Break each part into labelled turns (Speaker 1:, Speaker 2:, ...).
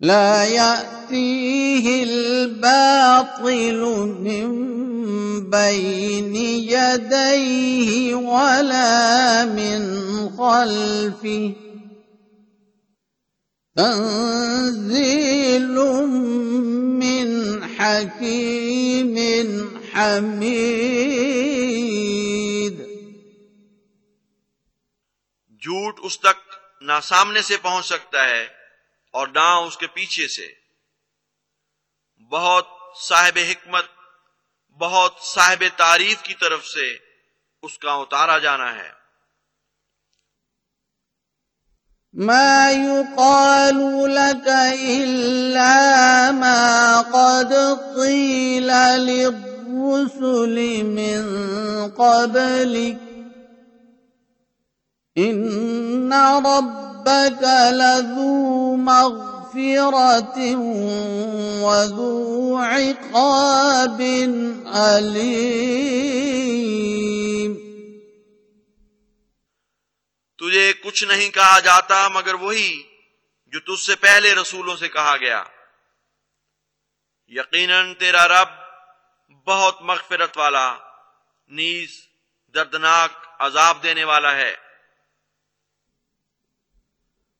Speaker 1: لا يأتيه الباطل من بين يديه ولا من خلفه. تنزيل من حكيم حميد.
Speaker 2: جھوٹ اس تک نہ سامنے سے پہنچ سکتا ہے اور نہ اس کے پیچھے سے۔ بہت صاحب حکمت، بہت صاحب تعریف کی طرف سے اس کا اتارا جانا ہے۔
Speaker 1: ما يقال لك إلا ما قد قيل للرسل من قبلك إن رب ربك لذو مغفرة وذو عقاب أليم.
Speaker 2: تجھے کچھ نہیں کہا جاتا مگر وہی جو تجھ سے پہلے رسولوں سے کہا گیا۔ یقیناً تیرا رب بہت مغفرت والا، نیز دردناک عذاب دینے والا ہے۔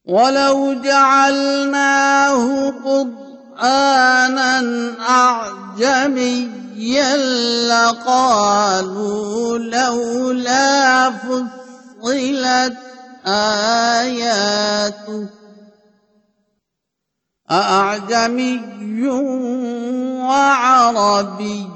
Speaker 1: ولو جعلناه قرآنا أعجميا لقالوا لولا فصلت آياته أعجمي وعربي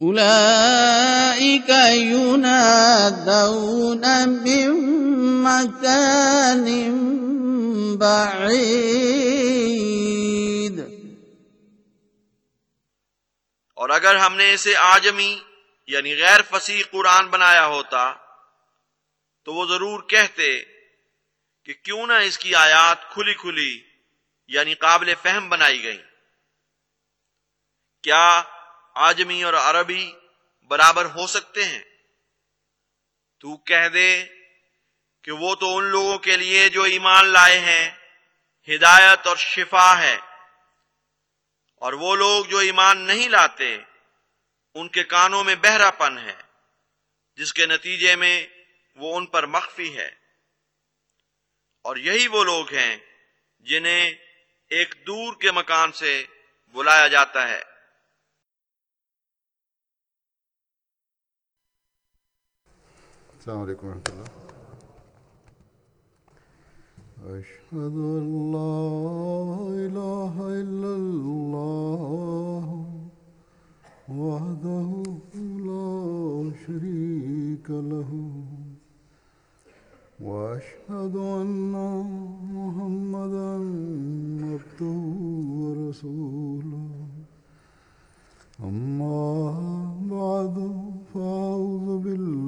Speaker 1: أولئك ينادون من مكان بعيد.
Speaker 2: اور اگر ہم نے اسے آجمی یعنی غیر فصیح قرآن بنایا ہوتا، تو وہ ضرور کہتے کہ کیوں نہ اس کی آیات کھلی کھلی یعنی قابل فہم بنائی گئی کیا آجمی اور عربی برابر ہو سکتے ہیں۔ تو کہہ دے کہ وہ تو ان لوگوں کے لیے جو ایمان لائے ہیں، ہدایت اور شفا ہے۔ اور وہ لوگ جو ایمان نہیں لاتے، ان کے کانوں میں بہرا پن ہے، جس کے نتیجے میں وہ ان پر مخفی ہے۔ اور یہی وہ لوگ ہیں جنہیں ایک دور کے مکان سے بلایا جاتا ہے۔
Speaker 3: السلام علیکم ورحمۃ اللہ۔ أشهد أن لا إله إلا الله وحده لا شريك له وأشهد أن محمدا عبده ورسوله أما بعد فأعوذ بالله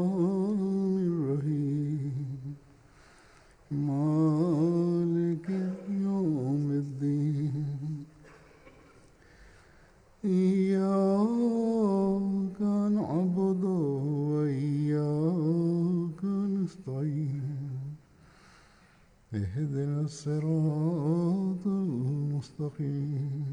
Speaker 3: نعبد وإياك نستعين اهدنا الصراط المستقيم.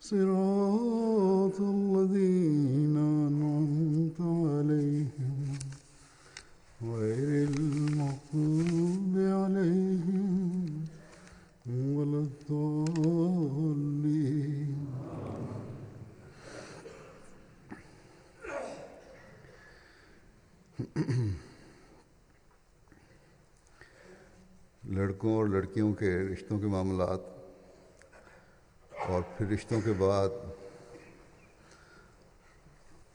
Speaker 3: صراط الذين أنعمت عليهم. غير المغضوب عليهم ولا الضالين. لڑکوں اور لڑکیوں کے رشتوں کے معاملات اور پھر رشتوں کے بعد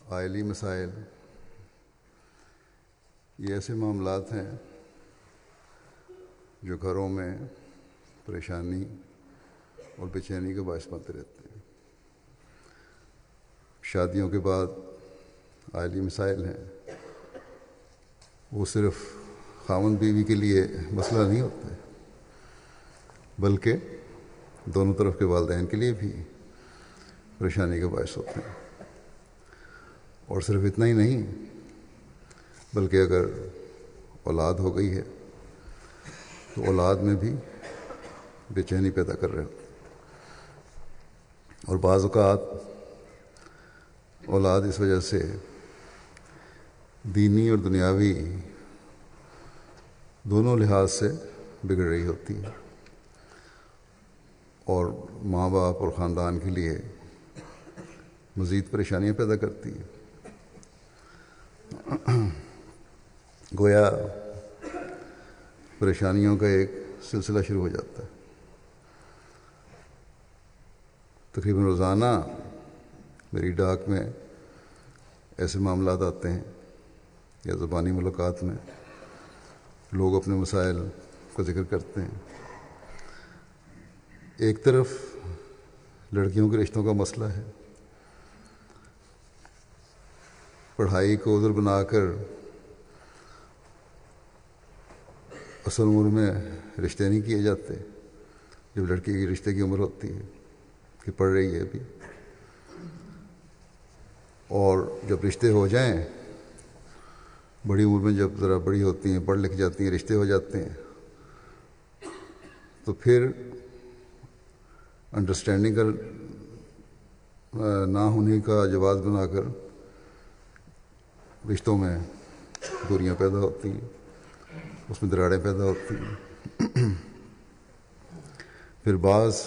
Speaker 3: آئلی مسائل، یہ ایسے معاملات ہیں جو گھروں میں پریشانی اور بے چینی کا باعث بنتے رہتے ہیں۔ شادیوں کے بعد آئلی مسائل ہیں۔ وہ صرف خامن بیوی کے لیے مسئلہ نہیں ہوتا ہے، بلکہ دونوں طرف کے والدین کے لیے بھی پریشانی کا باعث ہوتے ہیں۔ اور صرف اتنا ہی نہیں، بلکہ اگر اولاد ہو گئی ہے تو اولاد میں بھی بے چینی پیدا کر رہے ہوتے اور بعض اوقات اولاد اس وجہ سے دینی اور دنیاوی دونوں لحاظ سے بگڑ رہی ہوتی ہے اور ماں باپ اور خاندان کے لیے مزید پریشانیاں پیدا کرتی ہے گویا پریشانیوں کا ایک سلسلہ شروع ہو جاتا ہے۔ تقریباً روزانہ میری ڈاک میں ایسے معاملات آتے ہیں یا زبانی ملاقات میں لوگ اپنے مسائل کا ذکر کرتے ہیں۔ ایک طرف لڑکیوں کے رشتوں کا مسئلہ ہے۔ پڑھائی کو ادھر بنا کر اصل عمر میں رشتے نہیں کیے جاتے، جب لڑکی کی رشتے کی عمر ہوتی ہے کہ پڑھ رہی ہے ابھی۔ اور جب رشتے ہو جائیں بڑی عمر میں جب ذرا بڑی ہوتی ہیں، پڑھ لکھ جاتی ہیں، رشتے ہو جاتے ہیں، تو پھر انڈرسٹینڈنگ کا نہ ہونے کا جواز بنا کر رشتوں میں دوریاں پیدا ہوتی ہیں، اس میں دراڑیں پیدا ہوتی ہیں۔ پھر بعض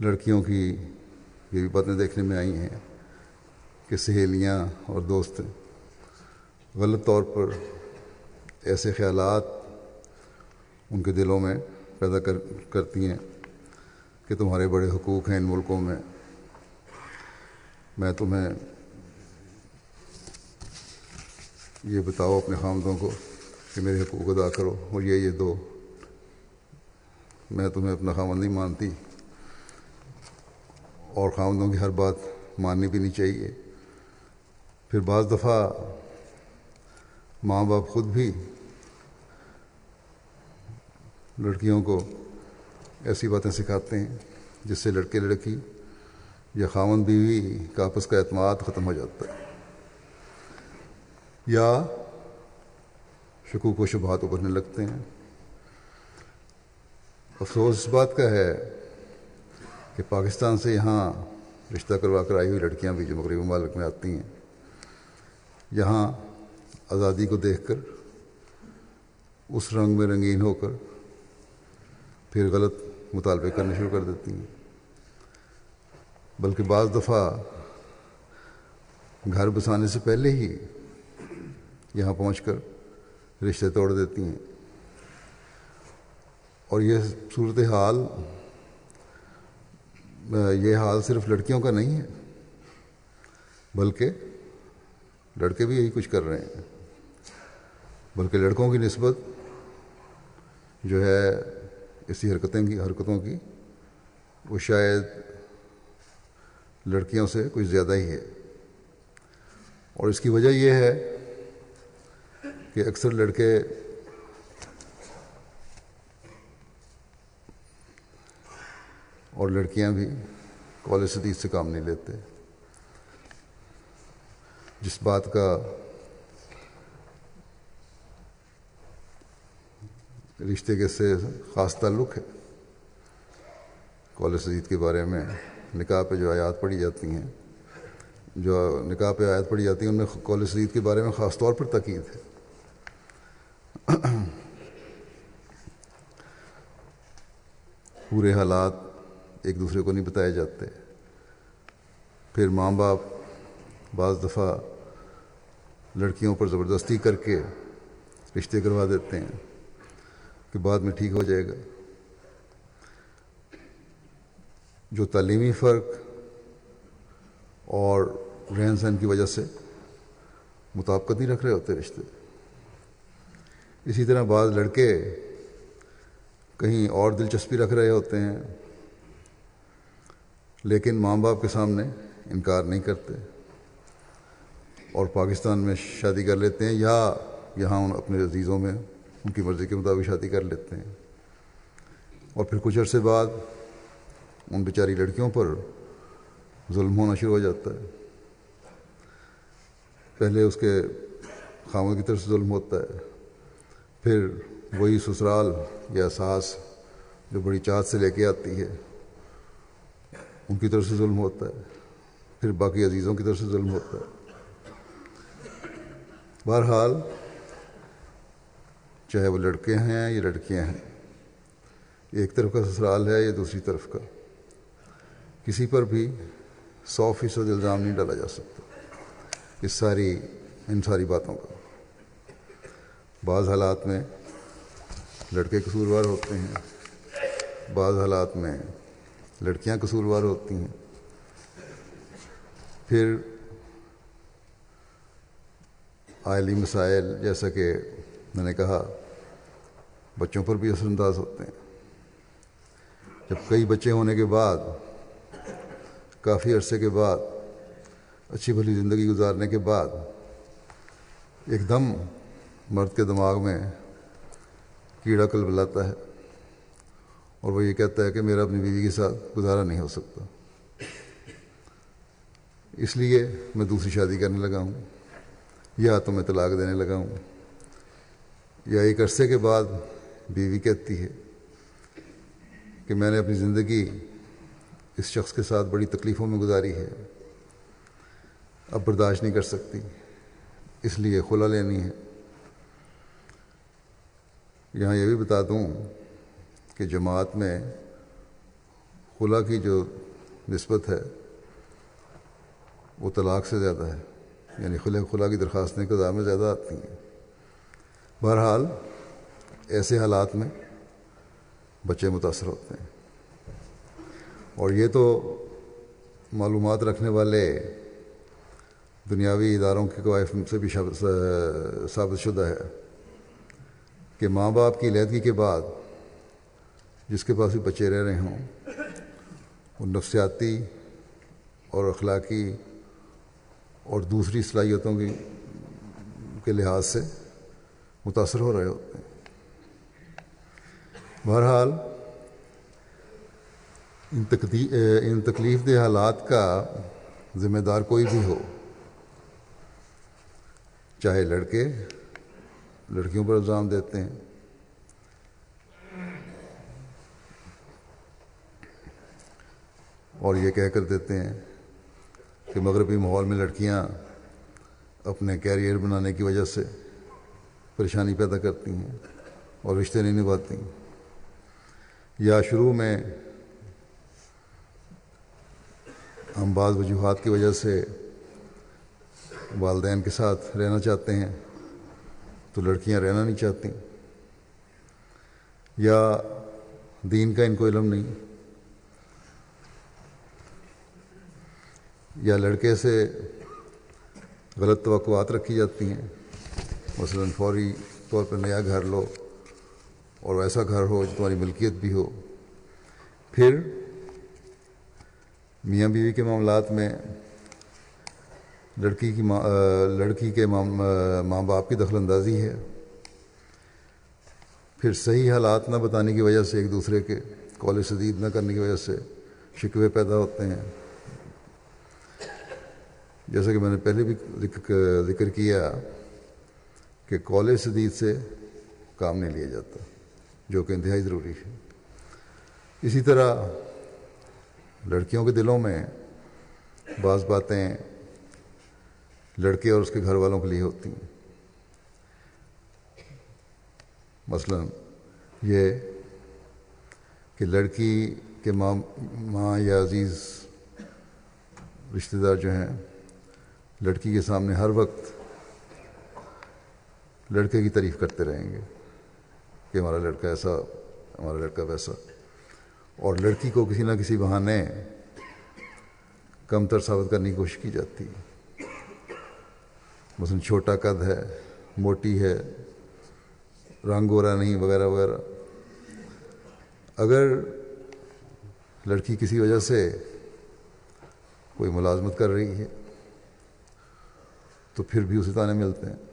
Speaker 3: لڑکیوں کی یہ بھی باتیں دیکھنے میں آئی ہیں کہ سہیلیاں اور دوست غلط طور پر ایسے خیالات ان کے دلوں میں پیدا کر کرتی ہیں کہ تمہارے بڑے حقوق ہیں ان ملکوں میں۔ میں تمہیں یہ بتاؤ اپنے خامدوں کو کہ میرے حقوق ادا کرو اور یہ یہ دو۔ میں تمہیں اپنا خامد نہیں مانتی۔ اور خامدوں کی ہر بات ماننی بھی نہیں چاہیے۔ پھر بعض دفعہ ماں باپ خود بھی لڑکیوں کو ایسی باتیں سکھاتے ہیں جس سے لڑکے لڑکی یا خامن بیوی کا آپس کا اعتماد ختم ہو جاتا ہے یا شکوک و شبہات ابھرنے لگتے ہیں۔ افسوس اس بات کا ہے کہ پاکستان سے یہاں رشتہ کروا کر آئی ہوئی لڑکیاں بھی جو مغربی ممالک میں آتی ہیں، یہاں آزادی کو دیکھ کر، اس رنگ میں رنگین ہو کر پھر غلط مطالبے کرنے شروع کر دیتی ہیں۔ بلکہ بعض دفعہ گھر بسانے سے پہلے ہی یہاں پہنچ کر رشتے توڑ دیتی ہیں۔ اور یہ صورت حال یہ حال صرف لڑکیوں کا نہیں ہے، بلکہ لڑکے بھی یہی کچھ کر رہے ہیں۔ بلکہ لڑکوں کی نسبت جو ہے اسی حرکتیں کی، حرکتوں کی، وہ شاید لڑکیوں سے کچھ زیادہ ہی ہے۔ اور اس کی وجہ یہ ہے کہ اکثر لڑکے اور لڑکیاں بھی کالج حدیث سے کام نہیں لیتے۔ جس بات کا رشتے کے سے خاص تعلق ہے۔ کالج سجید کے بارے میں نکاح پہ جو آیات پڑھی جاتی ہیں، جو نکاح پہ آیات پڑھی جاتی ہیں، ان میں کالج سجید کے بارے میں خاص طور پر تاکید ہے۔ پورے حالات ایک دوسرے کو نہیں بتائے جاتے۔ پھر ماں باپ بعض دفعہ لڑکیوں پر زبردستی کر کے رشتے کروا دیتے ہیں۔ کہ بعد میں ٹھیک ہو جائے گا۔ جو تعلیمی فرق اور رہن سہن کی وجہ سے مطابقت نہیں رکھ رہے ہوتے رشتے۔ اسی طرح بعض لڑکے کہیں اور دلچسپی رکھ رہے ہوتے ہیں، لیکن ماں باپ کے سامنے انکار نہیں کرتے اور پاکستان میں شادی کر لیتے ہیں یا یہاں ان اپنے عزیزوں میں ان کی مرضی کے مطابق شادی کر لیتے ہیں۔ اور پھر کچھ عرصے بعد ان بیچاری لڑکیوں پر ظلم ہونا شروع ہو جاتا ہے۔ پہلے اس کے خامد کی طرف سے ظلم ہوتا ہے۔ پھر وہی سسرال یا ساس جو بڑی چاہت سے لے کے آتی ہے، ان کی طرف سے ظلم ہوتا ہے۔ پھر باقی عزیزوں کی طرف سے ظلم ہوتا ہے۔ بہرحال چاہے وہ لڑکے ہیں یا لڑکیاں ہیں۔ ایک طرف کا سسرال ہے یا دوسری طرف کا۔ کسی پر بھی سو فیصد الزام نہیں ڈالا جا سکتا۔ اس ساری، ان ساری باتوں کا۔ بعض حالات میں لڑکے قصوروار ہوتے ہیں۔ بعض حالات میں لڑکیاں قصوروار ہوتی ہیں۔ پھر آئلی مسائل جیسا کہ میں نے کہا، بچوں پر بھی اثر انداز ہوتے ہیں۔ جب کئی بچے ہونے کے بعد، کافی عرصے کے بعد، اچھی بھلی زندگی گزارنے کے بعد، ایک دم مرد کے دماغ میں کیڑا کل بلاتا ہے اور وہ یہ کہتا ہے کہ میرا اپنی بیوی کے ساتھ گزارا نہیں ہو سکتا۔ اس لیے میں دوسری شادی کرنے لگا ہوں، یا تو میں طلاق دینے لگا ہوں یا ایک عرصے کے بعد بیوی کہتی ہے کہ میں نے اپنی زندگی اس شخص کے ساتھ بڑی تکلیفوں میں گزاری ہے، اب برداشت نہیں کر سکتی، اس لیے خلا لینی ہے۔ یہاں یہ بھی بتا دوں کہ جماعت میں خلا کی جو نسبت ہے، وہ طلاق سے زیادہ ہے یعنی خلے خلا کی درخواستیں قضا میں زیادہ آتی ہیں۔ بہرحال ایسے حالات میں بچے متاثر ہوتے ہیں۔ اور یہ تو معلومات رکھنے والے دنیاوی اداروں کے قوائف سے بھی ثابت شدہ ہے کہ ماں باپ کی علیحدگی کے بعد جس کے پاس بھی بچے رہ رہے ہوں، وہ نفسیاتی اور اخلاقی اور دوسری صلاحیتوں کی کے لحاظ سے متاثر ہو رہے ہوتے ہیں بہرحال، ان ان تکلیف دہ حالات کا ذمہ دار کوئی بھی ہو، چاہے لڑکے، لڑکیوں پر الزام دیتے ہیں۔ اور یہ کہہ کر دیتے ہیں کہ مغربی ماحول میں لڑکیاں اپنے کیریئر بنانے کی وجہ سے پریشانی پیدا کرتی ہیں اور رشتے نہیں نبھاتی یا شروع میں ہم بعض وجوہات کی وجہ سے والدین کے ساتھ رہنا چاہتے ہیں تو لڑکیاں رہنا نہیں چاہتی۔ یا دین کا ان کو علم نہیں۔ یا لڑکے سے غلط توقعات رکھی جاتی ہیں۔ مثلا فوری طور پہ نیا گھر لو اور ویسا گھر ہو جو تمہاری ملکیت بھی ہو۔ پھر میاں بیوی کے معاملات میں لڑکی کی ماں، لڑکی کے ماں باپ کی دخل اندازی ہے۔ پھر صحیح حالات نہ بتانے کی وجہ سے ایک دوسرے کے کالج شدید نہ کرنے کی وجہ سے شکوے پیدا ہوتے ہیں۔ جیسا کہ میں نے پہلے بھی ذکر کیا کہ کالج شدید سے کام نہیں لیا جاتا، جو کہ انتہائی ضروری ہے۔ اسی طرح لڑکیوں کے دلوں میں بعض باتیں لڑکے اور اس کے گھر والوں کے لیے ہوتی ہیں۔ مثلا یہ کہ لڑکی کے ماں ماں یا عزیز رشتہ دار جو ہیں، لڑکی کے سامنے ہر وقت لڑکے کی تعریف کرتے رہیں گے کہ ہمارا لڑکا ایسا، ہمارا لڑکا ویسا۔ اور لڑکی کو کسی نہ کسی بہانے کم تر ثابت کرنے کی کوشش کی جاتی۔ ہے مثلا چھوٹا قد ہے، موٹی ہے، رنگ گورا نہیں، وغیرہ وغیرہ۔ اگر لڑکی کسی وجہ سے کوئی ملازمت کر رہی ہے، تو پھر بھی اسے تانے ملتے ہیں۔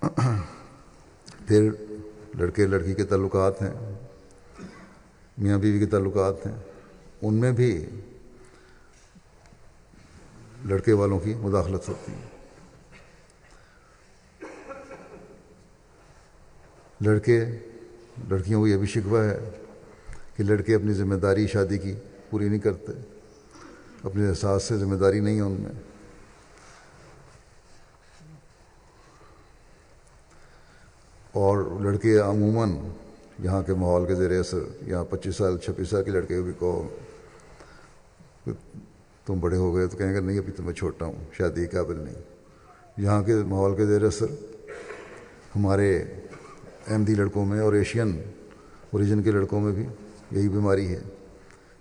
Speaker 3: پھر لڑکے لڑکی کے تعلقات ہیں، میاں بیوی کے تعلقات ہیں، ان میں بھی لڑکے والوں کی مداخلت ہوتی ہے۔ لڑکے، لڑکیوں کو یہ بھی شکوہ ہے کہ لڑکے اپنی ذمہ داری شادی کی پوری نہیں کرتے، اپنے احساس سے ذمہ داری نہیں ہے ان میں۔ اور لڑکے عموماً یہاں کے ماحول کے زیر اثر یہاں پچیس سال، چھبیس سال کے لڑکے بھی کہو، تم بڑے ہو گئے تو کہیں گے نہیں ابھی تو میں چھوٹا ہوں، شادی قابل نہیں۔ یہاں کے ماحول کے زیر اثر ہمارے احمدی لڑکوں میں اور ایشین اوریجن کے لڑکوں میں بھی یہی بیماری ہے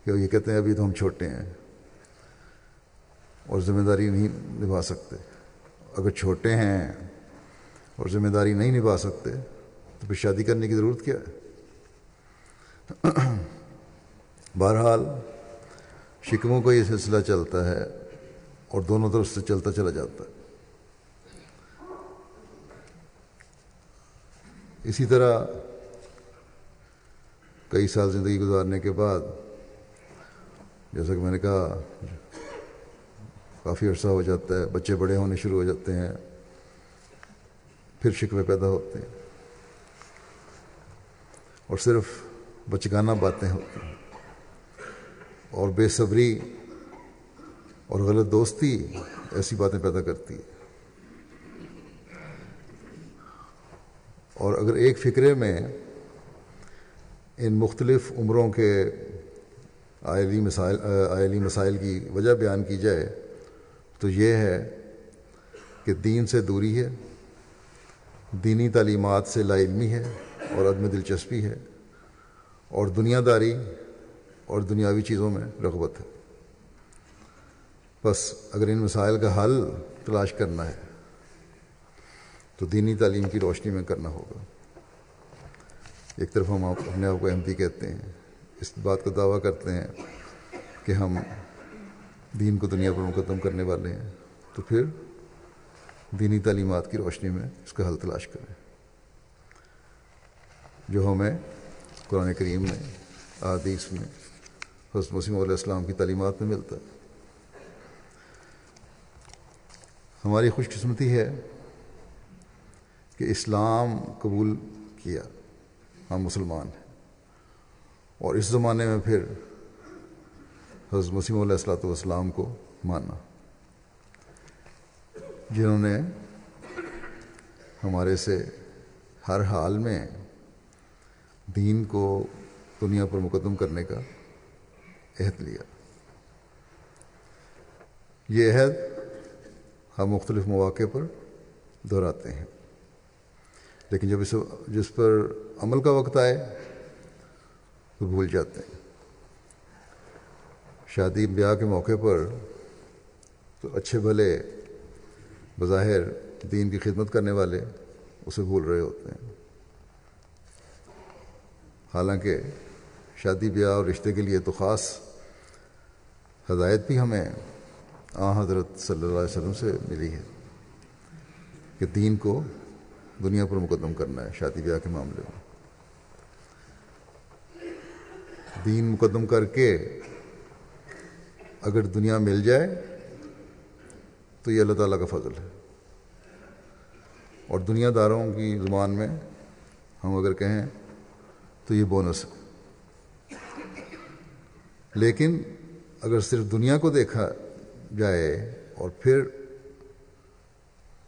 Speaker 3: کہ وہ یہ کہتے ہیں ابھی تو ہم چھوٹے ہیں اور ذمہ داری نہیں نبھا سکتے۔ اگر چھوٹے ہیں اور ذمہ داری نہیں نبھا سکتے، تو پھر شادی کرنے کی ضرورت کیا ہے؟ بہرحال، شکموں کا یہ سلسلہ چلتا ہے اور دونوں طرف سے چلتا چلا جاتا ہے۔ اسی طرح کئی سال زندگی گزارنے کے بعد، جیسا کہ میں نے کہا، کافی عرصہ ہو جاتا ہے، بچے بڑے ہونے شروع ہو جاتے ہیں۔ پھر شکوے پیدا ہوتے ہیں۔ اور صرف بچگانہ باتیں ہوتی ہیں۔ اور بے صبری اور غلط دوستی ایسی باتیں پیدا کرتی ہے اور اگر ایک فکرے میں ان مختلف عمروں کے آئلی مسائل آئلی مسائل کی وجہ بیان کی جائے تو یہ ہے کہ دین سے دوری ہے۔ دینی تعلیمات سے لا علمی ہے اور عدم دلچسپی ہے اور دنیا داری اور دنیاوی چیزوں میں رغبت ہے۔ بس اگر ان مسائل کا حل تلاش کرنا ہے تو دینی تعلیم کی روشنی میں کرنا ہوگا۔ ایک طرف ہم اپنے آپ کو احمدی کہتے ہیں۔ اس بات کا دعویٰ کرتے ہیں کہ ہم دین کو دنیا پر مقدم کرنے والے ہیں۔ تو پھر دینی تعلیمات کی روشنی میں اس کا حل تلاش کریں۔ جو ہمیں قرآن کریم میں، احادیث میں، حضرت مسیم علیہ السلام کی تعلیمات میں ملتا ہے۔ ہماری خوش قسمتی ہے کہ اسلام قبول کیا۔ ہم مسلمان ہیں۔ اور اس زمانے میں پھر حضرت مسیم علیہ السلاۃ والسلام کو مانا۔ جنہوں نے ہمارے سے ہر حال میں دین کو دنیا پر مقدم کرنے کا عہد لیا۔ یہ عہد ہم مختلف مواقع پر دہراتے ہیں، لیکن جب اس جس پر عمل کا وقت آئے تو بھول جاتے ہیں۔ شادی بیاہ کے موقع پر تو اچھے بھلے بظاہر دین کی خدمت کرنے والے اسے بھول رہے ہوتے ہیں۔ حالانکہ شادی بیاہ اور رشتے کے لیے تو خاص ہدایت بھی ہمیں آ حضرت صلی اللہ علیہ وسلم سے ملی ہے کہ دین کو دنیا پر مقدم کرنا ہے شادی بیاہ کے معاملے میں۔ دین مقدم کر کے اگر دنیا مل جائے تو یہ اللہ تعالیٰ کا فضل ہے۔ اور دنیا داروں کی زبان میں ہم اگر کہیں تو یہ بونس ہے۔ لیکن اگر صرف دنیا کو دیکھا جائے اور پھر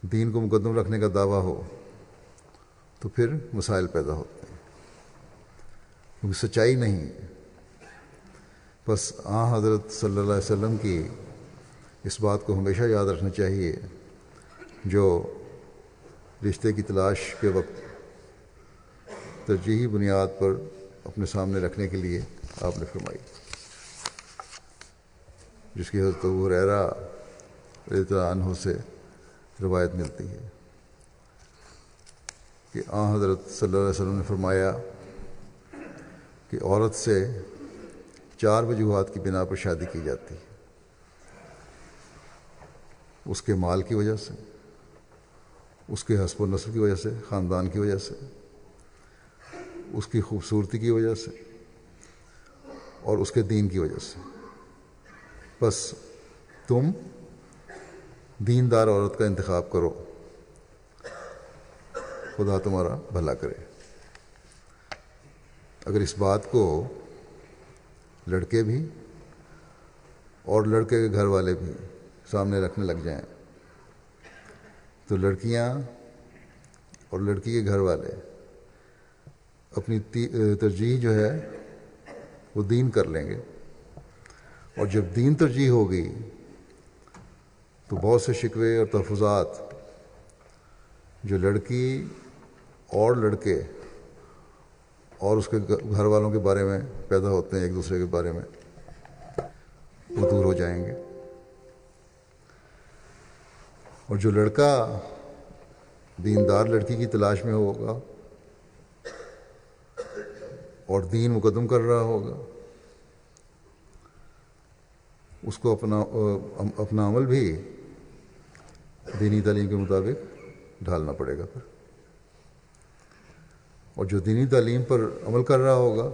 Speaker 3: دین کو مقدم رکھنے کا دعویٰ ہو تو پھر مسائل پیدا ہوتے ہیں۔ کیونکہ سچائی نہیں، بس آ حضرت صلی اللہ علیہ وسلم کی اس بات کو ہمیشہ یاد رکھنا چاہیے جو رشتے کی تلاش کے وقت ترجیحی بنیاد پر اپنے سامنے رکھنے کے لیے آپ نے فرمائی۔ جس کی حضرت ریرا اللہ عنہ سے روایت ملتی ہے کہ آ حضرت صلی اللہ علیہ وسلم نے فرمایا کہ عورت سے چار وجوہات کی بنا پر شادی کی جاتی ہے۔ اس کے مال کی وجہ سے، اس کے حسب و نسل کی وجہ سے، خاندان کی وجہ سے، اس کی خوبصورتی کی وجہ سے اور اس کے دین کی وجہ سے۔ بس تم دیندار عورت کا انتخاب کرو۔ خدا تمہارا بھلا کرے۔ اگر اس بات کو لڑکے بھی اور لڑکے کے گھر والے بھی سامنے رکھنے لگ جائیں۔ تو لڑکیاں اور لڑکی کے گھر والے اپنی ترجیح جو ہے، وہ دین کر لیں گے۔ اور جب دین ترجیح ہوگی، تو بہت سے شکوے اور تحفظات جو لڑکی اور لڑکے اور اس کے گھر والوں کے بارے میں پیدا ہوتے ہیں ایک دوسرے کے بارے میں، وہ دور ہو جائیں گے۔ اور جو لڑکا دیندار لڑکی کی تلاش میں ہوگا اور دین مقدم کر رہا ہوگا، اس کو اپنا اپنا عمل بھی دینی تعلیم کے مطابق ڈھالنا پڑے گا پھر۔ اور جو دینی تعلیم پر عمل کر رہا ہوگا،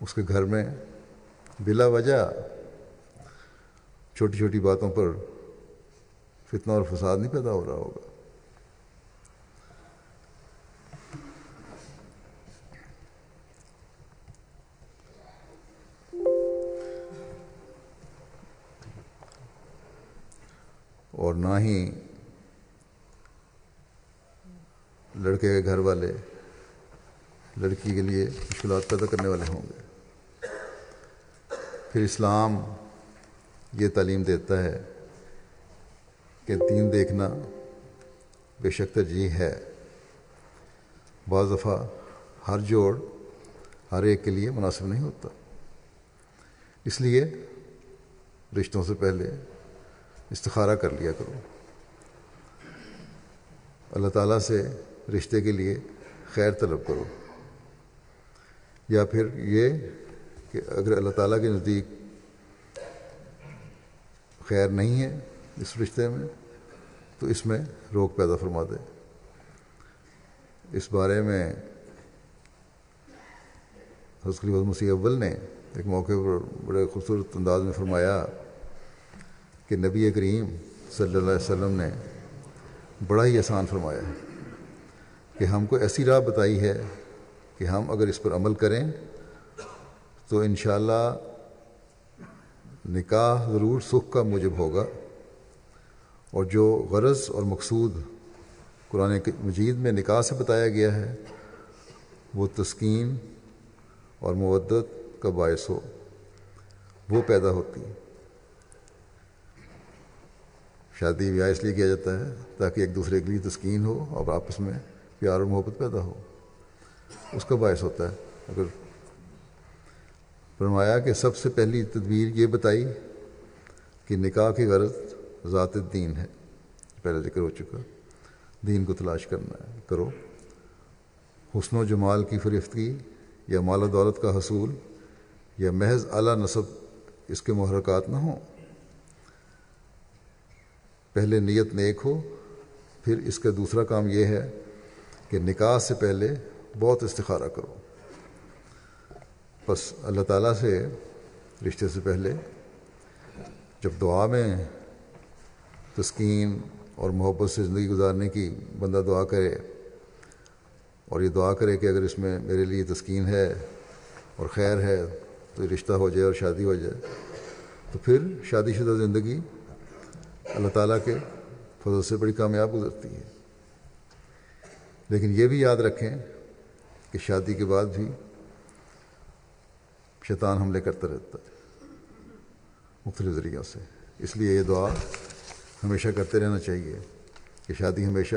Speaker 3: اس کے گھر میں بلا وجہ چھوٹی چھوٹی باتوں پر فتنہ اور فساد نہیں پیدا ہو رہا ہوگا۔ اور نہ ہی لڑکے کے گھر والے لڑکی کے لیے مشکلات پیدا کرنے والے ہوں گے۔ پھر اسلام یہ تعلیم دیتا ہے کہ دین دیکھنا بے شک ترجیح ہے۔ بعض دفعہ ہر جوڑ ہر ایک کے لیے مناسب نہیں ہوتا۔ اس لیے رشتوں سے پہلے استخارہ کر لیا کرو۔ اللہ تعالیٰ سے رشتے کے لیے خیر طلب کرو۔ یا پھر یہ کہ اگر اللہ تعالیٰ کے نزدیک خیر نہیں ہے اس رشتے میں، تو اس میں روک پیدا فرما دے اس بارے میں حضرت مسیح اول نے ایک موقع پر بڑے خوبصورت انداز میں فرمایا کہ نبی کریم صلی اللہ علیہ وسلم نے بڑا ہی آسان فرمایا ہے کہ ہم کو ایسی راہ بتائی ہے کہ ہم اگر اس پر عمل کریں تو انشاءاللہ نکاح ضرور سکھ کا موجب ہوگا۔ اور جو غرض اور مقصود قرآن مجید میں نکاح سے بتایا گیا ہے، وہ تسکین اور مودت کا باعث ہو، وہ پیدا ہوتی ہے۔ شادی بیاہ اس لیے کیا جاتا ہے تاکہ ایک دوسرے کے لیے تسکین ہو اور آپس میں پیار اور محبت پیدا ہو۔ اس کا باعث ہوتا ہے۔ اگر فرمایا کہ سب سے پہلی تدبیر یہ بتائی کہ نکاح کی غرض ذات دین ہے، پہلے ذکر ہو چکا۔ دین کو تلاش کرنا ہے، کرو۔ حسن و جمال کی فریفتگی یا مال و دولت کا حصول یا محض اعلیٰ نصب اس کے محرکات نہ ہوں۔ پہلے نیت نیک ہو، پھر اس کا دوسرا کام یہ ہے کہ نکاح سے پہلے بہت استخارہ کرو۔ بس اللہ تعالیٰ سے، رشتے سے پہلے جب دعا میں تسکین اور محبت سے زندگی گزارنے کی بندہ دعا کرے اور یہ دعا کرے کہ اگر اس میں میرے لیے تسکین ہے اور خیر ہے، تو رشتہ ہو جائے اور شادی ہو جائے۔ تو پھر شادی شدہ زندگی اللہ تعالیٰ کے فضل سے بڑی کامیاب گزرتی ہے۔ لیکن یہ بھی یاد رکھیں کہ شادی کے بعد بھی شیطان حملے کرتا رہتا ہے مختلف ذریعوں سے۔ اس لیے یہ دعا ہمیشہ کرتے رہنا چاہیے کہ شادی ہمیشہ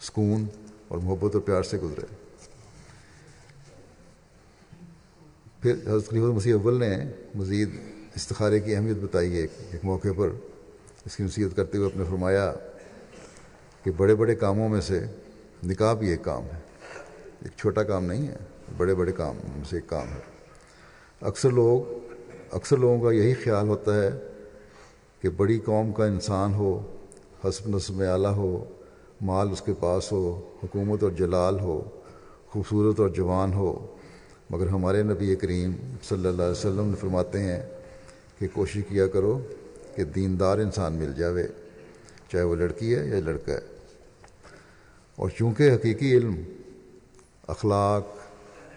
Speaker 3: سکون اور محبت اور پیار سے گزرے۔ پھر حضرت خلیفہ مسیح اول نے مزید استخارے کی اہمیت بتائی ہے ایک موقع پر۔ اس کی نصیحت کرتے ہوئے اپنے فرمایا کہ بڑے بڑے کاموں میں سے نکاح بھی ایک کام ہے۔ ایک چھوٹا کام نہیں ہے، بڑے بڑے کام میں سے ایک کام ہے۔ اکثر لوگ، اکثر لوگوں کا یہی خیال ہوتا ہے کہ بڑی قوم کا انسان ہو، حسب نصب اعلیٰ ہو، مال اس کے پاس ہو، حکومت اور جلال ہو، خوبصورت اور جوان ہو۔ مگر ہمارے نبی کریم صلی اللہ علیہ وسلم نے فرماتے ہیں کہ کوشش کیا کرو کہ دیندار انسان مل جاوے، چاہے وہ لڑکی ہے یا لڑکا ہے۔ اور چونکہ حقیقی علم، اخلاق،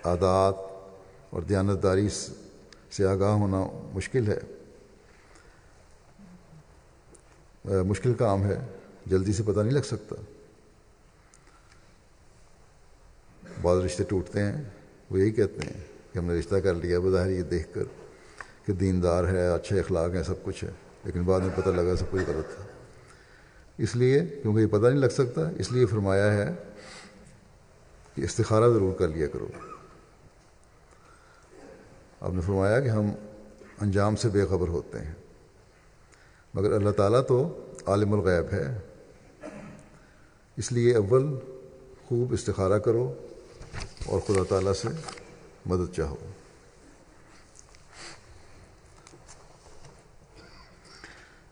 Speaker 3: عادات اور دیانتداری سے آگاہ ہونا مشکل ہے مشکل کام ہے، جلدی سے پتہ نہیں لگ سکتا۔ بعض رشتے ٹوٹتے ہیں، وہ یہی کہتے ہیں کہ ہم نے رشتہ کر لیا، بظاہر یہ دیکھ کر کہ دیندار ہے، اچھے اخلاق ہیں، سب کچھ ہے، لیکن بعد میں پتہ لگا سب کچھ غلط تھا۔ اس لیے، کیونکہ یہ پتہ نہیں لگ سکتا، اس لیے فرمایا ہے کہ استخارہ ضرور کر لیا کرو۔ آپ نے فرمایا کہ ہم انجام سے بے خبر ہوتے ہیں۔ مگر اللہ تعالیٰ تو عالم الغیب ہے۔ اس لیے اول خوب استخارہ کرو اور خدا تعالیٰ سے مدد چاہو۔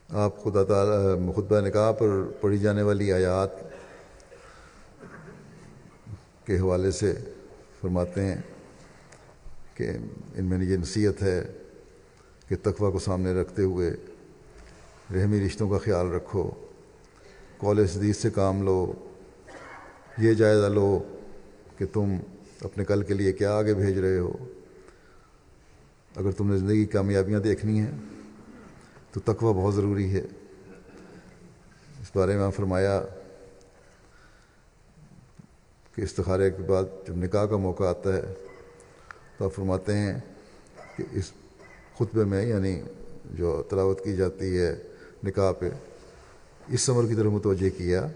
Speaker 3: آپ خدا تعالیٰ، خطبہ نکاح پر پڑھی جانے والی آیات کے حوالے سے فرماتے ہیں کہ ان میں یہ نصیحت ہے کہ تقوی کو سامنے رکھتے ہوئے رحمی رشتوں کا خیال رکھو۔ کال حدیث سے کام لو۔ یہ جائزہ لو کہ تم اپنے کل کے لیے کیا آگے بھیج رہے ہو۔ اگر تم نے زندگی کی کامیابیاں دیکھنی ہیں، تو تقوی بہت ضروری ہے۔ اس بارے میں فرمایا کہ استخارے کے بعد جب نکاح کا موقع آتا ہے، تو آپ فرماتے ہیں کہ اس خطبے میں یعنی جو تلاوت کی جاتی ہے نکاح پہ۔ اس عمر کی طرف متوجہ کیا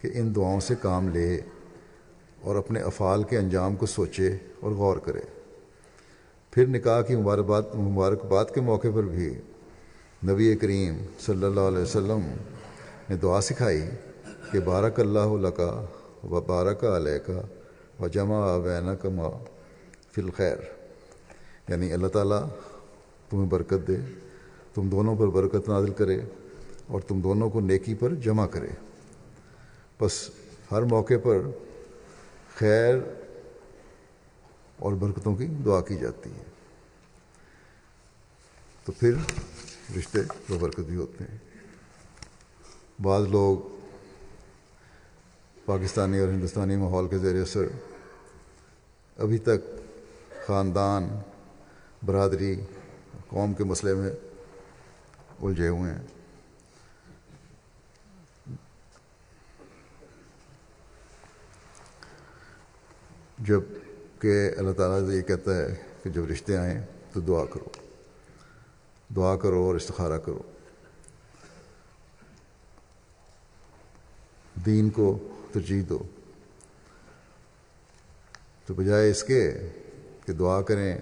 Speaker 3: کہ ان دعاؤں سے کام لے اور اپنے افعال کے انجام کو سوچے اور غور کرے۔ پھر نکاح کی مبارکباد مبارکباد کے موقع پر بھی نبی کریم صلی اللہ علیہ وسلم نے دعا سکھائی کہ بارک اللہ لکا و بارک علیہ کا و جمع بین کما فی الخیر۔ یعنی اللہ تعالیٰ تمہیں برکت دے۔ تم دونوں پر برکت نازل کرے اور تم دونوں کو نیکی پر جمع کرے۔ بس ہر موقع پر خیر اور برکتوں کی دعا کی جاتی ہے۔ تو پھر رشتے و برکت بھی ہوتے ہیں۔ بعض لوگ پاکستانی اور ہندوستانی ماحول کے زیر اثر ابھی تک خاندان، برادری، قوم کے مسئلے میں الجھے ہوئے ہیں۔ جبکہ اللہ تعالیٰ سے یہ کہتا ہے کہ جب رشتے آئیں تو دعا کرو۔ دعا کرو اور استخارہ کرو۔ دین کو ترجیح دو۔ تو بجائے اس کے کہ دعا کریں،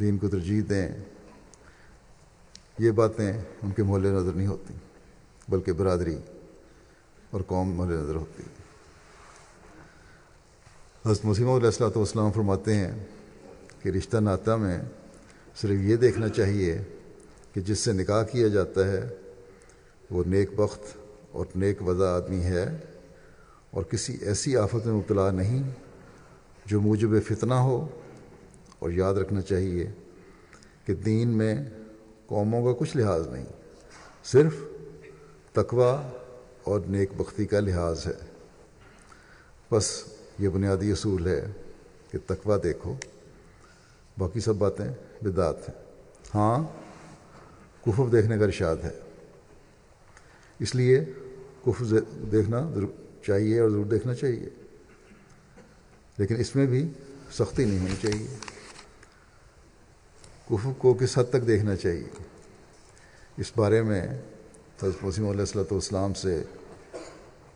Speaker 3: دین کو ترجیح دیں۔ یہ باتیں ان کے محلے نظر نہیں ہوتی، بلکہ برادری اور قوم محلے نظر ہوتی۔ حضرت مسیم علیہ السلاۃ والسلام فرماتے ہیں کہ رشتہ ناطہ میں صرف یہ دیکھنا چاہیے کہ جس سے نکاح کیا جاتا ہے، وہ نیک بخت اور نیک وضع آدمی ہے اور کسی ایسی آفت میں مبتلا نہیں جو موجب فتنہ ہو۔ اور یاد رکھنا چاہیے کہ دین میں قوموں کا کچھ لحاظ نہیں، صرف تقوی اور نیک بختی کا لحاظ ہے۔ بس یہ بنیادی اصول ہے کہ تقوی دیکھو، باقی سب باتیں بدعت ہیں۔ ہاں کفف دیکھنے کا ارشاد ہے، اس لیے کف دیکھنا چاہیے اور ضرور دیکھنا چاہیے۔ لیکن اس میں بھی سختی نہیں ہونی چاہیے۔ کف کو کس حد تک دیکھنا چاہیے؟ اس بارے میں حضرت مسیم علیہ السلۃ والسلام سے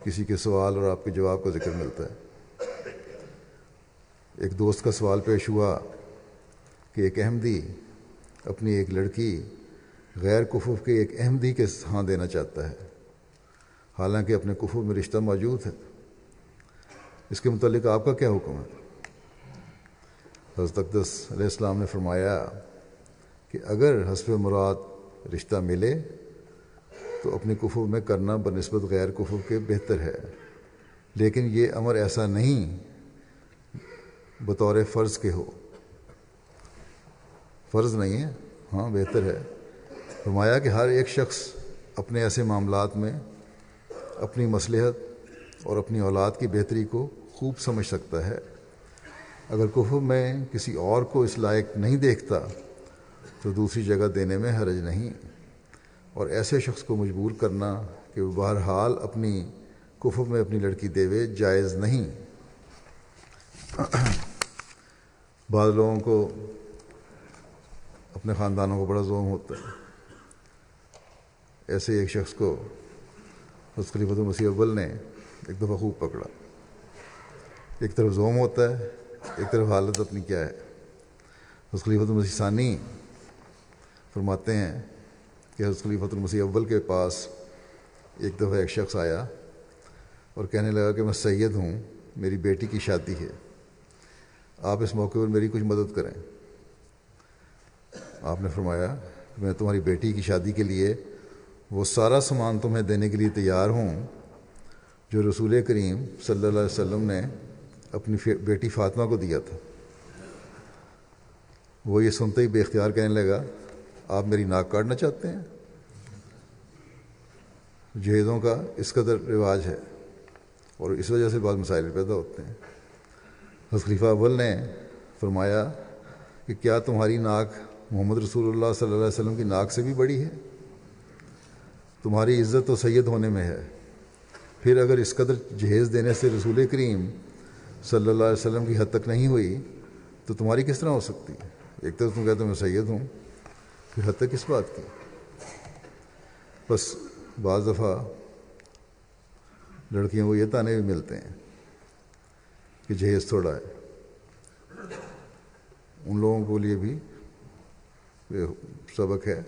Speaker 3: کسی کے سوال اور آپ کے جواب کا ذکر ملتا ہے۔ ایک دوست کا سوال پیش ہوا کہ ایک احمدی اپنی ایک لڑکی غیر کفوف کے ایک احمدی کے ہاں دینا چاہتا ہے۔ حالانکہ اپنے کفو میں رشتہ موجود ہے۔ اس کے متعلق آپ کا کیا حکم ہے؟ حضرت اقدس علیہ السلام نے فرمایا کہ اگر حسب مراد رشتہ ملے تو اپنے کفو میں کرنا بنسبت غیر کفو کے بہتر ہے۔ لیکن یہ امر ایسا نہیں بطور فرض کے ہو۔ فرض نہیں ہے ہاں بہتر ہے۔ فرمایا کہ ہر ایک شخص اپنے ایسے معاملات میں اپنی مصلحت اور اپنی اولاد کی بہتری کو خوب سمجھ سکتا ہے۔ اگر کفر میں کسی اور کو اس لائق نہیں دیکھتا تو دوسری جگہ دینے میں حرج نہیں۔ اور ایسے شخص کو مجبور کرنا کہ وہ بہرحال اپنی کفر میں اپنی لڑکی دیوے جائز نہیں۔ بعض لوگوں کو اپنے خاندانوں کو بڑا زوم ہوتا ہے۔ ایسے ایک شخص کو حضرت خلیفۃ المسیح اول نے ایک دفعہ خوب پکڑا۔ ایک طرف زوم ہوتا ہے، ایک طرف حالت اپنی کیا ہے۔ حضرت خلیفۃ المسیح ثانی فرماتے ہیں کہ حضرت خلیفۃ المسیح اول کے پاس ایک دفعہ ایک شخص آیا اور کہنے لگا کہ میں سید ہوں، میری بیٹی کی شادی ہے۔ آپ اس موقع پر میری کچھ مدد کریں۔ آپ نے فرمایا کہ میں تمہاری بیٹی کی شادی کے لیے وہ سارا سامان تمہیں دینے کے لیے تیار ہوں، جو رسول کریم صلی اللہ علیہ وسلم نے اپنی بیٹی فاطمہ کو دیا تھا۔ وہ یہ سنتے ہی بے اختیار کہنے لگا آپ میری ناک کاٹنا چاہتے ہیں؟ جہیزوں کا اس قدر رواج ہے اور اس وجہ سے بعض مسائل پیدا ہوتے ہیں۔ خلیفہ اول نے فرمایا کہ کیا تمہاری ناک محمد رسول اللہ صلی اللہ علیہ وسلم کی ناک سے بھی بڑی ہے؟ تمہاری عزت تو سید ہونے میں ہے۔ پھر اگر اس قدر جہیز دینے سے رسول کریم صلی اللہ علیہ وسلم کی حد تک نہیں ہوئی تو تمہاری کس طرح ہو سکتی؟ ہے ایک طرف تم کہتے ہو میں سید ہوں پھر حد تک کس بات کی۔ بس بعض دفعہ لڑکیوں کو یہ تانے بھی ملتے ہیں کہ جہیز تھوڑا ہے۔ ان لوگوں کے لیے بھی سبق ہے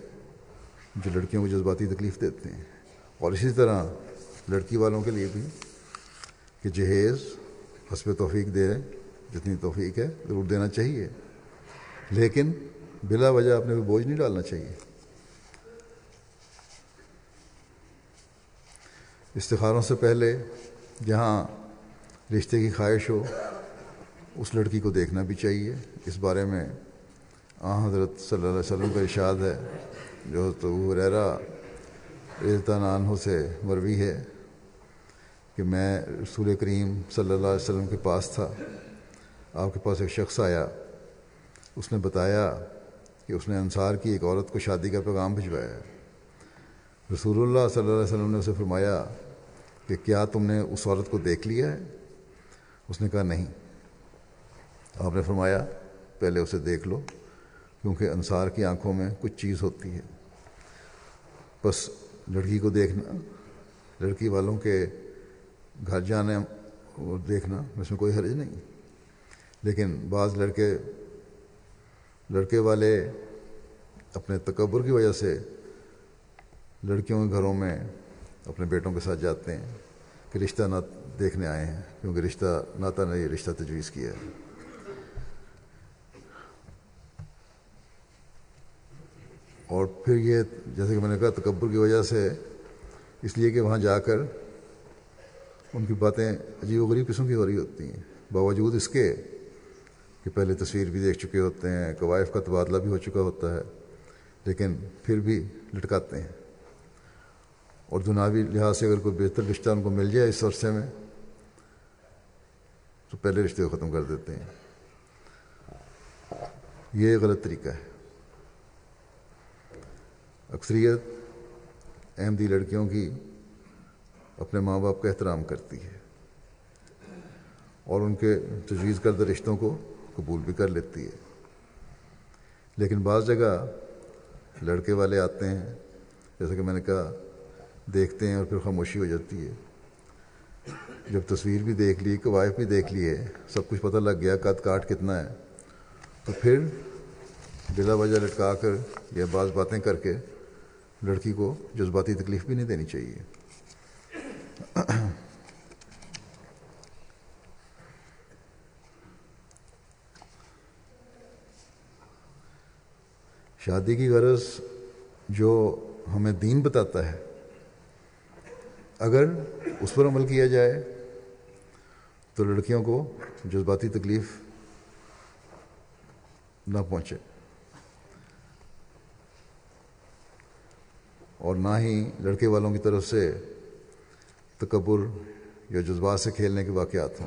Speaker 3: جو لڑکیوں کو جذباتی تکلیف دیتے ہیں۔ اور اسی طرح لڑکی والوں کے لیے بھی کہ جہیز حسب توفیق دے جتنی توفیق ہے، ضرور دینا چاہیے۔ لیکن بلا وجہ اپنے پہ بوجھ نہیں ڈالنا چاہیے۔ استخاروں سے پہلے جہاں رشتے کی خواہش ہو، اس لڑکی کو دیکھنا بھی چاہیے۔ اس بارے میں آ حضرت صلی اللہ علیہ وسلم کا ارشاد ہے۔ جو تو ریرا عزتان عنہ سے مروی ہے کہ میں رسول کریم صلی اللہ علیہ وسلم کے پاس تھا، آپ کے پاس ایک شخص آیا، اس نے بتایا کہ اس نے انصار کی ایک عورت کو شادی کا پیغام بھجوایا ہے۔ رسول اللہ صلی اللہ علیہ وسلم نے اسے فرمایا کہ کیا تم نے اس عورت کو دیکھ لیا ہے؟ اس نے کہا نہیں۔ آپ نے فرمایا پہلے اسے دیکھ لو، کیونکہ انصار کی آنکھوں میں کچھ چیز ہوتی ہے۔ بس لڑکی کو دیکھنا، لڑکی والوں کے گھر جانے اور دیکھنا، اس میں کوئی حرج نہیں۔ لیکن بعض لڑکے لڑکے والے اپنے تکبر کی وجہ سے لڑکیوں کے گھروں میں اپنے بیٹوں کے ساتھ جاتے ہیں کہ رشتہ نہ دیکھنے آئے ہیں، کیونکہ رشتہ ناتا نے یہ رشتہ تجویز کیا ہے۔ اور پھر یہ جیسے کہ میں نے کہا، تکبر کی وجہ سے اس لیے کہ وہاں جا کر ان کی باتیں عجیب و غریب قسم کی ہو رہی ہوتی ہیں۔ باوجود اس کے کہ پہلے تصویر بھی دیکھ چکے ہوتے ہیں قوائف کا تبادلہ بھی ہو چکا ہوتا ہے، لیکن پھر بھی لٹکاتے ہیں۔ اور دناوی لحاظ سے اگر کوئی بہتر رشتہ ان کو مل جائے اس عرصے میں، تو پہلے رشتے کو ختم کر دیتے ہیں۔ یہ غلط طریقہ ہے۔ اکثریت احمدی لڑکیوں کی اپنے ماں باپ کا احترام کرتی ہے اور ان کے تجویز کردہ رشتوں کو قبول بھی کر لیتی ہے۔ لیکن بعض جگہ لڑکے والے آتے ہیں، جیسا کہ میں نے کہا، دیکھتے ہیں اور پھر خاموشی ہو جاتی ہے۔ جب تصویر بھی دیکھ لی، قوائف بھی دیکھ لی ہے سب کچھ پتہ لگ گیا قد کاٹ کتنا ہے۔ تو پھر بلا وجہ لٹکا کر یا بعض باتیں کر کے لڑکی کو جذباتی تکلیف بھی نہیں دینی چاہیے۔ شادی کی غرض جو ہمیں دین بتاتا ہے، اگر اس پر عمل کیا جائے تو لڑکیوں کو جذباتی تکلیف نہ پہنچے۔ اور نہ ہی لڑکے والوں کی طرف سے تکبر یا جذبات سے کھیلنے کے واقعات ہوں۔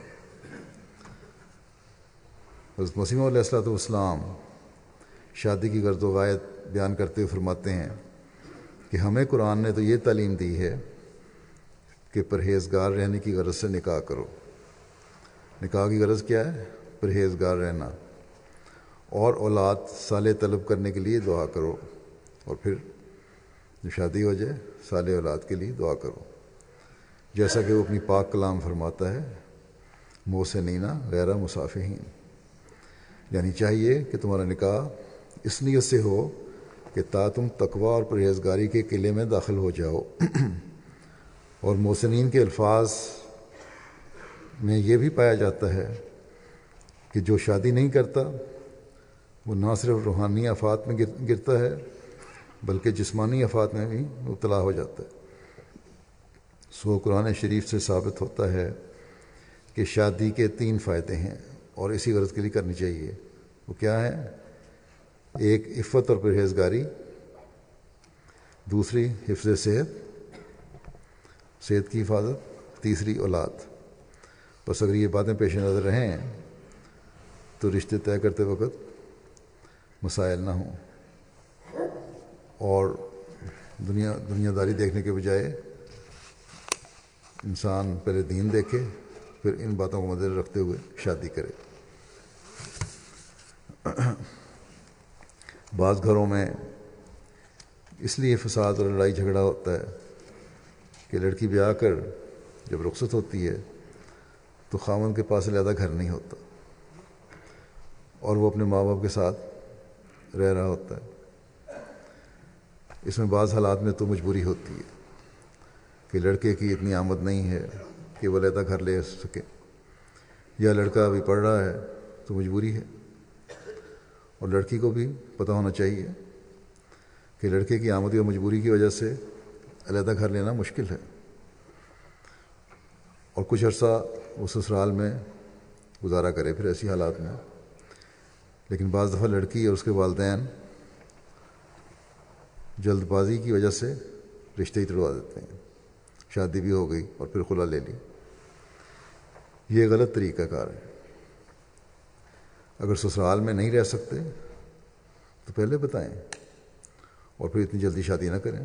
Speaker 3: حضرت مسیم علیہ السلاۃ والسلام شادی کی غرض و غایت بیان کرتے ہوئے فرماتے ہیں کہ ہمیں قرآن نے تو یہ تعلیم دی ہے کہ پرہیزگار رہنے کی غرض سے نکاح کرو۔ نکاح کی غرض کیا ہے؟ پرہیزگار رہنا۔ اور اولاد سال طلب کرنے کے لیے دعا کرو۔ اور پھر جب شادی ہو جائے سال اولاد کے لیے دعا کرو۔ جیسا کہ وہ اپنی پاک کلام فرماتا ہے منہ سے نینا غیر مسافین یعنی چاہیے کہ تمہارا نکاح اس نیت سے ہو کہ تا تم تقوا اور پرہیزگاری کے قلعے میں داخل ہو جاؤ۔ اور موسنین کے الفاظ میں یہ بھی پایا جاتا ہے کہ جو شادی نہیں کرتا، وہ نہ صرف روحانی آفات میں گرتا ہے، بلکہ جسمانی آفات میں بھی مبتلا ہو جاتا ہے۔ سو قرآن شریف سے ثابت ہوتا ہے کہ شادی کے تین فائدے ہیں اور اسی غرض کے لیے کرنی چاہیے۔ وہ کیا ہے ایک عفت اور پرہیزگاری، دوسری حفظ صحت صحت کی حفاظت، تیسری اولاد۔ بس اگر یہ باتیں پیش نظر رہیں تو رشتے طے کرتے وقت مسائل نہ ہوں۔ اور دنیا دنیا داری دیکھنے کے بجائے انسان پہلے دین دیکھے، پھر ان باتوں کو مدر رکھتے ہوئے شادی کرے۔ بعض گھروں میں اس لیے فساد اور لڑائی جھگڑا ہوتا ہے کہ لڑکی بیاہ کر جب رخصت ہوتی ہے تو خامن کے پاس علیحدہ گھر نہیں ہوتا اور وہ اپنے ماں باپ کے ساتھ رہ رہا ہوتا ہے۔ اس میں بعض حالات میں تو مجبوری ہوتی ہے کہ لڑکے کی اتنی آمد نہیں ہے کہ وہ علیحدہ گھر لے سکے۔ یا لڑکا ابھی پڑھ رہا ہے تو مجبوری ہے۔ اور لڑکی کو بھی پتہ ہونا چاہیے کہ لڑکے کی آمد یا مجبوری کی وجہ سے علیحدہ گھر لینا مشکل ہے۔ اور کچھ عرصہ وہ سسرال میں گزارا کرے پھر ایسی حالات میں۔ لیکن بعض دفعہ لڑکی اور اس کے والدین جلد بازی کی وجہ سے رشتے ہی توڑوا دیتے ہیں۔ شادی بھی ہو گئی اور پھر خلا لے لی۔ یہ غلط طریقہ کار ہے۔ اگر سسرال میں نہیں رہ سکتے، تو پہلے بتائیں اور پھر اتنی جلدی شادی نہ کریں،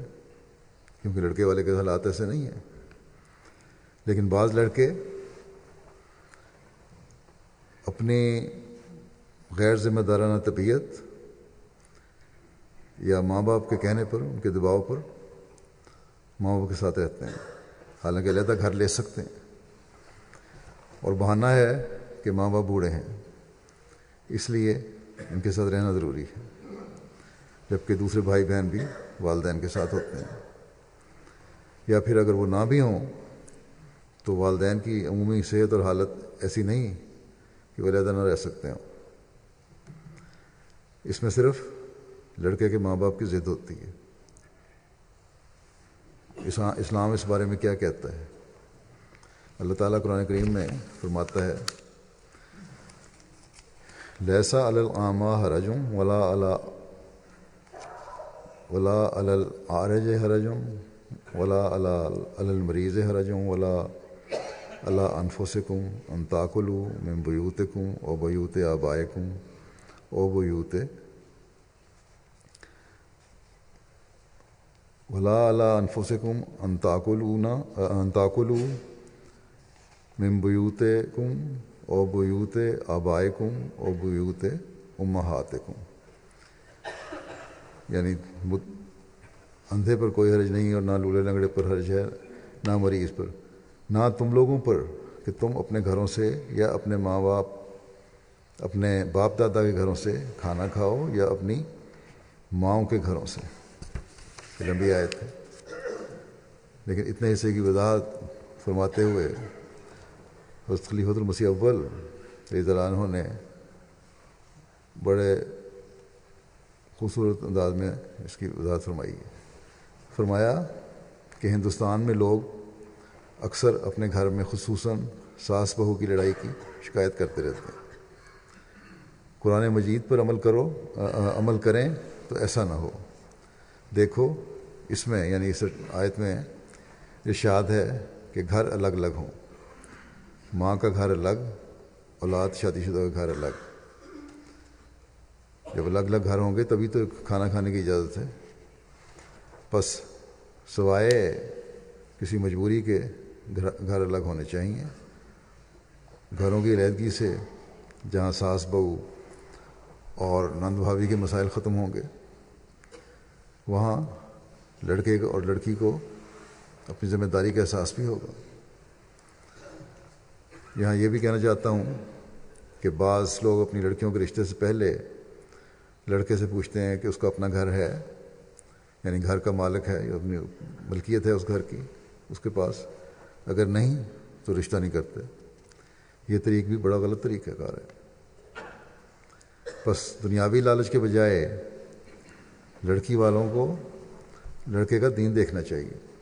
Speaker 3: کیونکہ لڑکے والے کے حالات ایسے نہیں ہیں۔ لیکن بعض لڑکے اپنی غیر ذمہ دارانہ طبیعت یا ماں باپ کے کہنے پر، ان کے دباؤ پر ماں باپ کے ساتھ رہتے ہیں۔ حالانکہ علیحدہ گھر لے سکتے ہیں۔ اور بہانہ ہے کہ ماں باپ بوڑھے ہیں۔ اس لیے ان کے ساتھ رہنا ضروری ہے۔ جبکہ دوسرے بھائی بہن بھی والدین کے ساتھ ہوتے ہیں۔ یا پھر اگر وہ نہ بھی ہوں، تو والدین کی عمومی صحت اور حالت ایسی نہیں کہ وہ علیحدہ نہ رہ سکتے ہوں۔ اس میں صرف لڑکے کے ماں باپ کی ضد ہوتی ہے۔ اسلام اس بارے میں کیا کہتا ہے؟ اللہ تعالیٰ قرآن کریم میں فرماتا ہے لہسا العامہ حرجم، ولا ولا العرج حرجم، ولا المریض حرجم، ولا اللہ انفسکم انتاکلو من بیوتکم او بیوت آبائکم او بیوت ولا اللہ انفسکم انتاکلونا انتاکلو من بیوت کم او بیوت آبائے کم او بیوت امہات کم یعنی اندھے پر کوئی حرج نہیں اور نہ لولے لنگڑے پر حرج ہے، نہ مریض پر۔ نہ تم لوگوں پر کہ تم اپنے گھروں سے یا اپنے ماں باپ، اپنے باپ دادا کے گھروں سے کھانا کھاؤ یا اپنی ماؤں کے گھروں سے۔ لمبی آئے تھے لیکن اتنے حصے کی وضاحت فرماتے ہوئے حضرت خلیفۃ المسیح اول رضی اللہ عنہ نے بڑے خوبصورت انداز میں اس کی وضاحت فرمائی ہے۔ فرمایا کہ ہندوستان میں لوگ اکثر اپنے گھر میں خصوصاً ساس بہو کی لڑائی کی شکایت کرتے رہتے ہیں۔ قرآن مجید پر عمل کرو، عمل کریں تو ایسا نہ ہو۔ دیکھو، اس میں یعنی اس آیت میں ارشاد ہے کہ گھر الگ الگ ہوں۔ ماں کا گھر الگ، اولاد شادی شدہ کا گھر الگ۔ جب الگ الگ گھر ہوں گے تبھی تو کھانا کھانے کی اجازت ہے۔ بس سوائے کسی مجبوری کے گھر الگ ہونے چاہیے۔ گھروں کی علیحدگی سے جہاں ساس، بہو اور نند بھابھی کے مسائل ختم ہوں گے، وہاں لڑکے اور لڑکی کو اپنی ذمہ داری کا احساس بھی ہوگا۔ یہاں یہ بھی کہنا چاہتا ہوں کہ بعض لوگ اپنی لڑکیوں کے رشتے سے پہلے لڑکے سے پوچھتے ہیں کہ اس کا اپنا گھر ہے یعنی گھر کا مالک ہے، یا اپنی ملکیت ہے اس گھر کی، اس کے پاس اگر نہیں تو رشتہ نہیں کرتے۔ یہ طریق بھی بڑا غلط طریقہ کار ہے۔ بس دنیاوی لالچ کے بجائے لڑکی والوں کو لڑکے کا دین دیکھنا چاہیے۔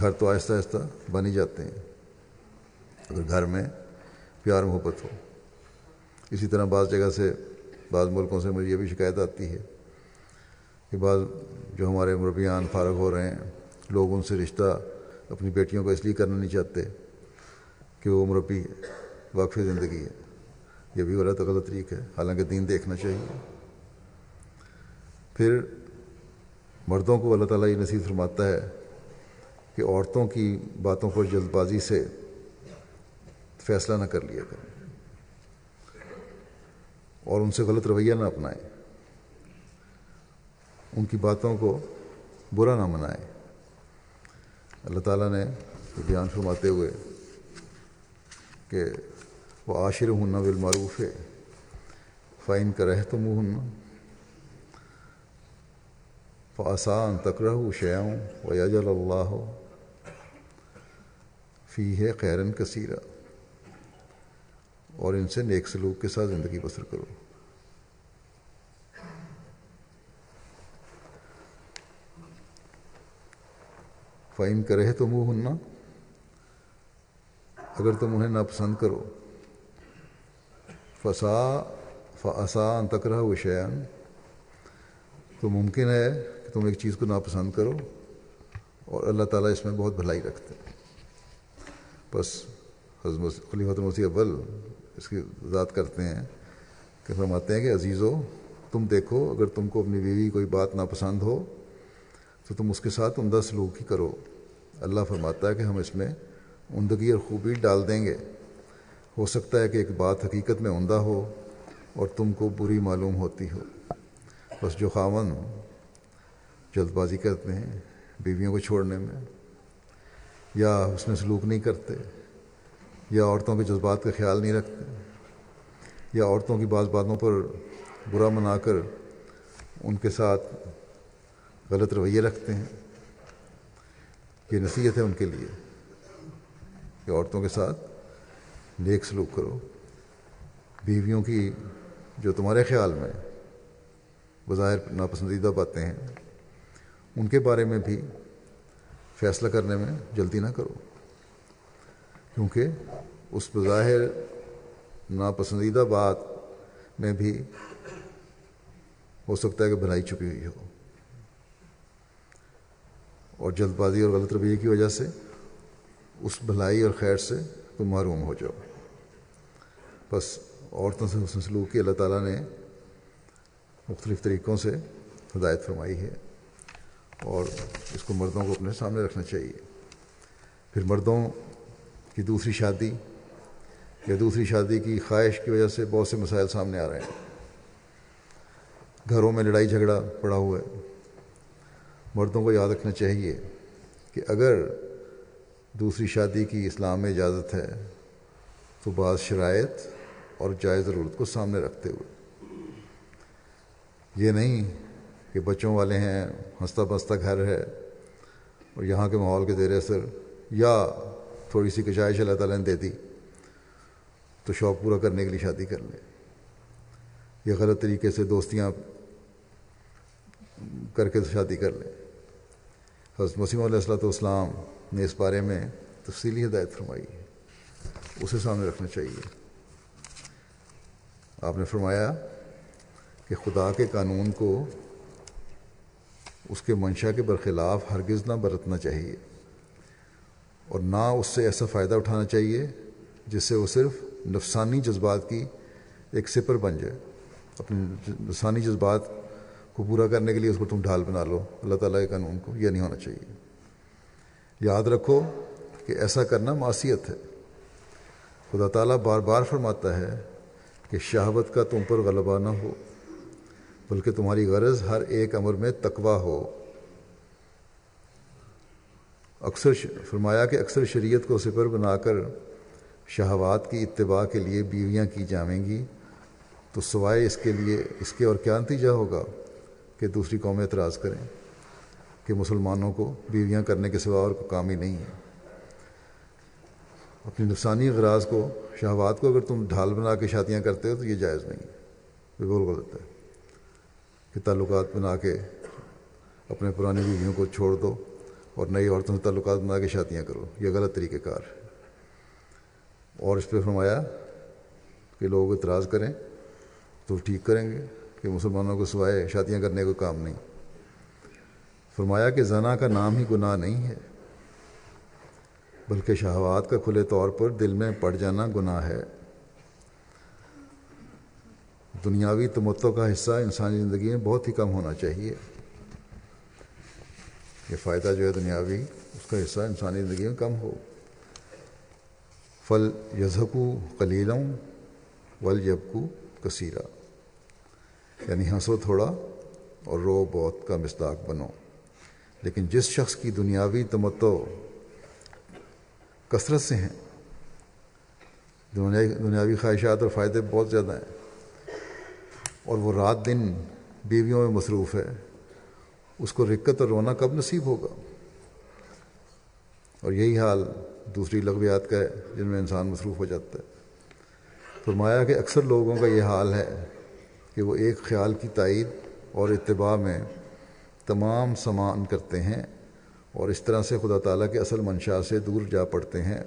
Speaker 3: گھر تو آہستہ آہستہ بن ہی جاتے ہیں۔ اگر گھر میں پیار محبت ہو۔ اسی طرح بعض جگہ سے بعض ملکوں سے مجھے یہ بھی شکایت آتی ہے کہ بعض جو ہمارے مربیان فارغ ہو رہے ہیں، لوگ ان سے رشتہ اپنی بیٹیوں کا اس لیے کرنا نہیں چاہتے کہ وہ مربی واقف زندگی ہے۔ یہ بھی غلط غلط طریق ہے۔ حالانکہ دین دیکھنا چاہیے۔ پھر مردوں کو اللہ تعالیٰ یہ نصیب فرماتا ہے کہ عورتوں کی باتوں پر جلد بازی سے فیصلہ نہ کر لیا کریں اور ان سے غلط رویہ نہ اپنائیں۔ ان کی باتوں کو برا نہ منائیں۔ اللہ تعالیٰ نے بیان فرماتے ہوئے کہ وہ عاشر ہننا بالمعروف ہے فائن کا رہ تو منہ ہننا فآسان تکرہ شیاؤں و یجل اللہ فی ہے خیرن کثیرہ اور ان سے نیک سلوک کے ساتھ زندگی بسر کرو۔ فائن کرے تو منہ ہننا اگر تم انہیں ناپسند کرو۔ فسا فسان تکرہ و شیان تو ممکن ہے کہ تم ایک چیز کو ناپسند کرو اور اللہ تعالیٰ اس میں بہت بھلائی رکھتے ہیں۔ بس حضرت خلیفۃ مسیح اول اس کی ذات کرتے ہیں۔ کہ فرماتے ہیں کہ عزیزو، تم دیکھو، اگر تم کو اپنی بیوی کوئی بات ناپسند ہو، تو تم اس کے ساتھ عمدہ سلوک ہی کرو۔ اللہ فرماتا ہے کہ ہم اس میں عمدگی اور خوبی ڈال دیں گے۔ ہو سکتا ہے کہ ایک بات حقیقت میں عمدہ ہو اور تم کو بری معلوم ہوتی ہو۔ بس جو خاون جلد بازی کرتے ہیں بیویوں کو چھوڑنے میں یا اس میں سلوک نہیں کرتے، یا عورتوں کے جذبات کا خیال نہیں رکھتے، یا عورتوں کی بعض باتوں پر برا منا کر ان کے ساتھ غلط رویے رکھتے ہیں، یہ نصیحت ہے ان کے لیے کہ عورتوں کے ساتھ نیک سلوک کرو۔ بیویوں کی جو تمہارے خیال میں بظاہر ناپسندیدہ باتیں ہیں، ان کے بارے میں بھی فیصلہ کرنے میں جلدی نہ کرو۔ کیونکہ اس بظاہر ناپسندیدہ بات میں بھی ہو سکتا ہے کہ بھلائی چھپی ہوئی ہو۔ اور جلد بازی اور غلط رویے کی وجہ سے اس بھلائی اور خیر سے تم محروم ہو جاؤ۔ بس عورتوں سے حسن سلوک کی اللہ تعالیٰ نے مختلف طریقوں سے ہدایت فرمائی ہے۔ اور اس کو مردوں کو اپنے سامنے رکھنا چاہیے۔ پھر مردوں کی دوسری شادی یا دوسری شادی کی خواہش کی وجہ سے بہت سے مسائل سامنے آ رہے ہیں۔ گھروں میں لڑائی جھگڑا پڑا ہوا ہے۔ مردوں کو یاد رکھنا چاہیے کہ اگر دوسری شادی کی اسلام میں اجازت ہے تو بعض شرائط اور جائز ضرورت کو سامنے رکھتے ہوئے۔ یہ نہیں کہ بچوں والے ہیں، ہنستا بستا گھر ہے، اور یہاں کے ماحول کے زیر اثر، یا تھوڑی سی کشائش اللہ تعالیٰ نے دے دی، تو شوق پورا کرنے کے لیے شادی کر لیں یا غلط طریقے سے دوستیاں کر کے شادی کر لیں حضرت مسیم علیہ السلۃ والسلام نے اس بارے میں تفصیلی ہدایت فرمائی ہے۔ اسے سامنے رکھنا چاہیے۔ آپ نے فرمایا کہ خدا کے قانون کو اس کے منشا کے برخلاف ہرگز نہ برتنا چاہیے اور نہ اس سے ایسا فائدہ اٹھانا چاہیے جس سے وہ صرف نفسانی جذبات کی ایک سپر بن جائے۔ اپنے نفسانی جذبات کو پورا کرنے کے لیے اس کو تم ڈھال بنا لو۔ اللہ تعالیٰ کے قانون کو یہ نہیں ہونا چاہیے۔ یاد رکھو کہ ایسا کرنا معاشیت ہے۔ خدا تعالیٰ بار بار فرماتا ہے کہ شہابت کا تم پر غلبہ نہ ہو۔ بلکہ تمہاری غرض ہر ایک عمر میں تقوا ہو۔ اکثر فرمایا کہ اکثر شریعت کو سپر بنا کر شہوات کی اتباع کے لیے بیویاں کی جائیں گی، تو سوائے اس کے لیے، اس کے اور کیا نتیجہ ہوگا کہ دوسری قومیں اعتراض کریں کہ مسلمانوں کو بیویاں کرنے کے سوا اور کوئی کام ہی نہیں ہے۔ اپنی نفسانی اغراض کو، شہوات کو اگر تم ڈھال بنا کے شادیاں کرتے ہو تو یہ جائز نہیں بالکل غلط ہے۔ کہ تعلقات بنا کے اپنے پرانی بیویوں کو چھوڑ دو اور نئی عورتوں سے تعلقات بنا کے شادیاں کرو۔ یہ غلط طریقہ کار ہے۔ اور اس پہ فرمایا کہ لوگ اعتراض کریں تو ٹھیک کریں گے کہ مسلمانوں کو سوائے شادیاں کرنے کو کام نہیں۔ فرمایا کہ زنا کا نام ہی گناہ نہیں ہے، بلکہ شہوات کا کھلے طور پر دل میں پڑ جانا گناہ ہے۔ دنیاوی تمتوں کا حصہ انسانی زندگی میں بہت ہی کم ہونا چاہیے۔ یہ فائدہ جو ہے دنیاوی، اس کا حصہ انسانی زندگی میں کم ہو۔ فل یزھکو قلیلوں ول یبکو کثیرہ یعنی ہنسو تھوڑا اور رو بہت کا مصداق بنو۔ لیکن جس شخص کی دنیاوی تمتو کثرت سے ہیں دنیاوی خواہشات اور فائدے بہت زیادہ ہیں۔ اور وہ رات دن بیویوں میں مصروف ہے، اس کو رکت اور رونا کب نصیب ہوگا؟ اور یہی حال دوسری لغویات کا ہے، جن میں انسان مصروف ہو جاتا ہے۔ فرمایا کہ اکثر لوگوں کا یہ حال ہے کہ وہ ایک خیال کی تائید اور اتباع میں تمام سامان کرتے ہیں اور اس طرح سے خدا تعالیٰ کے اصل منشا سے دور جا پڑتے ہیں۔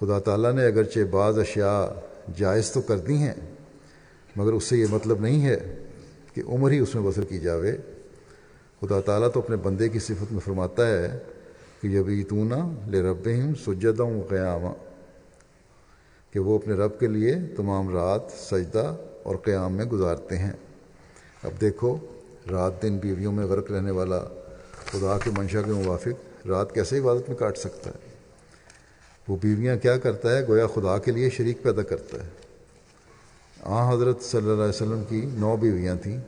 Speaker 3: خدا تعالیٰ نے اگرچہ بعض اشیاء جائز تو کر دی ہیں مگر اس سے یہ مطلب نہیں ہے کہ عمر ہی اس میں بسر کی جاوے۔ خدا تعالیٰ تو اپنے بندے کی صفت میں فرماتا ہے کہ یبیتونہ لے رب سجدہ قیامہ کہ وہ اپنے رب کے لیے تمام رات سجدہ اور قیام میں گزارتے ہیں۔ اب دیکھو، رات دن بیویوں میں غرق رہنے والا خدا کے منشا کے موافق رات کیسے عبادت میں کاٹ سکتا ہے؟ وہ بیویاں کیا کرتا ہے؟ گویا خدا کے لیے شریک پیدا کرتا ہے۔ آ حضرت صلی اللہ علیہ وسلم کی نو بیویاں تھیں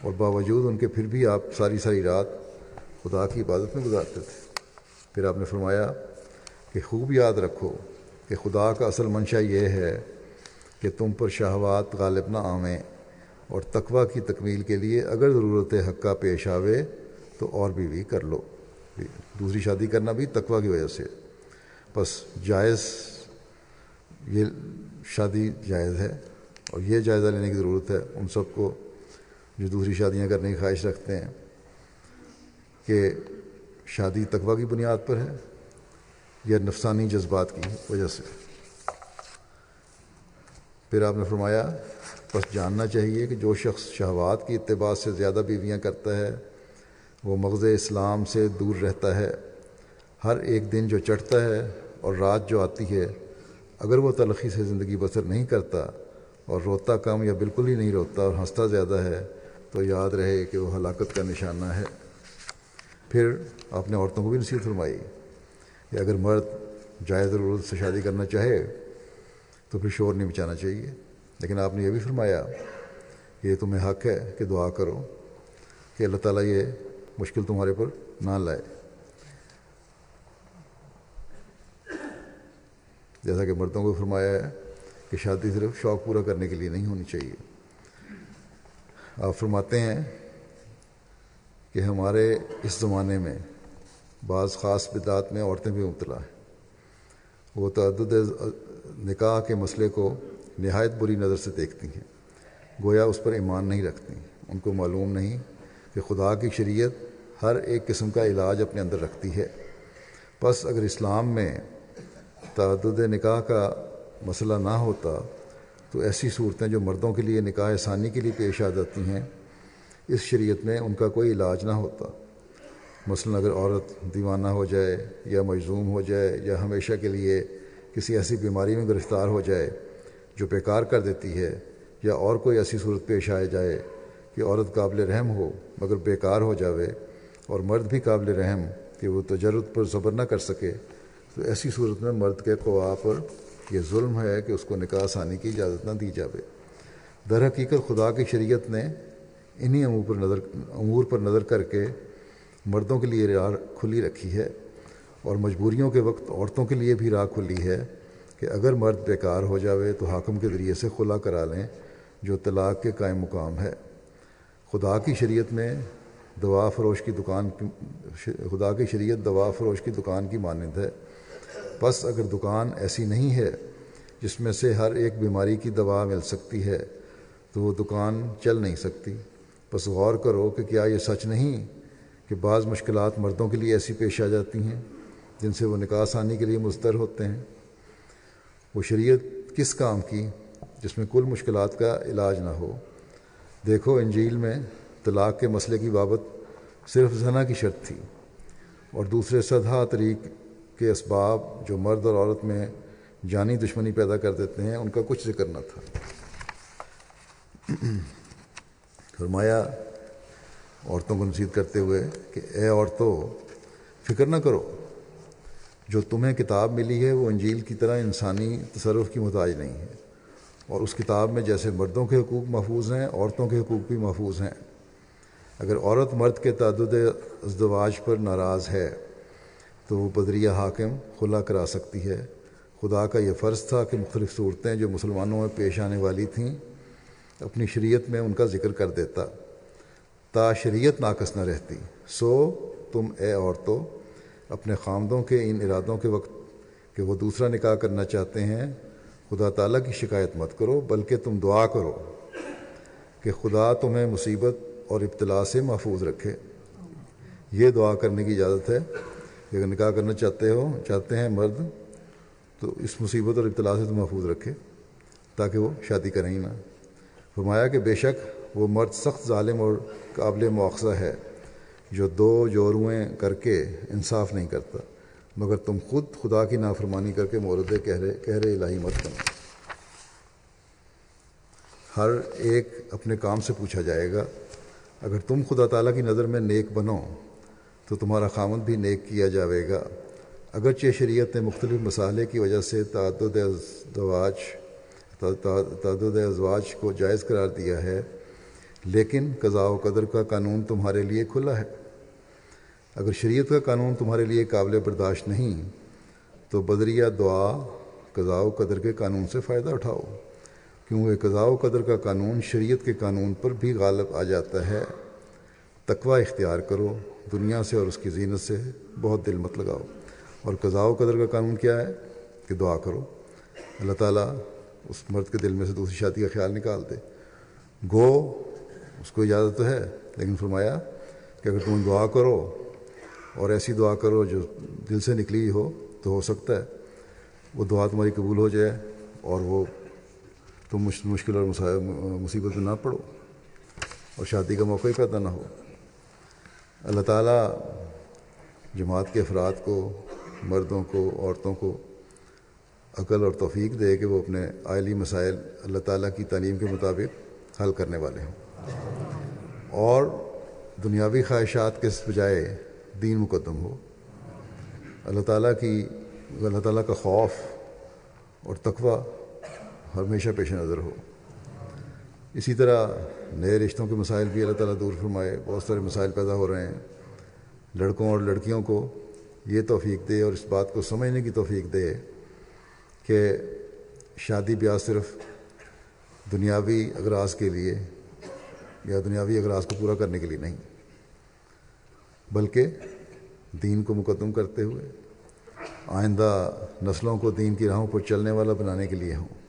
Speaker 3: اور باوجود ان کے پھر بھی آپ ساری ساری رات خدا کی عبادت میں گزارتے تھے۔ پھر آپ نے فرمایا کہ خوب یاد رکھو کہ خدا کا اصل منشا یہ ہے کہ تم پر شہوات غالب نہ آویں اور تقوا کی تکمیل کے لیے اگر ضرورت حقہ پیش آوے تو اور بھی کر لو۔ دوسری شادی کرنا بھی تقوا کی وجہ سے۔ بس جائز یہ شادی جائز ہے۔ اور یہ جائزہ لینے کی ضرورت ہے۔ ان سب کو جو دوسری شادیاں کرنے کی خواہش رکھتے ہیں کہ شادی تقوا کی بنیاد پر ہے یا نفسانی جذبات کی وجہ سے۔ پھر آپ نے فرمایا، بس جاننا چاہیے کہ جو شخص شہوات کی اتباع سے زیادہ بیویاں کرتا ہے، وہ مغز اسلام سے دور رہتا ہے۔ ہر ایک دن جو چڑھتا ہے اور رات جو آتی ہے، اگر وہ تلخی سے زندگی بسر نہیں کرتا اور روتا کم یا بالکل ہی نہیں روتا اور ہنستا زیادہ ہے، تو یاد رہے کہ وہ ہلاکت کا نشانہ ہے۔ پھر آپ نے عورتوں کو بھی نصیحت فرمائی کہ اگر مرد جائز ضرورت سے شادی کرنا چاہے تو پھر شور نہیں بچانا چاہیے۔ لیکن آپ نے یہ بھی فرمایا کہ یہ تمہیں حق ہے کہ دعا کرو کہ اللہ تعالیٰ یہ مشکل تمہارے پر نہ لائے۔ جیسا کہ مردوں کو فرمایا ہے کہ شادی صرف شوق پورا کرنے کے لیے نہیں ہونی چاہیے۔ آپ فرماتے ہیں کہ ہمارے اس زمانے میں بعض خاص بدعات میں عورتیں بھی مبتلا ہیں۔ وہ تعدد نکاح کے مسئلے کو نہایت بری نظر سے دیکھتی ہیں۔ گویا اس پر ایمان نہیں رکھتی۔ ان کو معلوم نہیں کہ خدا کی شریعت ہر ایک قسم کا علاج اپنے اندر رکھتی ہے۔ بس اگر اسلام میں تعدد نکاح کا مسئلہ نہ ہوتا تو ایسی صورتیں جو مردوں کے لیے نکاح آسانی کے لیے پیش آ جاتی ہیں، اس شریعت میں ان کا کوئی علاج نہ ہوتا۔ مثلا اگر عورت دیوانہ ہو جائے یا مجزوم ہو جائے یا ہمیشہ کے لیے کسی ایسی بیماری میں گرفتار ہو جائے جو بیکار کر دیتی ہے یا اور کوئی ایسی صورت پیش آئے جائے کہ عورت قابل رحم ہو مگر بیکار ہو جاوے اور مرد بھی قابل رحم کہ وہ تجرت پر صبر نہ کر سکے، تو ایسی صورت میں مرد کے قوا پر یہ ظلم ہے کہ اس کو نکاح ثانی کی اجازت نہ دی جاوے۔ در حقیقت خدا کی شریعت نے انہی امور پر نظر امور پر نظر کر کے مردوں کے لیے راہ کھلی رکھی ہے اور مجبوریوں کے وقت عورتوں کے لیے بھی راہ کھلی ہے کہ اگر مرد بیکار ہو جاوے تو حاکم کے ذریعے سے خلا کرا لیں، جو طلاق کے قائم مقام ہے۔ خدا کی شریعت میں دوا فروش کی دکان خدا کی شریعت دوا فروش کی دکان کی مانند ہے۔ بس اگر دکان ایسی نہیں ہے جس میں سے ہر ایک بیماری کی دوا مل سکتی ہے، تو وہ دکان چل نہیں سکتی۔ بس غور کرو کہ کیا یہ سچ نہیں کہ بعض مشکلات مردوں کے لیے ایسی پیش آ جاتی ہیں جن سے وہ نکاح ثانی کے لیے مستر ہوتے ہیں۔ وہ شریعت کس کام کی جس میں کل مشکلات کا علاج نہ ہو؟ دیکھو انجیل میں طلاق کے مسئلے کی بابت صرف زنا کی شرط تھی اور دوسرے سدھا طریق کے اسباب جو مرد اور عورت میں جانی دشمنی پیدا کر دیتے ہیں، ان کا کچھ ذکر نہ تھا۔ فرمایا، عورتوں کو نصیحت کرتے ہوئے کہ، اے عورتوں فکر نہ کرو۔ جو تمہیں کتاب ملی ہے، وہ انجیل کی طرح انسانی تصرف کی محتاج نہیں ہے۔ اور اس کتاب میں جیسے مردوں کے حقوق محفوظ ہیں، عورتوں کے حقوق بھی محفوظ ہیں۔ اگر عورت مرد کے تعدد ازدواج پر ناراض ہے تو وہ بدریہ حاکم خلا کرا سکتی ہے۔ خدا کا یہ فرض تھا کہ مختلف صورتیں جو مسلمانوں میں پیش آنے والی تھیں، اپنی شریعت میں ان کا ذکر کر دیتا۔ تا شریعت ناقص نہ رہتی۔ سو تم اے عورتوں، اپنے خامدوں کے ان ارادوں کے وقت کہ وہ دوسرا نکاح کرنا چاہتے ہیں، خدا تعالیٰ کی شکایت مت کرو، بلکہ تم دعا کرو کہ خدا تمہیں مصیبت اور ابتلا سے محفوظ رکھے۔ یہ دعا کرنے کی اجازت ہے۔ کہ اگر نکاح کرنا چاہتے ہو، چاہتے ہیں مرد، تو اس مصیبت اور ابتلا سے محفوظ رکھے، تاکہ وہ شادی کریں ہی نہ۔ فرمایا کہ بے شک وہ مرد سخت ظالم اور قابل مواخذہ ہے، جو دو جورویں کر کے انصاف نہیں کرتا، مگر تم خود خدا کی نافرمانی کر کے مورد کہہ رہے کہہ رہے الہی مت بنو۔ ہر ایک اپنے کام سے پوچھا جائے گا، اگر تم خدا تعالیٰ کی نظر میں نیک بنو تو تمہارا خامد بھی نیک کیا جاوے گا۔ اگرچہ شریعت نے مختلف مسالے کی وجہ سے تعدد ازواج تعدد ازواج کو جائز قرار دیا ہے، لیکن قضاء و قدر کا قانون تمہارے لیے کھلا ہے۔ اگر شریعت کا قانون تمہارے لیے قابل برداشت نہیں، تو بدریہ دعا قضاء و قدر کے قانون سے فائدہ اٹھاؤ۔ کیونکہ قضاء و قدر کا قانون شریعت کے قانون پر بھی غالب آ جاتا ہے۔ تقوی اختیار کرو۔ دنیا سے اور اس کی زینت سے بہت دل مت لگاؤ۔ اور قضاء و قدر کا قانون کیا ہے کہ دعا کرو۔ اللہ تعالیٰ اس مرد کے دل میں سے دوسری شادی کا خیال نکال دے۔ گو، اس کو اجازت تو ہے، لیکن فرمایا کہ اگر تم دعا کرو اور ایسی دعا کرو جو دل سے نکلی ہو تو ہو سکتا ہے۔ وہ دعا تمہاری قبول ہو جائے اور وہ تم مشکل اور مصیبت میں نہ پڑو اور شادی کا موقع ہی پیدا نہ ہو۔ اللہ تعالیٰ جماعت کے افراد کو، مردوں کو، عورتوں کو عقل اور توفیق دے کہ وہ اپنے آئلی مسائل اللہ تعالیٰ کی تعلیم کے مطابق حل کرنے والے ہوں۔ اور دنیاوی خواہشات کے بجائے دین مقدم ہو۔ اللہ تعالیٰ کی، اللہ تعالیٰ کا خوف اور تقوی ہمیشہ پیش نظر ہو۔ اسی طرح نئے رشتوں کے مسائل بھی اللہ تعالیٰ دور فرمائے، بہت سارے مسائل پیدا ہو رہے ہیں۔ لڑکوں اور لڑکیوں کو یہ توفیق دے اور اس بات کو سمجھنے کی توفیق دے کہ شادی بیاہ صرف دنیاوی اغراض کے لیے یا دنیاوی اغراض کو پورا کرنے کے لیے نہیں، بلکہ دین کو مقدم کرتے ہوئے آئندہ نسلوں کو دین کی راہوں پر چلنے والا بنانے کے لیے ہوں۔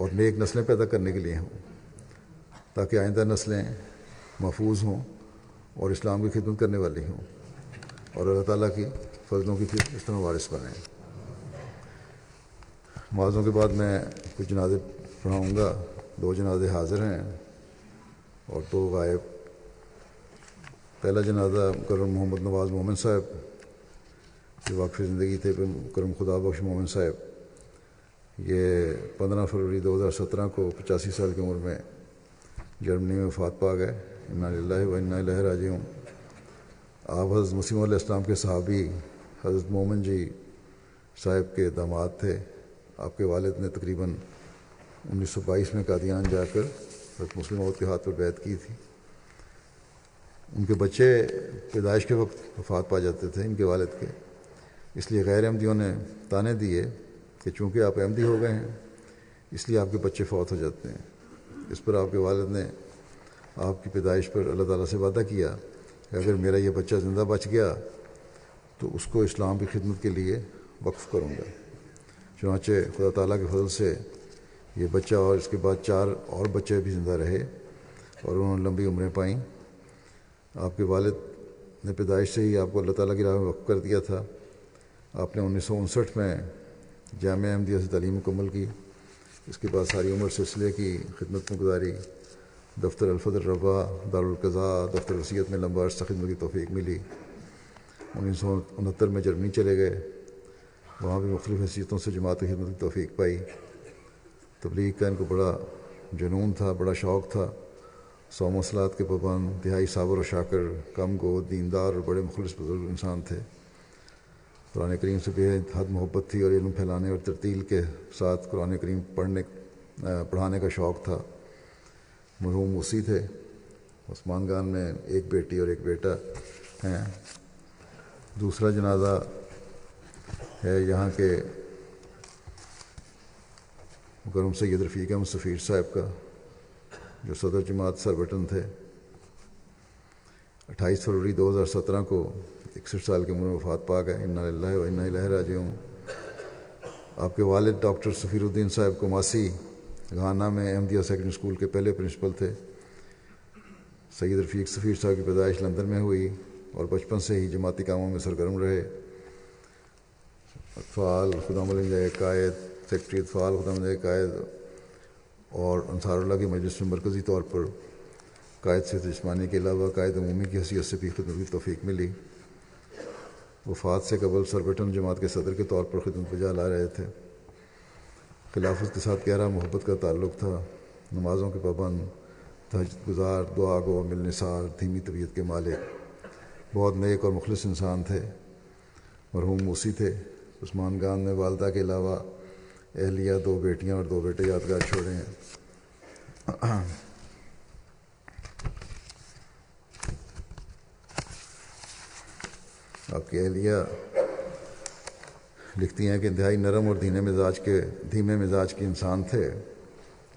Speaker 3: اور نیک نسلیں پیدا کرنے کے لیے ہوں، تاکہ آئندہ نسلیں محفوظ ہوں اور اسلام کی خدمت کرنے والی ہوں۔ اور اللہ تعالیٰ کی فضلوں کی اس طرح وارث بنیں معاذوں کے بعد میں کچھ جنازے پڑھاؤں گا۔ دو جنازے حاضر ہیں اور دو غائب۔ پہلا جنازہ کرم محمد نواز مومن صاحب، جو واقف زندگی تھے کرم خدا بخش مومن صاحب۔ یہ پندرہ فروری دو ہزار سترہ کو پچاسی سال کی عمر میں جرمنی میں وفات پا گئے۔ اللہ و انا الہ راجعون۔ آپ حضرت مسیم علیہ السلام کے صحابی حضرت مومن جی صاحب کے داماد تھے۔ آپ کے والد نے تقریباً انیس سو بائیس میں قادیان جا کر حضرت مسلم عورت کے ہاتھ پر بیعت کی تھی۔ ان کے بچے پیدائش کے وقت وفات پا جاتے تھے ان کے والد کے۔ اس لیے غیر احمدیوں نے تانے دیے کہ چونکہ آپ احمدی ہو گئے ہیں، اس لیے آپ کے بچے فوت ہو جاتے ہیں۔ اس پر آپ کے والد نے آپ کی پیدائش پر اللہ تعالیٰ سے وعدہ کیا کہ اگر میرا یہ بچہ زندہ بچ گیا تو اس کو اسلام کی خدمت کے لیے وقف کروں گا۔ چنانچہ خدا تعالیٰ کے فضل سے یہ بچہ اور اس کے بعد چار اور بچے بھی زندہ رہے اور انہوں نے لمبی عمریں پائیں۔ آپ کے والد نے پیدائش سے ہی آپ کو اللہ تعالیٰ کی راہ میں وقف کر دیا تھا۔ آپ نے انیس سو انسٹھ میں جامعہ احمدیہ سے تعلیم مکمل کی، اس کے بعد ساری عمر سلسلے کی خدمت میں گزاری، دفتر الفت الربا دارالقضاء، دفتر وسیعت میں لمبا عرصہ خدمت کی توفیق ملی۔ انیس سو انہتر میں جرمنی چلے گئے، وہاں بھی مختلف حیثیتوں سے جماعت کی خدمت کی توفیق پائی۔ تبلیغ کا ان کو بڑا جنون تھا، بڑا شوق تھا۔ سو مسلات کے پابند، دہائی صابر و شاکر، کم گو دیندار اور بڑے مخلص بزرگ انسان تھے۔ قرآن کریم سے بے حد محبت تھی اور علم پھیلانے اور ترتیل کے ساتھ قرآن کریم پڑھنے پڑھانے کا شوق تھا۔ مرحوم اسی تھے۔ عثمان گان میں ایک بیٹی اور ایک بیٹا ہیں۔ دوسرا جنازہ ہے یہاں کے مکرم سید رفیق احمد سفیر صاحب کا، جو صدر جماعت سر بٹن تھے۔ اٹھائیس فروری دو ہزار سترہ کو اکسٹھ سال کی عمر میں وفات پا گئے۔ ان اللہ و انا الہ راجعون۔ آپ کے والد ڈاکٹر سفیر الدین صاحب کو ماسی گھانا میں احمدیہ سیکنڈری اسکول کے پہلے پرنسپل تھے۔ سید رفیق سفیر صاحب کی پیدائش لندن میں ہوئی اور بچپن سے ہی جماعتی کاموں میں سرگرم رہے۔ اطفال، خدا ملنجائے قائد، سیکٹری اطفال، خدا ملنجائے قائد اور انصار اللہ کی مجلس میں مرکزی طور پر قائد سے جسمانی کے علاوہ قائد عمومی کی حیثیت سے بھی خدمت کی توفیق ملی۔ وفات سے قبل سربٹن جماعت کے صدر کے طور پر خدمت بجا لا رہے تھے۔ خلافت کے ساتھ گہرا محبت کا تعلق تھا۔ نمازوں کے پابند، تہجد گزار، دعا گو، مل نثار، دھیمی طبیعت کے مالک۔ بہت نیک اور مخلص انسان تھے۔ مرحوم موسی تھے۔ عثمان گان نے والدہ کے علاوہ اہلیہ دو بیٹیاں اور دو بیٹے یادگار چھوڑے ہیں۔ آپ کی اہلیہ لکھتی ہیں کہ انتہائی نرم اور دھینے مزاج کے دھیمے مزاج کے انسان تھے۔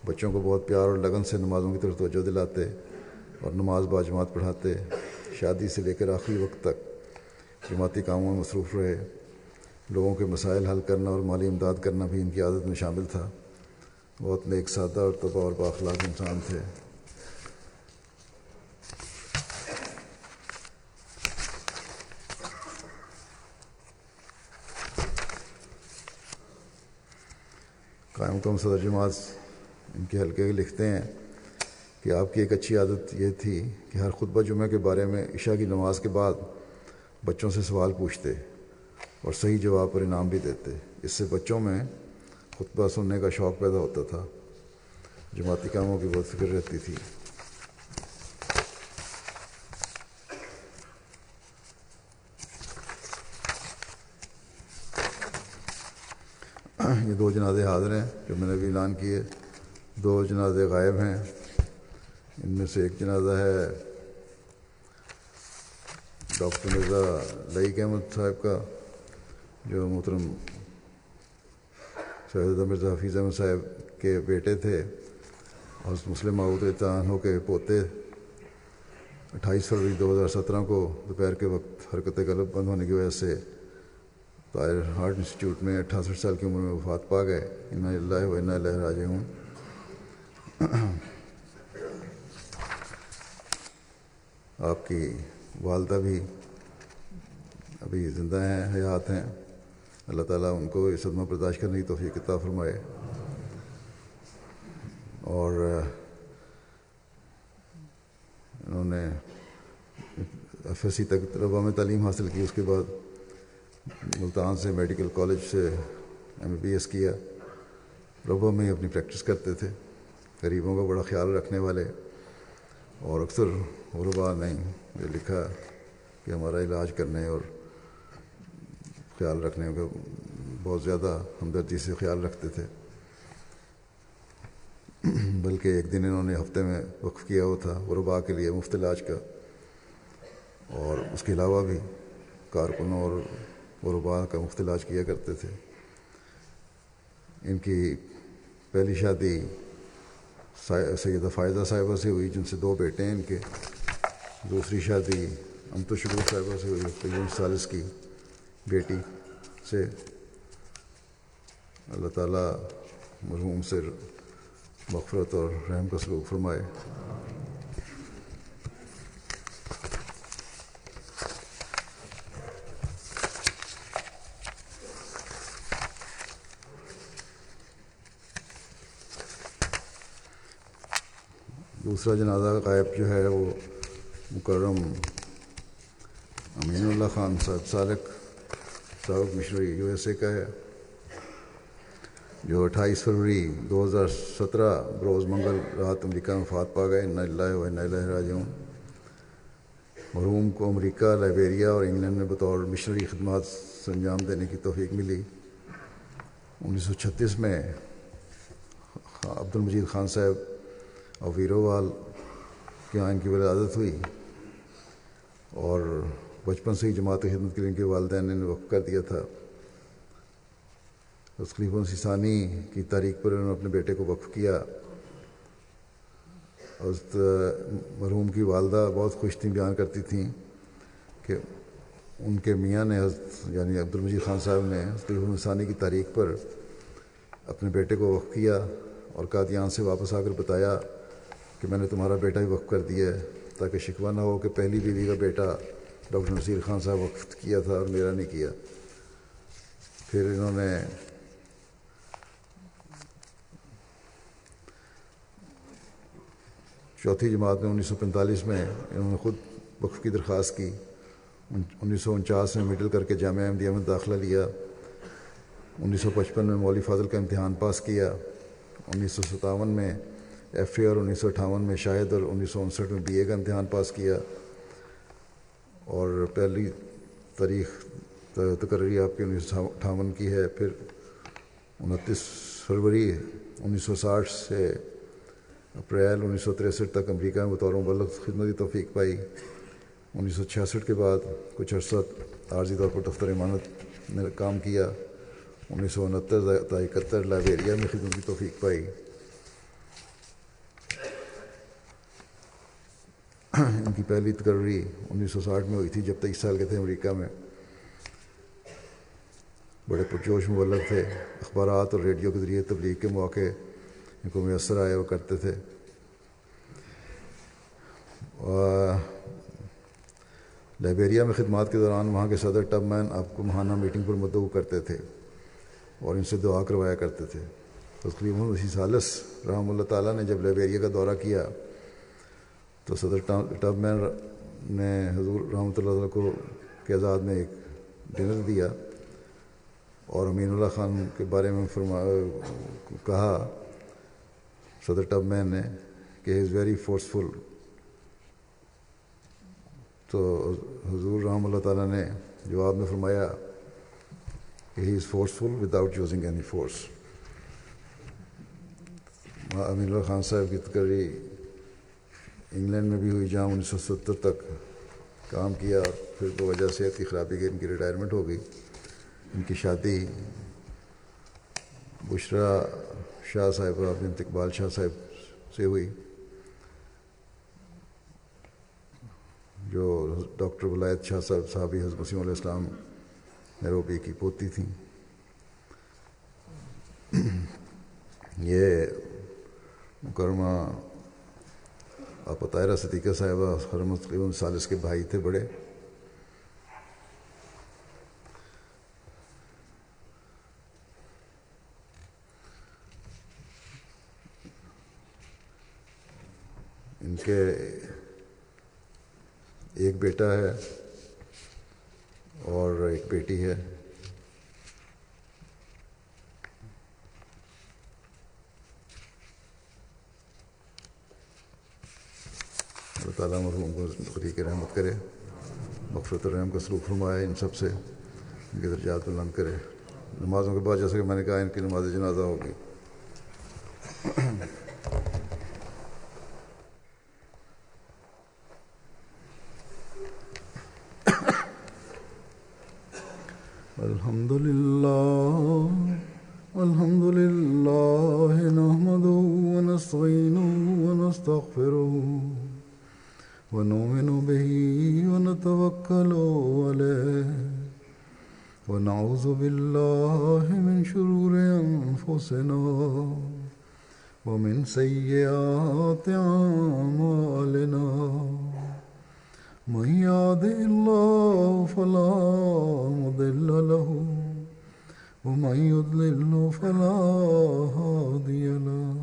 Speaker 3: بچوں کو بہت پیار اور لگن سے نمازوں کی طرف توجہ دلاتے اور نماز باجماعت پڑھاتے۔ شادی سے لے کر آخری وقت تک جماعتی کاموں میں مصروف رہے۔ لوگوں کے مسائل حل کرنا اور مالی امداد کرنا بھی ان کی عادت میں شامل تھا۔ بہت نیک، سادہ اور تباہ اور باخلاق انسان تھے۔ قائم قوم صدر جماعت ان کے حلقے لکھتے ہیں کہ آپ کی ایک اچھی عادت یہ تھی کہ ہر خطبہ جمعہ کے بارے میں عشاء کی نماز کے بعد بچوں سے سوال پوچھتے اور صحیح جواب پر انعام بھی دیتے۔ اس سے بچوں میں خطبہ سننے کا شوق پیدا ہوتا تھا۔ جماعتی کاموں کی بہت فکر رہتی تھی۔ یہ دو جنازے حاضر ہیں، جو میں نے بھی اعلان کیے۔ دو جنازے غائب ہیں۔ ان میں سے ایک جنازہ ہے ڈاکٹر مرزا لئی احمد صاحب کا، جو محترم سید مرزا حفیظ احمد صاحب کے بیٹے تھے۔ اور مسلم معود اتحان کے پوتے۔ اٹھائیس فروری دو ہزار سترہ کو دوپہر کے وقت حرکت قلب بند ہونے کی وجہ سے طاہر ہارٹ انسٹیٹیوٹ میں اٹھاسٹھ سال کی عمر میں وفات پا گئے۔ ان اللہ و اللہ راج ہوں آپ کی والدہ بھی ابھی زندہ ہیں، حیات ہیں۔ اللہ تعالیٰ ان کو صدمہ برداشت کرنے کی توفیق عطا فرمائے۔ اور انہوں نے ایف ایس سی تک طلبا میں تعلیم حاصل کی، اس کے بعد ملتان سے میڈیکل کالج سے ایم بی ایس کیا۔ ربا میں ہی اپنی پریکٹس کرتے تھے۔ غریبوں کا بڑا خیال رکھنے والے۔ اور اکثر غربا نے یہ لکھا کہ ہمارا علاج کرنے اور خیال رکھنے کا بہت زیادہ ہمدردی سے خیال رکھتے تھے۔ بلکہ ایک دن انہوں نے ہفتے میں وقف کیا ہوا تھا غربا کے لیے مفت علاج کا۔ اور اس کے علاوہ بھی کارکنوں اور غربا کا مفت علاج کیا کرتے تھے۔ ان کی پہلی شادی سیدہ فائدہ صاحبہ سے ہوئی، جن سے دو بیٹے ہیں ان کے۔ دوسری شادی امت شکر صاحبہ سے ہوئی قیوم سالس کی بیٹی سے۔ اللہ تعالیٰ مرحوم سے مغفرت اور رحم کا سلوک فرمائے۔ دوسرا جنازہ غائب جو ہے وہ مکرم امین اللہ خان صاحب سالک سابق مشری یو ایس اے کا ہے، جو اٹھائیس فروری دو ہزار سترہ بروز منگل رات امریکہ میں فات پا گئے اللہ و اللہ راجعون۔ مرحوم کو امریکہ، لائبیریا اور انگلینڈ میں بطور مشنری خدمات انجام دینے کی توفیق ملی۔ انیس سو چھتیس میں عبد المجید خان صاحب اور ویرووال کے یہاں ان کی ولادت ہوئی۔ اور بچپن سے ہی جماعت خدمت کے لیے ان کے والدین نے وقف کر دیا تھا۔ اس خلیفہ مسیح ثانی کی تاریخ پر انہوں نے اپنے بیٹے کو وقف کیا۔ حضرت مرحوم کی والدہ بہت خوش تھیں، بیان کرتی تھیں کہ ان کے میاں نے حضرت یعنی عبد المجید خان صاحب نے حضرت خلیفہ کی تاریخ پر اپنے بیٹے کو وقف کیا اور قادیان سے واپس آ کر بتایا۔ کہ میں نے تمہارا بیٹا ہی وقف کر دیا ہے، تاکہ شکوہ نہ ہو کہ پہلی بیوی کا بیٹا ڈاکٹر نصیر خان صاحب وقف کیا تھا اور میرا نہیں کیا۔ پھر انہوں نے چوتھی جماعت میں انیس سو پینتالیس میں انہوں نے خود وقف کی درخواست کی۔ انیس سو انچاس میں مڈل کر کے جامعہ احمدیہ میں داخلہ لیا۔ انیس سو پچپن میں مولوی فاضل کا امتحان پاس کیا۔ انیس سو ستاون میں ایف اے اور انیس سو اٹھاون میں شاہد اور انیس سو انسٹھ میں بی اے کا امتحان پاس کیا اور پہلی تاریخ تقرری آپ کی انیس سو اٹھاون کی ہے، پھر انتیس فروری انیس سو ساٹھ سے اپریل انیس سو تریسٹھ تک امریکہ میں بطور مبلغ خدمت کی توفیق پائی۔ انیس سو چھیاسٹھ کے بعد کچھ عرصہ عارضی طور پر دفتر امانت میں کام کیا۔ انیس سو انہتر تا اکہتر لائبیریا میں خدمت کی توفیق پائی۔ ان کی پہلی تقرری انیس سو ساٹھ میں ہوئی تھی، جب تیئیس سال کے تھے امریکہ میں۔ بڑے پرجوش مبلغ تھے۔ اخبارات اور ریڈیو کے ذریعے تبلیغ کے مواقع ان کو میسر آئے وہ کرتے تھے۔ لائبیریا میں خدمات کے دوران وہاں کے صدر ٹب مین آپ کو ماہانہ میٹنگ پر مدعو کرتے تھے اور ان سے دعا کروایا کرتے تھے۔ تقریباً اسی سالس رحم اللہ تعالیٰ نے جب لائبیریا کا دورہ کیا تو صدر ٹب مین نے حضور رحمۃ اللہ تعالیٰ کو کے آزاد میں ایک ڈنر دیا اور امین اللہ خان کے بارے میں فرما کہا، صدر ٹب مین نے کہ ہی از ویری فورسفل تو حضور رحم اللہ تعالیٰ نے جواب میں فرمایا کہ he is forceful without using any force Amin Ullah Khan صاحب کی تقرری انگلینڈ میں بھی ہوئی، جہاں انیس سو ستر تک کام کیا اور پھر بوجہ صحت کی خرابی کے ان کی ریٹائرمنٹ ہو گئی۔ ان کی شادی بشرا شاہ صاحبہ بنت اقبال شاہ صاحب سے ہوئی۔ جو ڈاکٹر ولایت شاہ صاحب، صحابی حضرت مسیم علیہ السلام نیروبی کی پوتی تھیں۔ یہ مکرمہ آپ طاہرہ صدیقہ صاحبہ حرمت تقریباً سالس کے بھائی تھے بڑے۔ ان کے ایک بیٹا ہے اور ایک بیٹی ہے۔ اللہ تعالیٰ مرحوم کو خریق رحمت کرے مغفرت الرحم کا سلوک فرمائے ان سب سے ان کے درجات بلند کرے نمازوں کے بعد جیسا کہ میں نے کہا ان کی نماز جنازہ ہوگی الحمد لله الحمد لله نحمده ونستعينه ونستغفره ونؤمن به ونتوكل عليه ونعوذ بالله من شرور أنفسنا ومن سيئات أعمالنا من يهده الله فلا مضل له ومن يضلل فلا هادي له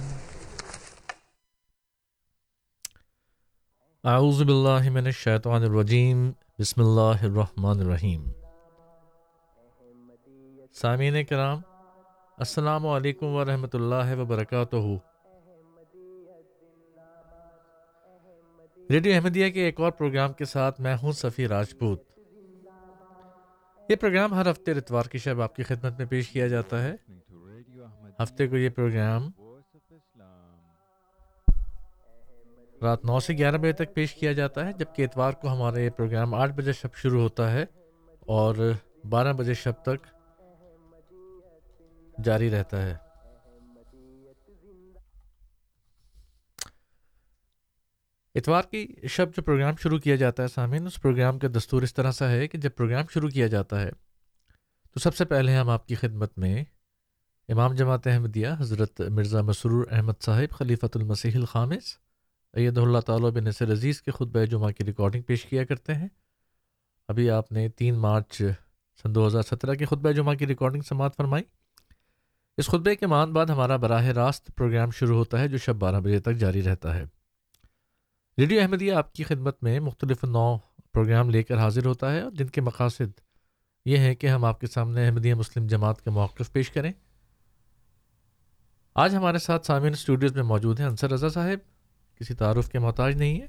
Speaker 4: اعوذ باللہ من الشیطان الرجیم، بسم اللہ الرحمن الرحیم۔ سامعین کرام، السلام علیکم ورحمۃ اللہ وبرکاتہ۔ ریڈیو احمدیہ کے ایک اور پروگرام کے ساتھ میں ہوں صفی راجپوت۔ یہ پروگرام ہر ہفتے اتوار کی شب آپ کی خدمت میں پیش کیا جاتا ہے۔ ہفتے کو یہ پروگرام رات نو سے گیارہ بجے تک پیش کیا جاتا ہے، جبکہ اتوار کو ہمارا یہ پروگرام آٹھ بجے شب شروع ہوتا ہے اور بارہ بجے شب تک جاری رہتا ہے۔ اتوار کی شب جو پروگرام شروع کیا جاتا ہے سامعین، اس پروگرام کا دستور اس طرح سا ہے کہ جب پروگرام شروع کیا جاتا ہے، تو سب سے پہلے ہم آپ کی خدمت میں امام جماعت احمدیہ حضرت مرزا مسرور احمد صاحب، خلیفۃ المسیح الخامس عید اللہ تعالیٰ بن نصر عزیز کے خطبہ جمعہ کی ریکارڈنگ پیش کیا کرتے ہیں۔ ابھی آپ نے تین مارچ سن دو ہزار سترہ کے خطبہ جمعہ کی ریکارڈنگ سماعت فرمائی۔ اس خطبے کے مان بعد ہمارا براہ راست پروگرام شروع ہوتا ہے جو شب بارہ بجے تک جاری رہتا ہے۔ ریڈیو احمدیہ آپ کی خدمت میں مختلف نو پروگرام لے کر حاضر ہوتا ہے اور جن کے مقاصد یہ ہیں کہ ہم آپ کے سامنے احمدیہ مسلم جماعت کے موقف پیش کریں۔ آج ہمارے ساتھ سامعین اسٹوڈیوز میں موجود ہیں انصر رضا صاحب۔ کسی تعارف کے محتاج نہیں ہے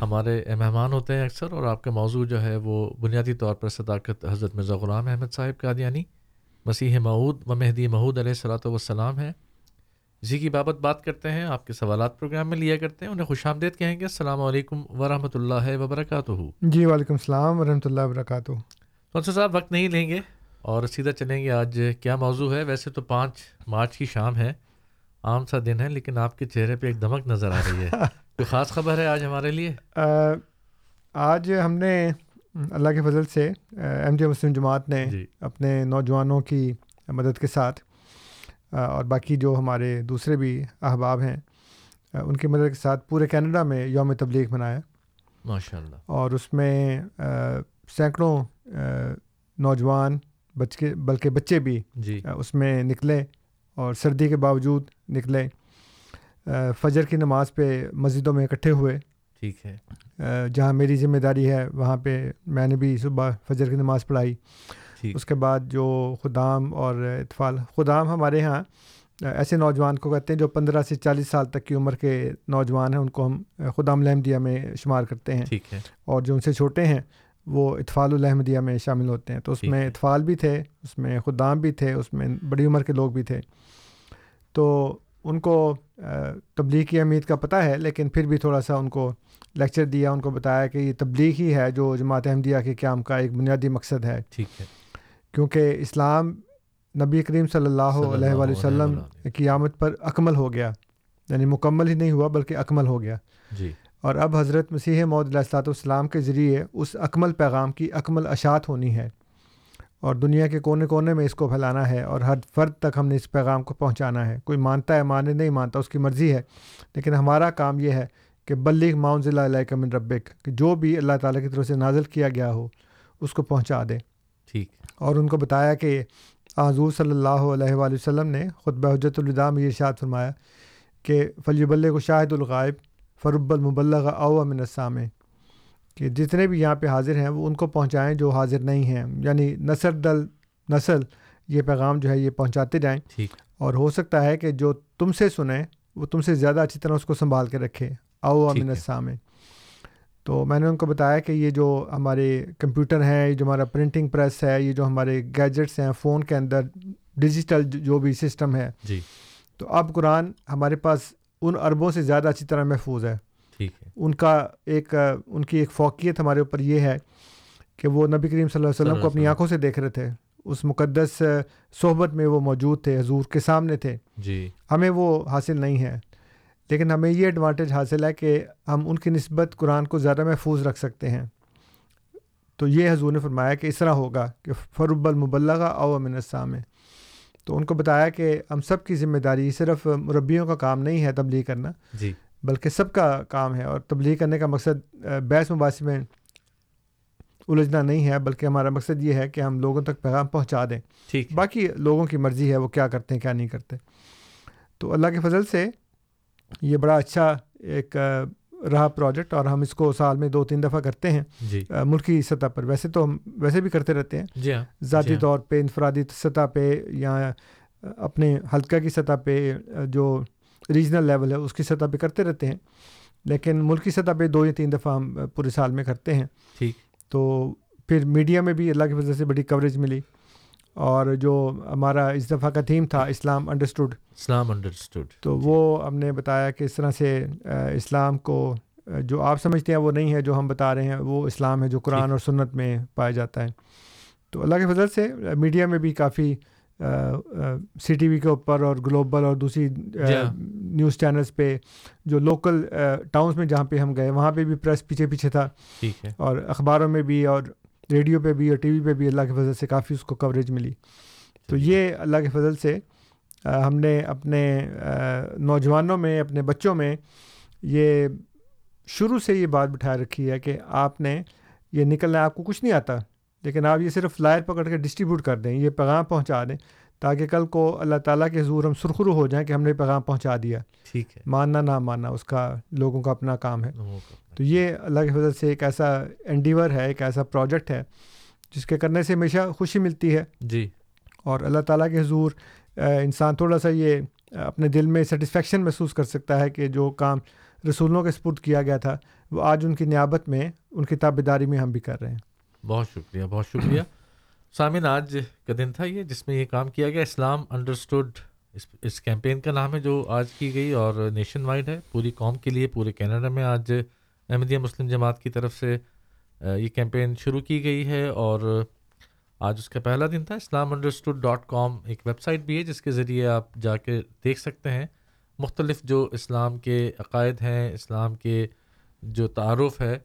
Speaker 4: ہمارے مہمان ہوتے ہیں اکثر اور آپ کا موضوع جو ہے وہ بنیادی طور پر صداقت حضرت مرزا غلام احمد صاحب کا دیانی۔ مسیح معود و مہدی محود علیہ صلاۃ والسلام ہے اسی کی بابت بات کرتے ہیں آپ کے سوالات پروگرام میں لیا کرتے ہیں انہیں خوش آمدید کہیں گے۔ السلام علیکم ورحمۃ اللہ وبرکاتہ۔
Speaker 5: جی وعلیکم السلام ورحمۃ اللہ وبرکاتہ۔
Speaker 4: تو صاحب وقت نہیں لیں گے اور سیدھا چلیں گے۔ آج کیا موضوع ہے؟ ویسے تو پانچ مارچ کی شام ہے۔ عام سا دن ہے لیکن آپ کے چہرے پہ ایک دمک نظر آ رہی ہے۔ کوئی خاص خبر ہے آج ہمارے لیے؟
Speaker 5: آج ہم نے اللہ کے فضل سے ایم جی مسلم جماعت نے جی۔ اپنے نوجوانوں کی مدد کے ساتھ اور باقی جو ہمارے دوسرے بھی احباب ہیں ان کی مدد کے ساتھ پورے کینیڈا میں یوم تبلیغ منایا۔
Speaker 4: ماشاء اللہ
Speaker 5: اور اس میں سینکڑوں نوجوان بچ کے بلکہ بچے بھی
Speaker 4: جی۔
Speaker 5: اس میں نکلے۔ اور سردی کے باوجود نکلے فجر کی نماز پہ مسجدوں میں اکٹھے ہوئے۔
Speaker 4: ٹھیک ہے۔
Speaker 5: جہاں میری ذمہ داری ہے وہاں پہ میں نے بھی صبح فجر کی نماز پڑھائی۔ اس کے بعد جو خدام اور اطفال خدام ہمارے یہاں ایسے نوجوان کو کہتے ہیں جو پندرہ سے چالیس سال تک کی عمر کے نوجوان ہیں ان کو ہم خدام الحمدیہ میں شمار کرتے ہیں۔ اور جو ان سے چھوٹے ہیں وہ اطفال الحمدیہ میں شامل ہوتے ہیں۔ تو اس میں اطفال بھی تھے اس میں خدام بھی تھے اس میں بڑی عمر کے لوگ بھی تھے۔ تو ان کو تبلیغ کی اہمیت کا پتہ ہے لیکن پھر بھی تھوڑا سا ان کو لیکچر دیا ان کو بتایا کہ یہ تبلیغ ہی ہے جو جماعت احمدیہ کے قیام کا ایک بنیادی مقصد ہے۔
Speaker 4: ٹھیک ہے۔
Speaker 5: کیونکہ اسلام نبی کریم صلی اللہ علیہ وآلہ وسلم کی آمد پر اکمل ہو گیا۔ یعنی مکمل ہی نہیں ہوا بلکہ اکمل ہو گیا۔
Speaker 4: جی۔
Speaker 5: اور اب حضرت مسیح علیہ السلاۃ والسلام کے ذریعے اس اکمل پیغام کی اکمل اشاعت ہونی ہے اور دنیا کے کونے کونے میں اس کو پھیلانا ہے اور ہر فرد تک ہم نے اس پیغام کو پہنچانا ہے۔ کوئی مانتا ہے مانے نہیں مانتا اس کی مرضی ہے لیکن ہمارا کام یہ ہے کہ بلغ معاون ضلع علیہ من ربک کہ جو بھی اللہ تعالیٰ کی طرف سے نازل کیا گیا ہو اس کو پہنچا دے۔
Speaker 4: ٹھیک۔
Speaker 5: اور ان کو بتایا کہ حضور صلی اللہ علیہ وآلہ وسلم نے خطبہ حجت الوداع میں یہ ارشاد فرمایا کہ فلی کو شاہد الغائب فرب المبلغ او امن السام کہ جتنے بھی یہاں پہ حاضر ہیں وہ ان کو پہنچائیں جو حاضر نہیں ہیں۔ یعنی نسل دل نسل یہ پیغام جو ہے یہ پہنچاتے جائیں۔ اور ہو سکتا ہے کہ جو تم سے سنیں وہ تم سے زیادہ اچھی طرح اس کو سنبھال کے رکھے۔ او امن السام تو میں نے ان کو بتایا کہ یہ جو ہمارے کمپیوٹر ہیں یہ جو ہمارا پرنٹنگ پریس ہے یہ جو ہمارے گیجٹس ہیں فون کے اندر ڈیجیٹل جو بھی سسٹم ہے۔
Speaker 4: جی۔
Speaker 5: تو اب قرآن ہمارے پاس ان اربوں سے زیادہ اچھی طرح محفوظ ہے۔
Speaker 4: ٹھیک ہے۔
Speaker 5: ان کا ایک ان کی ایک فوقیت ہمارے اوپر یہ ہے کہ وہ نبی کریم صلی اللہ علیہ وسلم کو اپنی آنکھوں سے دیکھ رہے تھے۔ اس مقدس صحبت میں وہ موجود تھے حضور کے سامنے تھے۔
Speaker 4: جی۔
Speaker 5: ہمیں وہ حاصل نہیں ہے۔ لیکن ہمیں یہ ایڈوانٹیج حاصل ہے کہ ہم ان کی نسبت قرآن کو زیادہ محفوظ رکھ سکتے ہیں۔ تو یہ حضور نے فرمایا کہ اس طرح ہوگا کہ فرب المبلغ او امن السام۔ تو ان کو بتایا کہ ہم سب کی ذمہ داری صرف مربیوں کا کام نہیں ہے تبلیغ کرنا
Speaker 4: جی۔
Speaker 5: بلکہ سب کا کام ہے اور تبلیغ کرنے کا مقصد بحث مباحث میں الجھنا نہیں ہے بلکہ ہمارا مقصد یہ ہے کہ ہم لوگوں تک پیغام پہنچا دیں۔
Speaker 4: ٹھیک
Speaker 5: باقی لوگوں کی مرضی ہے وہ کیا کرتے ہیں کیا نہیں کرتے۔ تو اللہ کے فضل سے یہ بڑا اچھا ایک رہا پروجیکٹ اور ہم اس کو سال میں دو تین دفعہ کرتے ہیں
Speaker 4: جی۔
Speaker 5: ملکی سطح پر۔ ویسے تو ہم ویسے بھی کرتے رہتے ہیں۔
Speaker 4: جی ہاں۔
Speaker 5: ذاتی
Speaker 4: جی ہاں۔
Speaker 5: طور پہ انفرادی سطح پہ یا اپنے حلقہ کی سطح پہ جو ریجنل لیول ہے اس کی سطح پہ کرتے رہتے ہیں۔ لیکن ملکی سطح پہ دو یا تین دفعہ ہم پورے سال میں کرتے ہیں۔
Speaker 4: ٹھیک۔
Speaker 5: تو پھر میڈیا میں بھی اللہ کی وجہ سے بڑی کوریج ملی۔ اور جو ہمارا اس دفعہ کا تھیم تھا اسلام انڈرسٹوڈ
Speaker 4: اسلام انڈرسٹوڈ
Speaker 5: تو وہ ہم نے بتایا کہ اس طرح سے اسلام کو جو آپ سمجھتے ہیں وہ نہیں ہے جو ہم بتا رہے ہیں وہ اسلام ہے جو قرآن اور سنت میں پایا جاتا ہے۔ تو اللہ کے فضل سے میڈیا میں بھی کافی سی ٹی وی کے اوپر اور گلوبل اور دوسری نیوز چینلز پہ جو لوکل ٹاؤنس میں جہاں پہ ہم گئے وہاں پہ بھی پریس پیچھے پیچھے تھا۔ اور اخباروں میں بھی اور ریڈیو پہ بھی اور ٹی وی پہ بھی اللہ کے فضل سے کافی اس کو کوریج ملی۔ تو یہ اللہ کے فضل سے ہم نے اپنے نوجوانوں میں اپنے بچوں میں یہ شروع سے یہ بات بٹھائے رکھی ہے کہ آپ نے یہ نکلنا آپ کو کچھ نہیں آتا لیکن آپ یہ صرف فلائر پکڑ کے ڈسٹریبیوٹ کر دیں یہ پیغام پہنچا دیں تاکہ کل کو اللہ تعالیٰ کے حضور ہم سرخرو ہو جائیں کہ ہم نے پیغام پہنچا دیا۔
Speaker 4: ٹھیک ہے۔
Speaker 5: ماننا نہ ماننا اس کا لوگوں کا اپنا کام ہے۔ تو یہ اللہ کی فضل سے ایک ایسا انڈیور ہے ایک ایسا پروجیکٹ ہے جس کے کرنے سے ہمیشہ خوشی ملتی ہے۔
Speaker 4: جی۔
Speaker 5: اور اللہ تعالیٰ کے حضور انسان تھوڑا سا یہ اپنے دل میں سیٹسفیکشن محسوس کر سکتا ہے کہ جو کام رسولوں کے سپرد کیا گیا تھا وہ آج ان کی نیابت میں ان کی تابے داری میں ہم بھی کر رہے ہیں۔
Speaker 4: بہت شکریہ بہت شکریہ۔ سامن آج کا دن تھا یہ جس میں یہ کام کیا گیا۔ اسلام انڈرسٹوڈ اس اس کیمپین کا نام ہے جو آج کی گئی اور نیشن وائڈ ہے۔ پوری قوم کے لیے پورے کینیڈا میں آج احمدیہ مسلم جماعت کی طرف سے یہ کیمپین شروع کی گئی ہے اور آج اس کا پہلا دن تھا۔ اسلام انڈرسٹوڈ ڈاٹ کام ایک ویب سائٹ بھی ہے جس کے ذریعے آپ جا کے دیکھ سکتے ہیں۔ مختلف جو اسلام کے عقائد ہیں، اسلام کے جو تعارف ہے،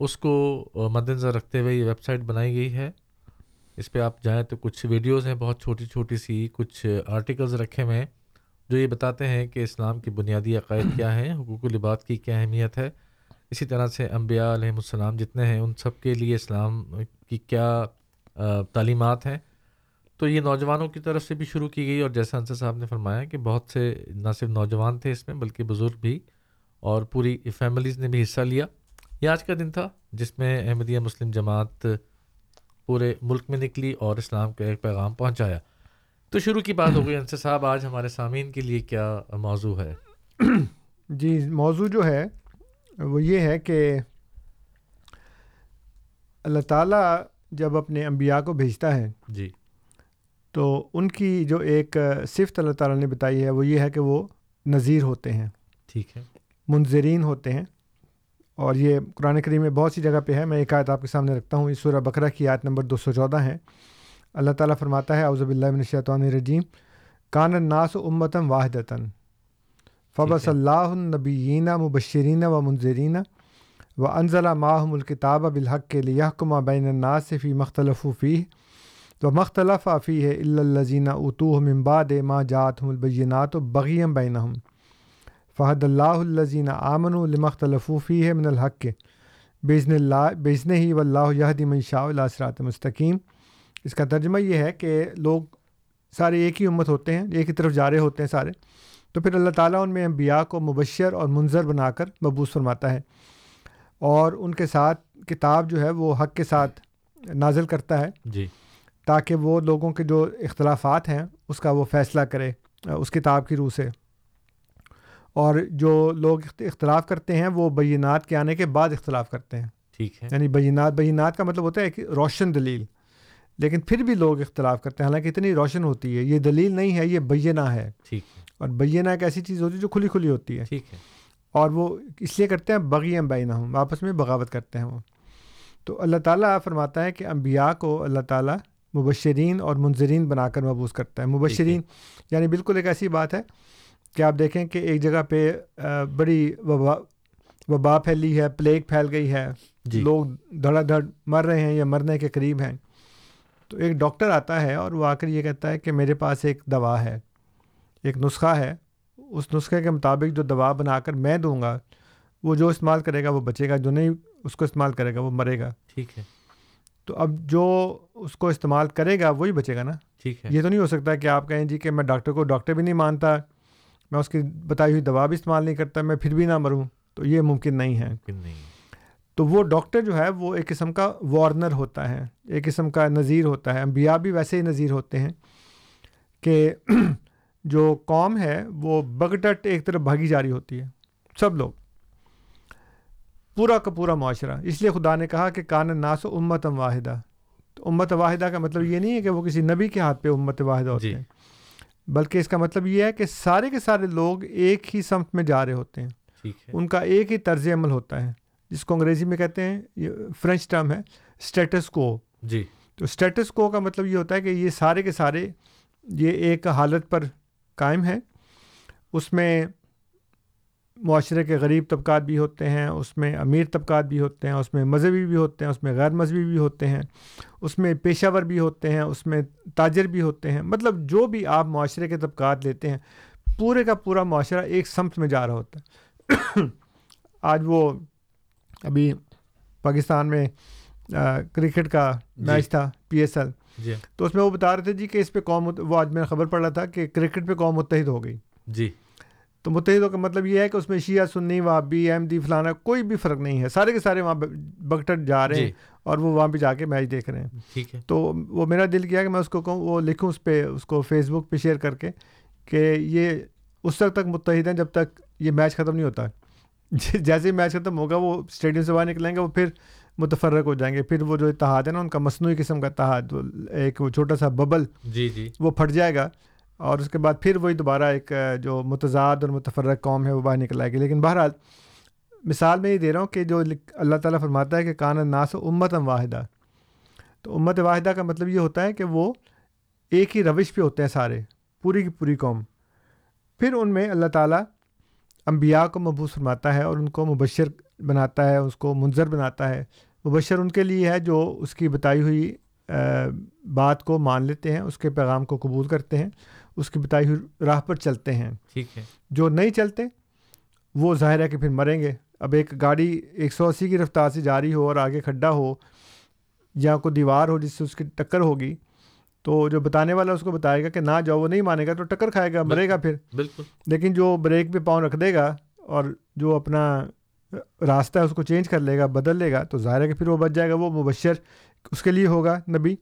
Speaker 4: اس کو مد نظر رکھتے ہوئے یہ ویب سائٹ بنائی گئی ہے۔ اس پہ آپ جائیں تو کچھ ویڈیوز ہیں، بہت چھوٹی چھوٹی سی، کچھ آرٹیکلز رکھے ہوئے ہیں جو یہ بتاتے ہیں کہ اسلام کی بنیادی عقائد کیا ہیں، حقوق الباد کی کیا اہمیت ہے۔ اسی طرح سے انبیاء علیہ السلام جتنے ہیں، ان سب کے لیے اسلام کی کیا تعلیمات ہیں۔ تو یہ نوجوانوں کی طرف سے بھی شروع کی گئی اور جیسا انصر صاحب نے فرمایا کہ بہت سے نہ صرف نوجوان تھے اس میں، بلکہ بزرگ بھی اور پوری فیملیز نے بھی حصہ لیا۔ یہ آج کا دن تھا جس میں احمدیہ مسلم جماعت پورے ملک میں نکلی اور اسلام کا ایک پیغام پہنچایا۔ تو شروع کی بات ہو گئی۔ انصر صاحب، آج ہمارے سامعین کے لیے کیا موضوع ہے؟
Speaker 5: جی موضوع جو ہے وہ یہ ہے کہ اللہ تعالیٰ جب اپنے انبیاء کو بھیجتا ہے
Speaker 4: جی۔
Speaker 5: تو ان کی جو ایک صفت اللہ تعالیٰ نے بتائی ہے وہ یہ ہے کہ وہ نذیر ہوتے ہیں۔
Speaker 4: ٹھیک ہے۔
Speaker 5: منظرین ہوتے ہیں۔ اور یہ قرآن کریم میں بہت سی جگہ پہ ہے۔ میں ایک آیت آپ کے سامنے رکھتا ہوں۔ اس سورہ بکرا کی آیت نمبر دو سو چودہ ہے۔ اللہ تعالیٰ فرماتا ہے اوزب اللہ الشیطان الرجیم۔ کان الناس و امتم واحدتاً۔ فبص اللہ النبیینہ مبشرین و منظرین و انضلاء ماہم الکتاب بالحق کے لیہ کما بین الناس فی مختلف فی و مختلف فی ہے الزینہ اتو ممباد ما جات ہم البینات و بغیم بین فہد اللہ الزین آمن المختلفی ہے من الحق۔ کے بیزن اللہ بیزن ہی و اللہ یہدی من شاء اللہ صراط مستقیم۔ اس کا ترجمہ یہ ہے کہ لوگ سارے ایک ہی امت ہوتے ہیں ایک ہی طرف جا رہے ہوتے ہیں سارے۔ تو پھر اللہ تعالیٰ ان میں انبیاء کو مبشر اور منظر بنا کر مبوس فرماتا ہے اور ان کے ساتھ کتاب جو ہے وہ حق کے ساتھ نازل کرتا ہے
Speaker 4: جی۔
Speaker 5: تاکہ وہ لوگوں کے جو اختلافات ہیں اس کا وہ فیصلہ کرے اس کتاب کی روح سے۔ اور جو لوگ اختلاف کرتے ہیں وہ بینات کے آنے کے بعد اختلاف کرتے ہیں۔
Speaker 4: ٹھیک ہے۔
Speaker 5: یعنی بینات بینات کا مطلب ہوتا ہے کہ روشن دلیل۔ لیکن پھر بھی لوگ اختلاف کرتے ہیں حالانکہ اتنی روشن ہوتی ہے یہ دلیل نہیں ہے یہ بینہ ہے۔
Speaker 4: ٹھیک۔
Speaker 5: اور بینہ ایک ایسی چیز ہوتی ہے جو کھلی کھلی ہوتی ہے۔
Speaker 4: ٹھیک ہے۔
Speaker 5: اور وہ اس لیے کرتے ہیں بغی بینہ ہوں آپس میں بغاوت کرتے ہیں وہ۔ تو اللہ تعالیٰ فرماتا ہے کہ انبیاء کو اللہ تعالیٰ مبشرین اور منظرین بنا کر مبوس کرتا ہے۔ مبشرین یعنی بالکل ایک ایسی بات ہے کہ آپ دیکھیں کہ ایک جگہ پہ بڑی وبا وبا پھیلی ہے پلیگ پھیل گئی ہے۔
Speaker 4: جی۔
Speaker 5: لوگ دھڑا دھڑ مر رہے ہیں یا مرنے کے قریب ہیں۔ تو ایک ڈاکٹر آتا ہے اور وہ آ کر یہ کہتا ہے کہ میرے پاس ایک دوا ہے۔ ایک نسخہ ہے۔ اس نسخے کے مطابق جو دوا بنا کر میں دوں گا وہ جو استعمال کرے گا وہ بچے گا جو نہیں اس کو استعمال کرے گا وہ مرے گا۔
Speaker 4: ٹھیک ہے۔
Speaker 5: تو اب جو اس کو استعمال کرے گا وہی بچے گا نا۔
Speaker 4: ٹھیک ہے۔
Speaker 5: یہ تو نہیں ہو سکتا کہ آپ کہیں جی کہ میں ڈاکٹر کو ڈاکٹر بھی نہیں مانتا میں اس کی بتائی ہوئی دوا بھی استعمال نہیں کرتا میں پھر بھی نہ مروں۔ تو یہ ممکن نہیں ہے۔
Speaker 4: ممکن نہیں
Speaker 5: تو وہ ڈاکٹر جو ہے وہ ایک قسم کا وارنر ہوتا ہے ایک قسم کا نظیر ہوتا ہے۔ انبیاء بھی ویسے ہی نظیر ہوتے ہیں کہ جو قوم ہے وہ بگٹٹ ایک طرف بھاگی جاری ہوتی ہے۔ سب لوگ۔ پورا کا پورا معاشرہ۔ اس لیے خدا نے کہا کہ کان ناس و امت واحدہ۔ تو امت واحدہ کا مطلب یہ نہیں ہے کہ وہ کسی نبی کے ہاتھ پہ امت واحدہ ہوتے
Speaker 4: جی۔
Speaker 5: ہیں بلکہ اس کا مطلب یہ ہے کہ سارے کے سارے لوگ ایک ہی سمت میں جا رہے ہوتے ہیں۔ ان کا ایک ہی طرز عمل ہوتا ہے جس کو انگریزی میں کہتے ہیں یہ فرینچ ٹرم ہے اسٹیٹس کو۔
Speaker 4: جی۔
Speaker 5: تو اسٹیٹس کو کا مطلب یہ ہوتا ہے کہ یہ سارے کے سارے یہ ایک حالت پر قائم ہے اس میں معاشرے کے غریب طبقات بھی ہوتے ہیں اس میں امیر طبقات بھی ہوتے ہیں اس میں مذہبی بھی ہوتے ہیں اس میں غیر مذہبی بھی ہوتے ہیں اس میں پیشہ ور بھی ہوتے ہیں اس میں تاجر بھی ہوتے ہیں۔ مطلب جو بھی آپ معاشرے کے طبقات لیتے ہیں پورے کا پورا معاشرہ ایک سمت میں جا رہا ہوتا ہے۔ آج وہ ابھی پاکستان میں کرکٹ کا میچ تھا پی ایس ایل۔
Speaker 4: جی۔
Speaker 5: تو اس میں وہ بتا رہے تھے جی کہ اس پہ قوم وہ آج میں نے خبر پڑھ رہا تھا کہ کرکٹ پہ قوم متحد ہو گئی۔
Speaker 4: جی۔
Speaker 5: تو متحدوں کا مطلب یہ ہے کہ اس میں شیعہ سنی وہابی احمدی فلانا کوئی بھی فرق نہیں ہے۔ سارے کے سارے وہاں بگٹٹ جا رہے ہیں
Speaker 4: جی
Speaker 5: اور وہ وہاں پہ جا کے میچ دیکھ رہے ہیں۔
Speaker 4: ٹھیک ہے۔
Speaker 5: تو وہ میرا دل کیا کہ میں اس کو کہوں وہ لکھوں اس پہ اس کو فیس بک پہ شیئر کر کے کہ یہ اس وقت تک متحد ہیں جب تک یہ میچ ختم نہیں ہوتا۔ جیسے ہی میچ ختم ہوگا وہ اسٹیڈیم سے باہر نکلیں گے وہ پھر متفرق ہو جائیں گے۔ پھر وہ جو اتحاد ہے نا ان کا مصنوعی قسم کا اتحاد ایک وہ چھوٹا سا ببل
Speaker 4: جی جی۔
Speaker 5: وہ پھٹ جائے گا۔ اور اس کے بعد پھر وہی دوبارہ ایک جو متضاد اور متفرق قوم ہے وہ باہر نکل آئے گی۔ لیکن بہرحال مثال میں یہ دے رہا ہوں کہ جو اللہ تعالیٰ فرماتا ہے کہ کان الناس امت واحدہ۔ تو امت واحدہ کا مطلب یہ ہوتا ہے کہ وہ ایک ہی روش پہ ہوتے ہیں سارے پوری کی پوری قوم۔ پھر ان میں اللہ تعالیٰ انبیاء کو مبوس فرماتا ہے اور ان کو مبشر بناتا ہے اس کو منظر بناتا ہے۔ مبشر ان کے لیے ہے جو اس کی بتائی ہوئی بات کو مان لیتے ہیں اس کے پیغام کو قبول کرتے ہیں اس کی بتائی ہوئی راہ پر چلتے ہیں۔
Speaker 4: ٹھیک ہے۔
Speaker 5: جو نہیں چلتے وہ ظاہر ہے کہ پھر مریں گے۔ اب ایک گاڑی ایک سو اسی کی رفتار سے جاری ہو اور آگے کھڈا ہو یا کوئی دیوار ہو جس سے اس کی ٹکر ہوگی تو جو بتانے والا اس کو بتائے گا کہ نہ جاؤ وہ نہیں مانے گا تو ٹکر کھائے گا مرے گا پھر۔
Speaker 4: بالکل۔
Speaker 5: لیکن جو بریک پہ پاؤں رکھ دے گا اور جو اپنا راستہ ہے اس کو چینج کر لے گا بدل لے گا تو ظاہر ہے کہ پھر وہ بچ جائے گا وہ مبشر اس کے لیے ہوگا نبی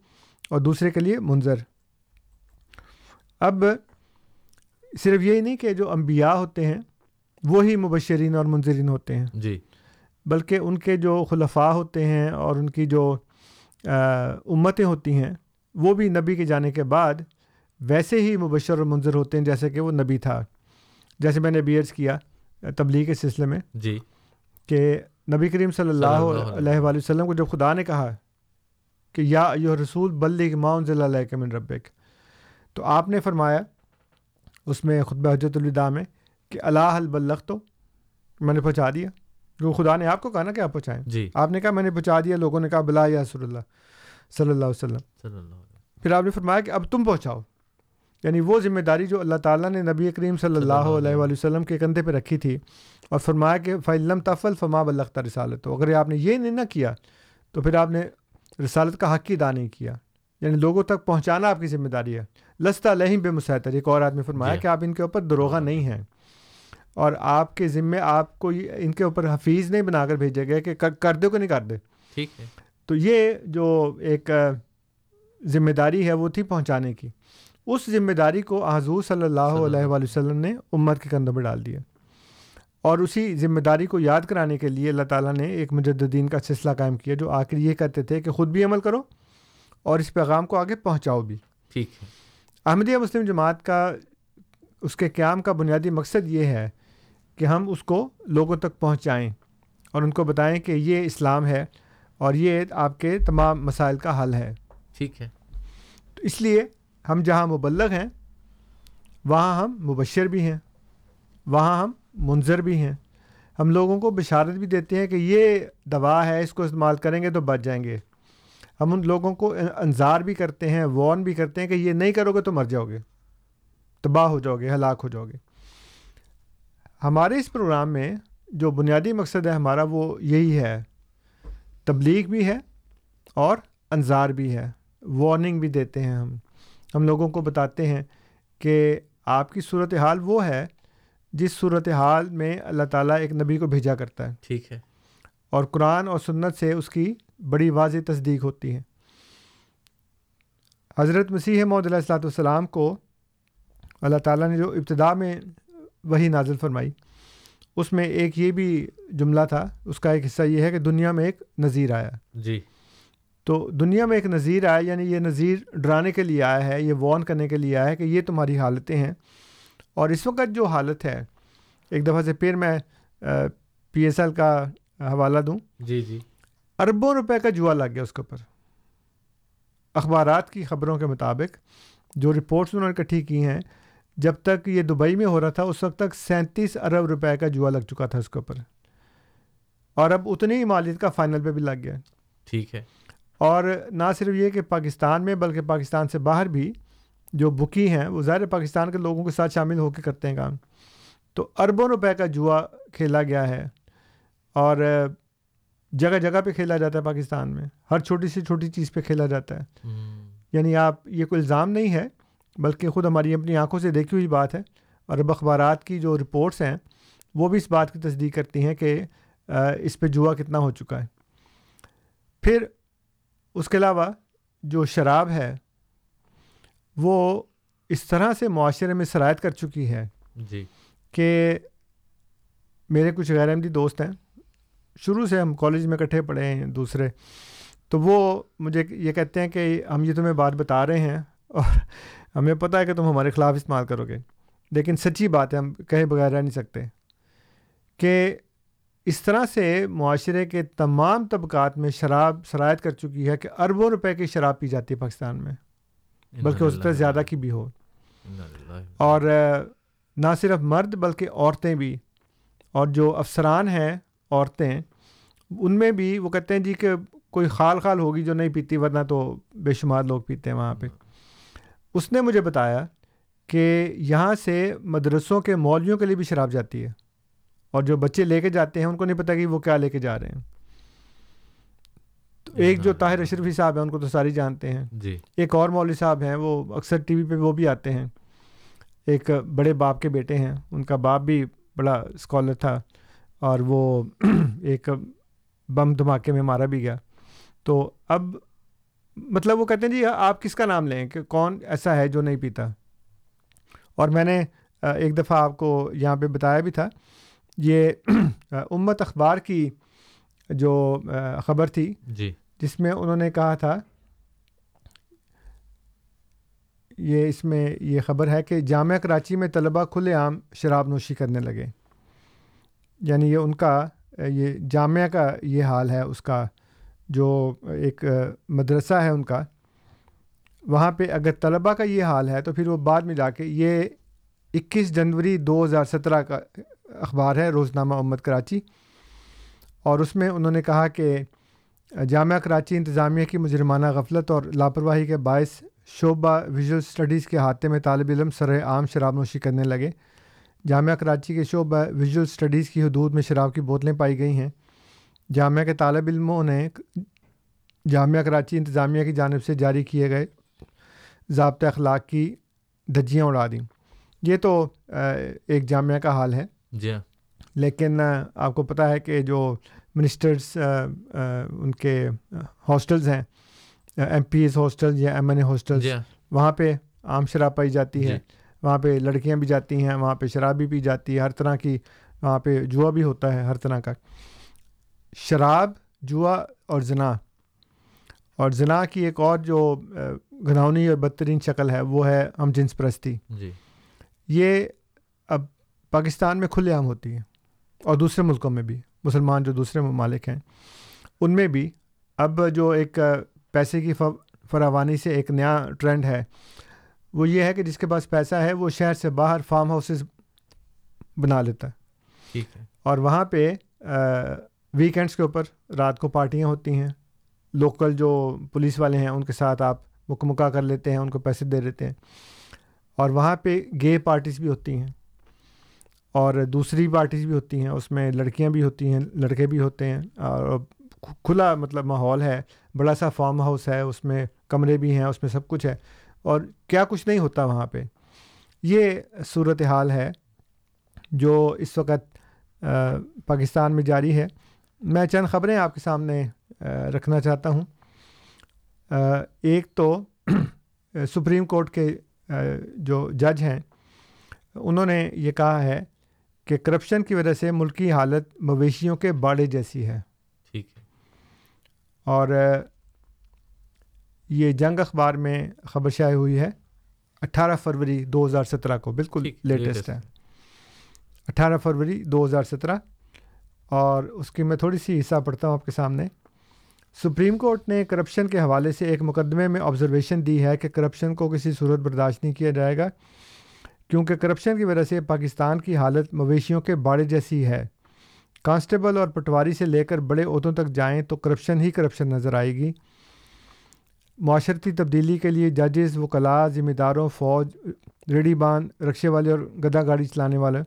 Speaker 5: اور دوسرے کے لیے منظر۔ اب صرف یہی نہیں کہ جو انبیاء ہوتے ہیں وہی مبشرین اور منظرین ہوتے ہیں۔
Speaker 4: جی۔
Speaker 5: بلکہ ان کے جو خلفاء ہوتے ہیں اور ان کی جو امتیں ہوتی ہیں وہ بھی نبی کے جانے کے بعد ویسے ہی مبشر اور منظر ہوتے ہیں جیسے کہ وہ نبی تھا۔ جیسے میں نے بی ایڈس کیا تبلیغ کے سلسلے میں۔
Speaker 4: جی۔
Speaker 5: کہ نبی کریم صلی اللہ
Speaker 4: علیہ
Speaker 5: علیہ وآلہ وسلم۔ کو جب خدا نے کہا کہ یا ایو رسول بلغ ما انزل علیک من ربک تو آپ نے فرمایا اس میں خطبہ حجت الوداع میں کہ اللہ حل بلغ تو میں نے پہنچا دیا۔ جو خدا نے آپ کو کہا نا کہ آپ پہنچائیں۔
Speaker 4: جی۔
Speaker 5: آپ نے کہا میں نے پہنچا دیا لوگوں نے کہا بلا یا رسول اللہ صلی اللہ علیہ وسلم۔
Speaker 4: صلی اللہ علیہ
Speaker 5: پھر آپ نے فرمایا کہ اب تم پہنچاؤ۔ یعنی وہ ذمہ داری جو اللہ تعالیٰ نے نبی کریم صلی اللہ علیہ وآلہ وسلم کے کندھے پہ رکھی تھی اور فرمایا کہ فعلم تفل فما بلغتا رسالت تو اگر آپ نے یہ نہیں نہ کیا تو پھر آپ نے رسالت کا حق ہی ادا نہیں کیا۔ یعنی لوگوں تک پہنچانا آپ کی ذمہ داری ہے۔ لستا لہم بے مسحتر ایک اور آدمی فرمایا
Speaker 4: جی۔
Speaker 5: کہ آپ ان کے اوپر دروغہ نہیں ہیں۔ اور آپ کے ذمے آپ کو ان کے اوپر حفیظ نہیں بنا کر بھیجے گئے کہ کر دو کہ نہیں کر دے۔
Speaker 4: ٹھیک ہے۔
Speaker 5: تو یہ جو ایک ذمہ داری ہے وہ تھی پہنچانے کی۔ اس ذمہ داری کو حضور صلی اللہ علیہ وآلہ وسلم نے امت کے کندھوں پہ ڈال دیا۔ اور اسی ذمہ داری کو یاد کرانے کے لیے اللہ تعالیٰ نے ایک مجددین کا سلسلہ قائم کیا جو آخر یہ کہتے تھے کہ خود بھی عمل کرو اور اس پیغام کو آگے پہنچاؤ بھی۔
Speaker 4: ٹھیک ہے۔
Speaker 5: احمدیہ مسلم جماعت کا اس کے قیام کا بنیادی مقصد یہ ہے کہ ہم اس کو لوگوں تک پہنچائیں اور ان کو بتائیں کہ یہ اسلام ہے اور یہ آپ کے تمام مسائل کا حل ہے۔
Speaker 4: ٹھیک ہے۔
Speaker 5: تو اس لیے ہم جہاں مبلغ ہیں وہاں ہم مبشر بھی ہیں وہاں ہم منظر بھی ہیں۔ ہم لوگوں کو بشارت بھی دیتے ہیں کہ یہ دوا ہے، اس کو استعمال کریں گے تو بچ جائیں گے۔ ہم ان لوگوں کو انظار بھی کرتے ہیں وارن بھی کرتے ہیں کہ یہ نہیں کرو گے تو مر جاؤ گے۔ تباہ ہو جاؤ گے، ہلاک ہو جاؤ گے۔ ہمارے اس پروگرام میں جو بنیادی مقصد ہے ہمارا، وہ یہی ہے۔ تبلیغ بھی ہے اور انظار بھی ہے۔ وارننگ بھی دیتے ہیں ہم۔ ہم لوگوں کو بتاتے ہیں کہ آپ کی صورت حال وہ ہے جس صورت حال میں اللہ تعالیٰ ایک نبی کو بھیجا کرتا ہے۔
Speaker 4: ٹھیک ہے۔
Speaker 5: اور قرآن اور سنت سے اس کی بڑی واضح تصدیق ہوتی ہے۔ حضرت مسیح محدود علیہ السلاۃ والسلام کو اللہ تعالیٰ نے جو ابتدا میں وہی نازل فرمائی اس میں ایک یہ بھی جملہ تھا اس کا ایک حصہ یہ ہے کہ دنیا میں ایک نظیر آیا۔
Speaker 4: جی۔
Speaker 5: تو دنیا میں ایک نظیر آیا یعنی یہ نظیر ڈرانے کے لیے آیا ہے یہ وارن کرنے کے لیے آیا ہے کہ یہ تمہاری حالتیں ہیں۔ اور اس وقت جو حالت ہے ایک دفعہ سے پھر میں پی ایس ایل کا حوالہ دوں۔
Speaker 4: جی جی۔
Speaker 5: اربوں روپے کا جوا لگ گیا اس کے اوپر۔ اخبارات کی خبروں کے مطابق جو رپورٹس انہوں نے اکٹھی کی ہیں جب تک یہ دبئی میں ہو رہا تھا اس وقت تک سینتیس ارب روپے کا جوا لگ چکا تھا اس کے اوپر۔ اور اب اتنی ہی مالیت کا فائنل پہ بھی لگ گیا۔
Speaker 4: ٹھیک ہے۔
Speaker 5: اور نہ صرف یہ کہ پاکستان میں بلکہ پاکستان سے باہر بھی جو بکی ہیں وہ ظاہر پاکستان کے لوگوں کے ساتھ شامل ہو کے کرتے ہیں کام۔ تو اربوں روپے کا جوا کھیلا گیا ہے اور جگہ جگہ پہ کھیلا جاتا ہے پاکستان میں۔ ہر چھوٹی سی چھوٹی چیز پہ کھیلا جاتا ہے۔ یعنی آپ یہ کوئی الزام نہیں ہے بلکہ خود ہماری اپنی آنکھوں سے دیکھی ہوئی بات ہے۔ اور اب اخبارات کی جو رپورٹس ہیں وہ بھی اس بات کی تصدیق کرتی ہیں کہ اس پہ جوا کتنا ہو چکا ہے۔ پھر اس کے علاوہ جو شراب ہے وہ اس طرح سے معاشرے میں شرائط کر چکی ہے
Speaker 4: جی۔
Speaker 5: کہ میرے کچھ غیر احمدی دوست ہیں۔ شروع سے ہم کالج میں اکٹھے پڑھے ہیں دوسرے۔ تو وہ مجھے یہ کہتے ہیں کہ ہم یہ تمہیں بات بتا رہے ہیں اور ہمیں پتہ ہے کہ تم ہمارے خلاف استعمال کرو گے۔ لیکن سچی بات ہے ہم کہیں بغیر رہ نہیں سکتے کہ اس طرح سے معاشرے کے تمام طبقات میں شراب شرائط کر چکی ہے کہ اربوں روپے کی شراب پی جاتی ہے پاکستان میں۔ بلکہ اس سے زیادہ کی بھی ہو۔ اور نہ صرف مرد بلکہ عورتیں بھی۔ اور جو افسران ہیں عورتیں ان میں بھی وہ کہتے ہیں جی کہ کوئی خال خال ہوگی جو نہیں پیتی ورنہ تو بے شمار لوگ پیتے ہیں وہاں پہ۔ اس نے مجھے بتایا کہ یہاں سے مدرسوں کے مولویوں کے لیے بھی شراب جاتی ہے۔ اور جو بچے لے کے جاتے ہیں ان کو نہیں پتہ کہ وہ کیا لے کے جا رہے ہیں۔ ایک جو طاہر اشرفی صاحب ہیں ان کو تو ساری جانتے ہیں۔
Speaker 4: جی۔
Speaker 5: ایک اور مولوی صاحب ہیں وہ اکثر ٹی وی پہ وہ بھی آتے ہیں۔ ایک بڑے باپ کے بیٹے ہیں ان کا باپ بھی بڑا اسکالر تھا اور وہ ایک بم دھماکے میں مارا بھی گیا۔ تو اب مطلب وہ کہتے ہیں جی آپ کس کا نام لیں؟ کہ کون ایسا ہے جو نہیں پیتا؟ اور میں نے ایک دفعہ آپ کو یہاں پہ بتایا بھی تھا یہ امت اخبار کی جو خبر تھی
Speaker 4: جی۔
Speaker 5: جس میں انہوں نے کہا تھا، یہ اس میں یہ خبر ہے کہ جامعہ کراچی میں طلبہ کھلے عام شراب نوشی کرنے لگے۔ یعنی یہ ان کا، یہ جامعہ کا یہ حال ہے، اس کا جو ایک مدرسہ ہے ان کا۔ وہاں پہ اگر طلبہ کا یہ حال ہے تو پھر وہ بعد میں جا کے یہ اکیس جنوری دو ہزار سترہ کا اخبار ہے، روزنامہ امت کراچی۔ اور اس میں انہوں نے کہا کہ جامعہ کراچی انتظامیہ کی مجرمانہ غفلت اور لاپرواہی کے باعث شعبہ ویژول اسٹڈیز کے ہاتھے میں طالب علم سر عام شراب نوشی کرنے لگے۔ جامعہ کراچی کے شعبہ ویژول اسٹڈیز کی حدود میں شراب کی بوتلیں پائی گئی ہیں۔ جامعہ کے طالب علموں نے جامعہ کراچی انتظامیہ کی جانب سے جاری کیے گئے ضابطۂ اخلاق کی دھجیاں اڑا دیں۔ یہ تو ایک جامعہ کا حال ہے۔
Speaker 4: جی ہاں۔
Speaker 5: لیکن آپ کو پتہ ہے کہ جو منسٹرس ان کے ہاسٹلز ہیں ایم پی ایس ہاسٹل یا ایم این اے ہاسٹل
Speaker 4: جی ہاں۔
Speaker 5: وہاں پہ عام شراب پائی جاتی ہے
Speaker 4: جی۔
Speaker 5: وہاں پہ لڑکیاں بھی جاتی ہیں وہاں پہ شراب بھی پی جاتی ہے ہر طرح کی وہاں پہ جوا بھی ہوتا ہے ہر طرح کا۔ شراب جوا اور زنا۔ اور زنا کی ایک اور جو گھناؤنی اور بدترین شکل ہے وہ ہے ہم جنس پرستی۔
Speaker 4: جی۔
Speaker 5: یہ اب پاکستان میں کھلے عام ہوتی ہے اور دوسرے ملکوں میں بھی۔ مسلمان جو دوسرے ممالک ہیں ان میں بھی اب جو ایک پیسے کی فراوانی سے ایک نیا ٹرینڈ ہے وہ یہ ہے کہ جس کے پاس پیسہ ہے وہ شہر سے باہر فارم ہاؤسز بنا لیتا ہے۔
Speaker 4: ٹھیک ہے۔
Speaker 5: اور وہاں پہ ویکینڈس کے اوپر رات کو پارٹیاں ہوتی ہیں۔ لوکل جو پولیس والے ہیں ان کے ساتھ آپ مکمکا کر لیتے ہیں ان کو پیسے دے دیتے ہیں۔ اور وہاں پہ گے پارٹیز بھی ہوتی ہیں۔ اور دوسری پارٹیز بھی ہوتی ہیں، اس میں لڑکیاں بھی ہوتی ہیں، لڑکے بھی ہوتے ہیں، اور کھلا مطلب ماحول ہے، بڑا سا فارم ہاؤس ہے، اس میں کمرے بھی ہیں، اس میں سب کچھ ہے، اور کیا کچھ نہیں ہوتا وہاں پہ۔ یہ صورت حال ہے جو اس وقت پاکستان میں جاری ہے۔ میں چند خبریں آپ کے سامنے رکھنا چاہتا ہوں۔ ایک تو سپریم کورٹ کے جو جج ہیں، انہوں نے یہ کہا ہے کہ کرپشن کی وجہ سے ملکی حالت مویشیوں کے باڑے جیسی ہے۔
Speaker 4: ٹھیک ہے۔
Speaker 5: اور یہ جنگ اخبار میں خبر شائع ہوئی ہے۔ اٹھارہ فروری دو ہزار سترہ کو بالکل لیٹسٹ ہے۔ اٹھارہ فروری دو ہزار سترہ۔ اور اس کی میں تھوڑی سی حصہ پڑھتا ہوں آپ کے سامنے۔ سپریم کورٹ نے کرپشن کے حوالے سے ایک مقدمے میں آبزرویشن دی ہے کہ کرپشن کو کسی صورت برداشت نہیں کیا جائے گا۔ کیونکہ کرپشن کی وجہ سے پاکستان کی حالت مویشیوں کے باڑے جیسی ہے۔ کانسٹیبل اور پٹواری سے لے کر بڑے عہدوں تک جائیں تو کرپشن ہی کرپشن نظر آئے گی۔ معاشرتی تبدیلی کے لیے ججز، وکلاء، ذمہ داروں، فوج ریڈی بان رکشے والے اور گدا گاڑی چلانے والے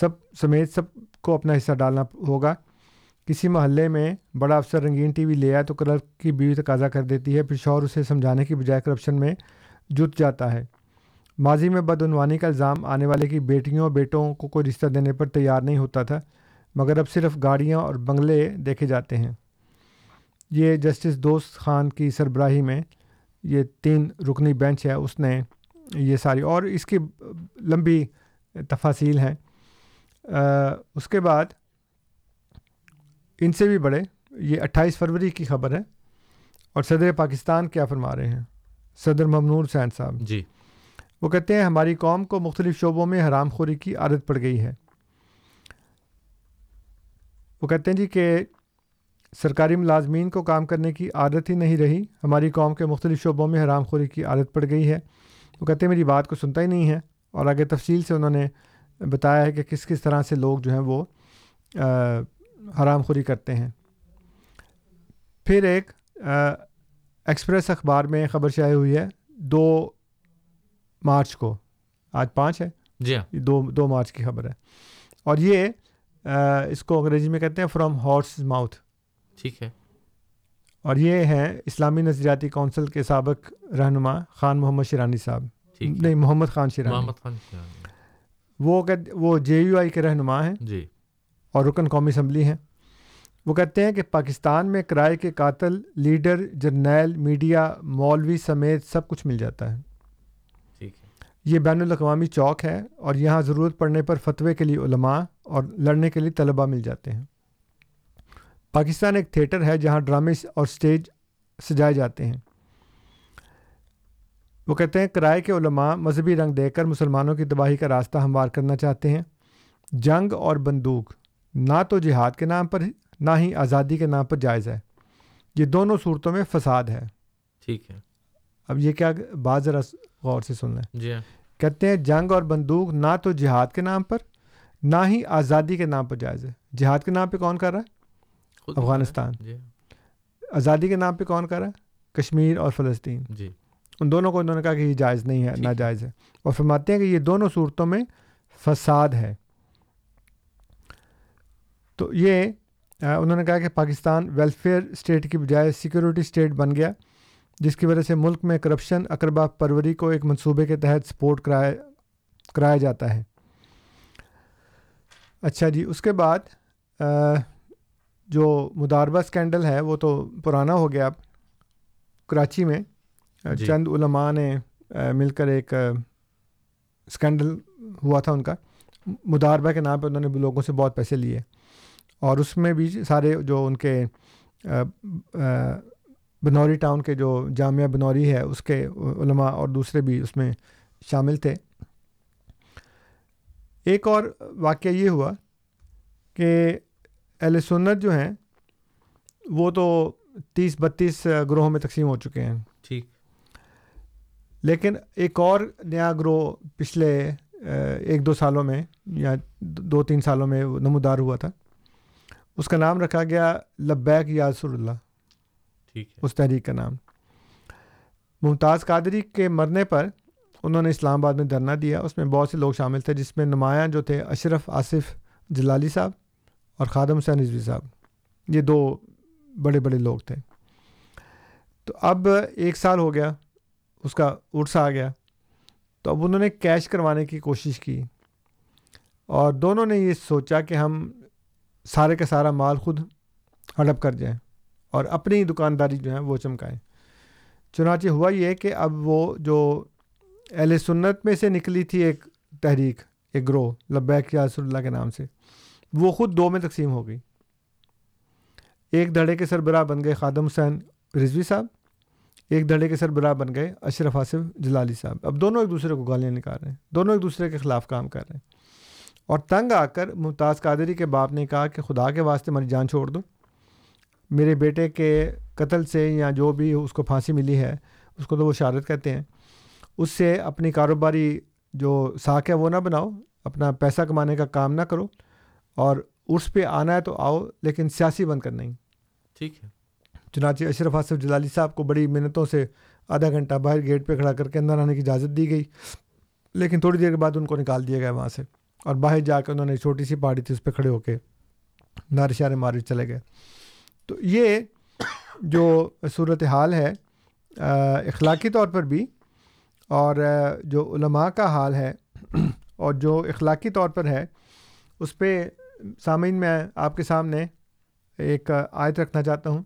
Speaker 5: سب سمیت سب کو اپنا حصہ ڈالنا ہوگا۔ کسی محلے میں بڑا افسر رنگین ٹی وی لے آئے تو کلرک کی بیوی تقاضا کر دیتی ہے، پھر شوہر اسے سمجھانے کی بجائے کرپشن میں جت جاتا ہے۔ ماضی میں بدعنوانی کا الزام آنے والے کی بیٹیوں اور بیٹوں کو کوئی رشتہ دینے پر تیار نہیں ہوتا تھا، مگر اب صرف گاڑیاں اور بنگلے دیکھے جاتے ہیں۔ یہ جسٹس دوست خان کی سربراہی میں یہ تین رکنی بینچ ہے اس نے یہ ساری۔ اور اس کی لمبی تفاصیل ہیں۔ اس کے بعد ان سے بھی بڑے یہ اٹھائیس فروری کی خبر ہے اور صدر پاکستان کیا فرما رہے ہیں۔ صدر ممنور حسین صاحب۔
Speaker 4: جی۔
Speaker 5: وہ کہتے ہیں ہماری قوم کو مختلف شعبوں میں حرام خوری کی عادت پڑ گئی ہے۔ وہ کہتے ہیں جی کہ سرکاری ملازمین کو کام کرنے کی عادت ہی نہیں رہی، ہماری قوم کے مختلف شعبوں میں حرام خوری کی عادت پڑ گئی ہے۔ وہ کہتے ہیں میری بات کو سنتا ہی نہیں ہے اور آگے تفصیل سے انہوں نے بتایا ہے کہ کس کس طرح سے لوگ جو ہیں وہ حرام خوری کرتے ہیں۔ پھر ایک ایکسپریس اخبار میں خبر شائع ہوئی ہے، دو مارچ کو۔ آج پانچ ہے؟
Speaker 4: جی ہاں۔
Speaker 5: دو دو مارچ کی خبر ہے۔ اور یہ اس کو انگریزی میں کہتے ہیں فرام ہارس ماؤتھ
Speaker 4: ٹھیک ہے۔
Speaker 5: اور یہ ہیں اسلامی نظریاتی کونسل کے سابق رہنما خان محمد شیرانی صاحب۔ نہیں محمد خان شیرانی۔
Speaker 4: محمد خان
Speaker 5: وہ وہ جے یو آئی کے رہنما ہیں۔
Speaker 4: جی۔
Speaker 5: اور رکن قومی اسمبلی ہیں۔ وہ کہتے ہیں کہ پاکستان میں کرائے کے قاتل لیڈر جرنیل میڈیا مولوی سمیت سب کچھ مل جاتا ہے۔ یہ بین الاقوامی چوک ہے اور یہاں ضرورت پڑنے پر فتوے کے لیے علماء اور لڑنے کے لیے طلباء مل جاتے ہیں۔ پاکستان ایک تھیٹر ہے جہاں ڈرامے اور سٹیج سجائے جاتے ہیں۔ وہ کہتے ہیں کرائے کے علماء مذہبی رنگ دے کر مسلمانوں کی تباہی کا راستہ ہموار کرنا چاہتے ہیں۔ جنگ اور بندوق نہ تو جہاد کے نام پر نہ ہی آزادی کے نام پر جائز ہے۔ یہ دونوں صورتوں میں فساد ہے۔
Speaker 4: ٹھیک ہے۔
Speaker 5: اب یہ کیا بات ذرا غور سے سن لیں۔
Speaker 4: جی ہاں۔
Speaker 5: کہتے ہیں جنگ اور بندوق نہ تو جہاد کے نام پر نہ ہی آزادی کے نام پر جائز ہے۔ جہاد کے نام پہ کون کر رہا ہے؟ افغانستان۔
Speaker 4: جی
Speaker 5: آزادی کے نام پہ کون کر رہا ہے؟ کشمیر اور فلسطین۔
Speaker 4: جی۔
Speaker 5: ان دونوں کو انہوں نے کہا کہ یہ جائز نہیں ہے ناجائز ہے۔ اور فرماتے ہیں کہ یہ دونوں صورتوں میں فساد ہے۔ تو یہ انہوں نے کہا کہ پاکستان ویلفیئر اسٹیٹ کی بجائے سیکورٹی اسٹیٹ بن گیا۔ جس کی وجہ سے ملک میں کرپشن اقربا پروری کو ایک منصوبے کے تحت سپورٹ کرایا کرایا جاتا ہے۔ اچھا جی اس کے بعد جو مداربہ اسکینڈل ہے وہ تو پرانا ہو گیا اب کراچی میں۔
Speaker 4: جی۔
Speaker 5: چند علماء نے مل کر ایک اسکینڈل ہوا تھا ان کا۔ مداربہ کے نام پہ انہوں نے لوگوں سے بہت پیسے لیے۔ اور اس میں بھی سارے جو ان کے بنوری ٹاؤن کے جو جامعہ بنوری ہے اس کے علماء اور دوسرے بھی اس میں شامل تھے۔ ایک اور واقعہ یہ ہوا کہ اہل سنت جو ہیں وہ تو تیس بتیس گروہوں میں تقسیم ہو چکے ہیں۔
Speaker 4: ٹھیک۔
Speaker 5: لیکن ایک اور نیا گروہ پچھلے ایک دو سالوں میں یا دو تین سالوں میں نمودار ہوا تھا۔ اس کا نام رکھا گیا لبیک یاسر اللہ۔
Speaker 4: ٹھیک ہے
Speaker 5: اس تحریک کا نام۔ ممتاز قادری کے مرنے پر انہوں نے اسلام آباد میں دھرنا دیا۔ اس میں بہت سے لوگ شامل تھے، جس میں نمایاں جو تھے، اشرف، آصف جلالی صاحب اور خادم حسین رضوی صاحب۔ یہ دو بڑے بڑے لوگ تھے۔ تو اب ایک سال ہو گیا، اس کا عرس آ گیا۔ تو اب انہوں نے کیش کروانے کی کوشش کی۔ اور دونوں نے یہ سوچا کہ ہم سارے کا سارا مال خود ہڑپ کر جائیں۔ اور اپنی دکانداری جو ہے وہ چمکائیں۔ چنانچہ ہوا یہ کہ اب وہ جو اہل سنت میں سے نکلی تھی ایک تحریک، ایک گروہ، لبیک یا رسول اللہ کے نام سے، وہ خود دو میں تقسیم ہو گئی۔ ایک دھڑے کے سربراہ بن گئے خادم حسین رضوی صاحب، ایک دھڑے کے سربراہ بن گئے اشرف آصف جلالی صاحب۔ اب دونوں ایک دوسرے کو گالیاں نکال رہے ہیں، دونوں ایک دوسرے کے خلاف کام کر رہے ہیں۔ اور تنگ آ کر ممتاز قادری کے باپ نے کہا کہ خدا کے واسطے ہماری جان چھوڑ دو۔ میرے بیٹے کے قتل سے یا جو بھی اس کو پھانسی ملی ہے اس کو تو وہ شہادت کہتے ہیں۔ اس سے اپنی کاروباری جو ساکھ ہے وہ نہ بناؤ اپنا پیسہ کمانے کا کام نہ کرو اور اس پہ آنا ہے تو آؤ لیکن سیاسی بن کر نہیں۔
Speaker 4: ٹھیک ہے۔
Speaker 5: چنانچہ اشرف آصف جلالی صاحب کو بڑی محنتوں سے آدھا گھنٹہ باہر گیٹ پہ کھڑا کر کے اندر آنے کی اجازت دی گئی لیکن تھوڑی دیر کے بعد ان کو نکال دیا گیا وہاں سے اور باہر جا کے انہوں نے چھوٹی سی پہاڑی تھی اس پہ کھڑے ہو کے نار شار مارے چلے گئے۔ تو یہ جو صورت حال ہے اخلاقی طور پر بھی اور جو علماء کا حال ہے اور جو اخلاقی طور پر ہے، اس پہ سامعین میں آپ کے سامنے ایک آیت رکھنا چاہتا ہوں،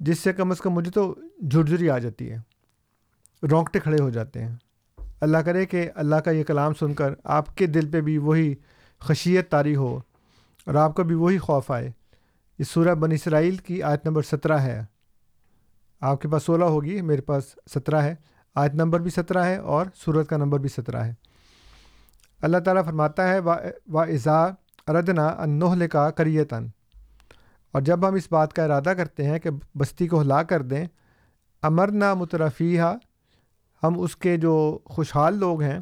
Speaker 5: جس سے کم از کم مجھے تو جھرجھری آ جاتی ہے، رونگٹے کھڑے ہو جاتے ہیں۔ اللہ کرے کہ اللہ کا یہ کلام سن کر آپ کے دل پہ بھی وہی خشیت طاری ہو اور آپ کو بھی وہی خوف آئے۔ یہ سورہ بن اسرائیل کی آیت نمبر سترہ ہے۔ آپ کے پاس سولہ ہوگی، میرے پاس سترہ ہے۔ آیت نمبر بھی سترہ ہے اور سورت کا نمبر بھی سترہ ہے۔ اللہ تعالیٰ فرماتا ہے، وا ازا اردنا انہل کا کریتن اور جب ہم اس بات کا ارادہ کرتے ہیں کہ بستی کو ہلا کر دیں امر نا مترفیہ ہم اس کے جو خوشحال لوگ ہیں،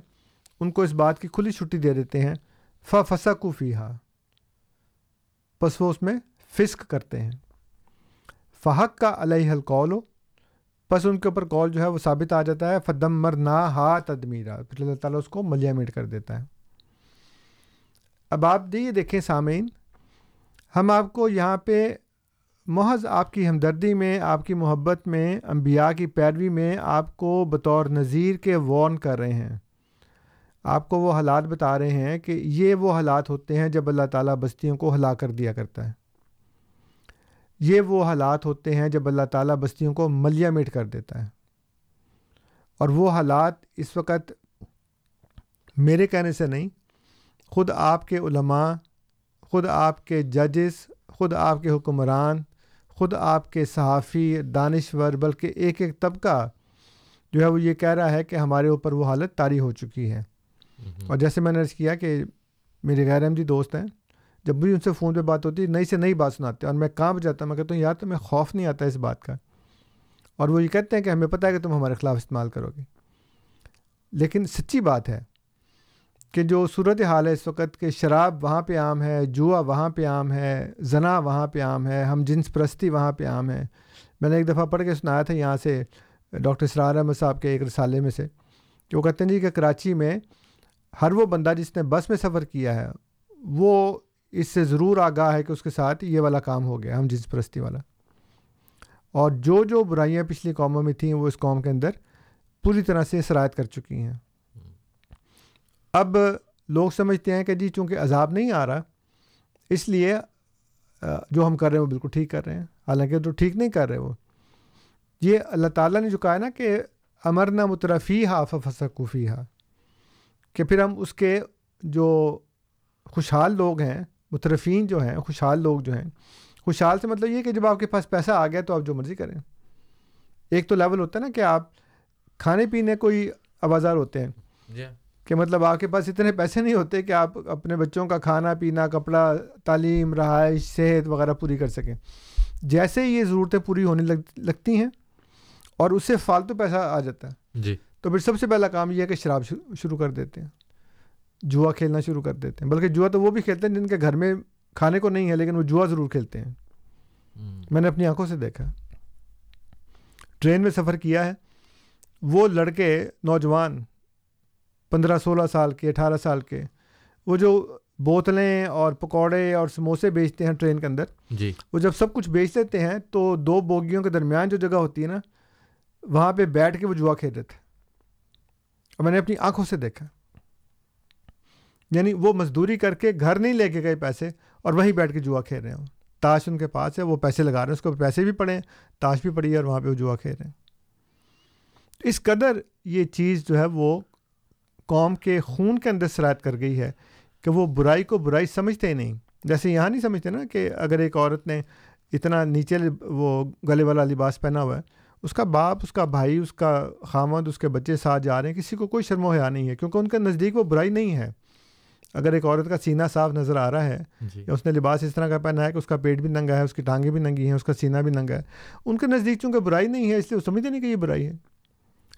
Speaker 5: ان کو اس بات کی کھلی چھٹی دے دیتے ہیں۔ ف فسا فیحا بس وہ اس میں فسق کرتے ہیں۔ فحق کا علیہ القول۔ ہو بس ان کے اوپر کال جو ہے وہ ثابت آ جاتا ہے فدم مر نا ہا تدمیرا پھر اللہ تعالیٰ اس کو ملیا میٹ کر دیتا ہے۔ اب آپ دیے دیکھیں سامعین، ہم آپ کو یہاں پہ محض آپ کی ہمدردی میں، آپ کی محبت میں، انبیاء کی پیروی میں آپ کو بطور نذیر کے وارن کر رہے ہیں۔ آپ کو وہ حالات بتا رہے ہیں کہ یہ وہ حالات ہوتے ہیں جب اللہ تعالیٰ بستیوں کو ہلا کر دیا کرتا ہے۔ یہ وہ حالات ہوتے ہیں جب اللہ تعالیٰ بستیوں کو ملیا میٹ کر دیتا ہے۔ اور وہ حالات اس وقت میرے کہنے سے نہیں خود آپ کے علماء خود آپ کے ججز خود آپ کے حکمران خود آپ کے صحافی دانشور بلکہ ایک ایک طبقہ جو ہے وہ یہ کہہ رہا ہے کہ ہمارے اوپر وہ حالت طاری ہو چکی ہے۔ اور جیسے میں نے عرض کیا کہ میرے غیر احمدی دوست ہیں جب بھی ان سے فون پہ بات ہوتی ہے، نئی سے نئی بات سناتے ہیں اور میں کہاں جاتا ہوں؟ میں کہتا ہوں، یار، تمہیں خوف نہیں آتا اس بات کا؟ اور وہ یہ کہتے ہیں کہ ہمیں پتہ ہے کہ تم ہمارے خلاف استعمال کرو گے۔ لیکن سچی بات ہے کہ جو صورت حال ہے اس وقت کہ شراب وہاں پہ عام ہے، جوا وہاں پہ عام ہے، زنا وہاں پہ عام ہے، ہم جنس پرستی وہاں پہ عام ہے۔ میں نے ایک دفعہ پڑھ کے سنایا تھا یہاں سے ڈاکٹر اسرار احمد صاحب کے ایک رسالے میں سے، کہ وہ کہتے ہیں جی کہ کراچی میں ہر وہ بندہ جس نے بس میں سفر کیا ہے، وہ اس سے ضرور آگاہ ہے کہ اس کے ساتھ یہ والا کام ہو گیا، ہم جنس پرستی والا۔ اور جو جو برائیاں پچھلی قوموں میں تھیں، وہ اس قوم کے اندر پوری طرح سے سرایت کر چکی ہیں۔ اب لوگ سمجھتے ہیں کہ جی چونکہ عذاب نہیں آ رہا، اس لیے جو ہم کر رہے ہیں وہ بالکل ٹھیک کر رہے ہیں۔ حالانکہ تو ٹھیک نہیں کر رہے وہ۔ یہ اللہ تعالیٰ نے جو کہا ہے نا کہ امرنا مترفی ہا فسقوفی ہا کہ پھر ہم اس کے جو خوشحال لوگ ہیں مترفین جو ہیں خوشحال لوگ جو ہیں خوشحال سے مطلب یہ کہ جب آپ کے پاس پیسہ آ گیا تو آپ جو مرضی کریں۔ ایک تو لیول ہوتا ہے نا کہ آپ کھانے پینے کوئی آوازار ہوتے ہیں۔
Speaker 4: جی۔
Speaker 5: کہ مطلب آپ کے پاس اتنے پیسے نہیں ہوتے کہ آپ اپنے بچوں کا کھانا پینا کپڑا تعلیم رہائش صحت وغیرہ پوری کر سکیں۔ جیسے یہ ضرورتیں پوری ہونے لگ لگتی ہیں اور اس سے فالتو پیسہ آ جاتا ہے۔
Speaker 4: جی۔
Speaker 5: تو پھر سب سے پہلا کام یہ ہے کہ شراب شروع کر دیتے ہیں۔ جوا کھیلنا شروع کر دیتے ہیں۔ بلکہ جوا تو وہ بھی کھیلتے ہیں جن کے گھر میں کھانے کو نہیں ہے لیکن وہ جوا ضرور کھیلتے ہیں۔ میں نے اپنی آنکھوں سے دیکھا۔ ٹرین میں سفر کیا ہے۔ وہ لڑکے نوجوان پندرہ سولہ سال کے اٹھارہ سال کے وہ جو بوتلیں اور پکوڑے اور سموسے بیچتے ہیں ٹرین کے اندر
Speaker 4: جی۔
Speaker 5: وہ جب سب کچھ بیچ دیتے ہیں تو دو بوگیوں کے درمیان جو جگہ ہوتی ہے نا وہاں پہ بیٹھ کے وہ جوا کھیل رہے تھے۔ اور میں نے اپنی آنکھوں سے دیکھا۔ یعنی وہ مزدوری کر کے گھر نہیں لے کے گئے پیسے اور وہیں بیٹھ کے جوا کھیل رہے ہوں۔ تاش ان کے پاس ہے، وہ پیسے لگا رہے ہیں، اس کو پیسے بھی پڑے تاش بھی پڑی ہے اور وہاں پہ وہ جوا کھیل رہے ہیں۔ اس قدر یہ چیز جو ہے وہ قوم کے خون کے اندر سرایت کر گئی ہے کہ وہ برائی کو برائی سمجھتے ہی نہیں۔ جیسے یہاں نہیں سمجھتے نا کہ اگر ایک عورت نے اتنا نیچے وہ گلے والا لباس پہنا ہوا ہے، اس کا باپ، اس کا بھائی، اس کا خامد، اس کے بچے ساتھ جا رہے ہیں، کسی کو کوئی شرم و حیا نہیں ہے، کیونکہ ان کے نزدیک وہ برائی نہیں ہے۔ اگر ایک عورت کا سینہ صاف نظر آ رہا ہے
Speaker 4: جی۔
Speaker 5: یا اس نے لباس اس طرح کا پہنا ہے کہ اس کا پیٹ بھی ننگا ہے اس کی ٹانگیں بھی ننگی ہیں اس کا سینہ بھی ننگا ہے ان کے نزدیک چونکہ برائی نہیں ہے اس لیے وہ سمجھتے نہیں کہ یہ برائی ہے۔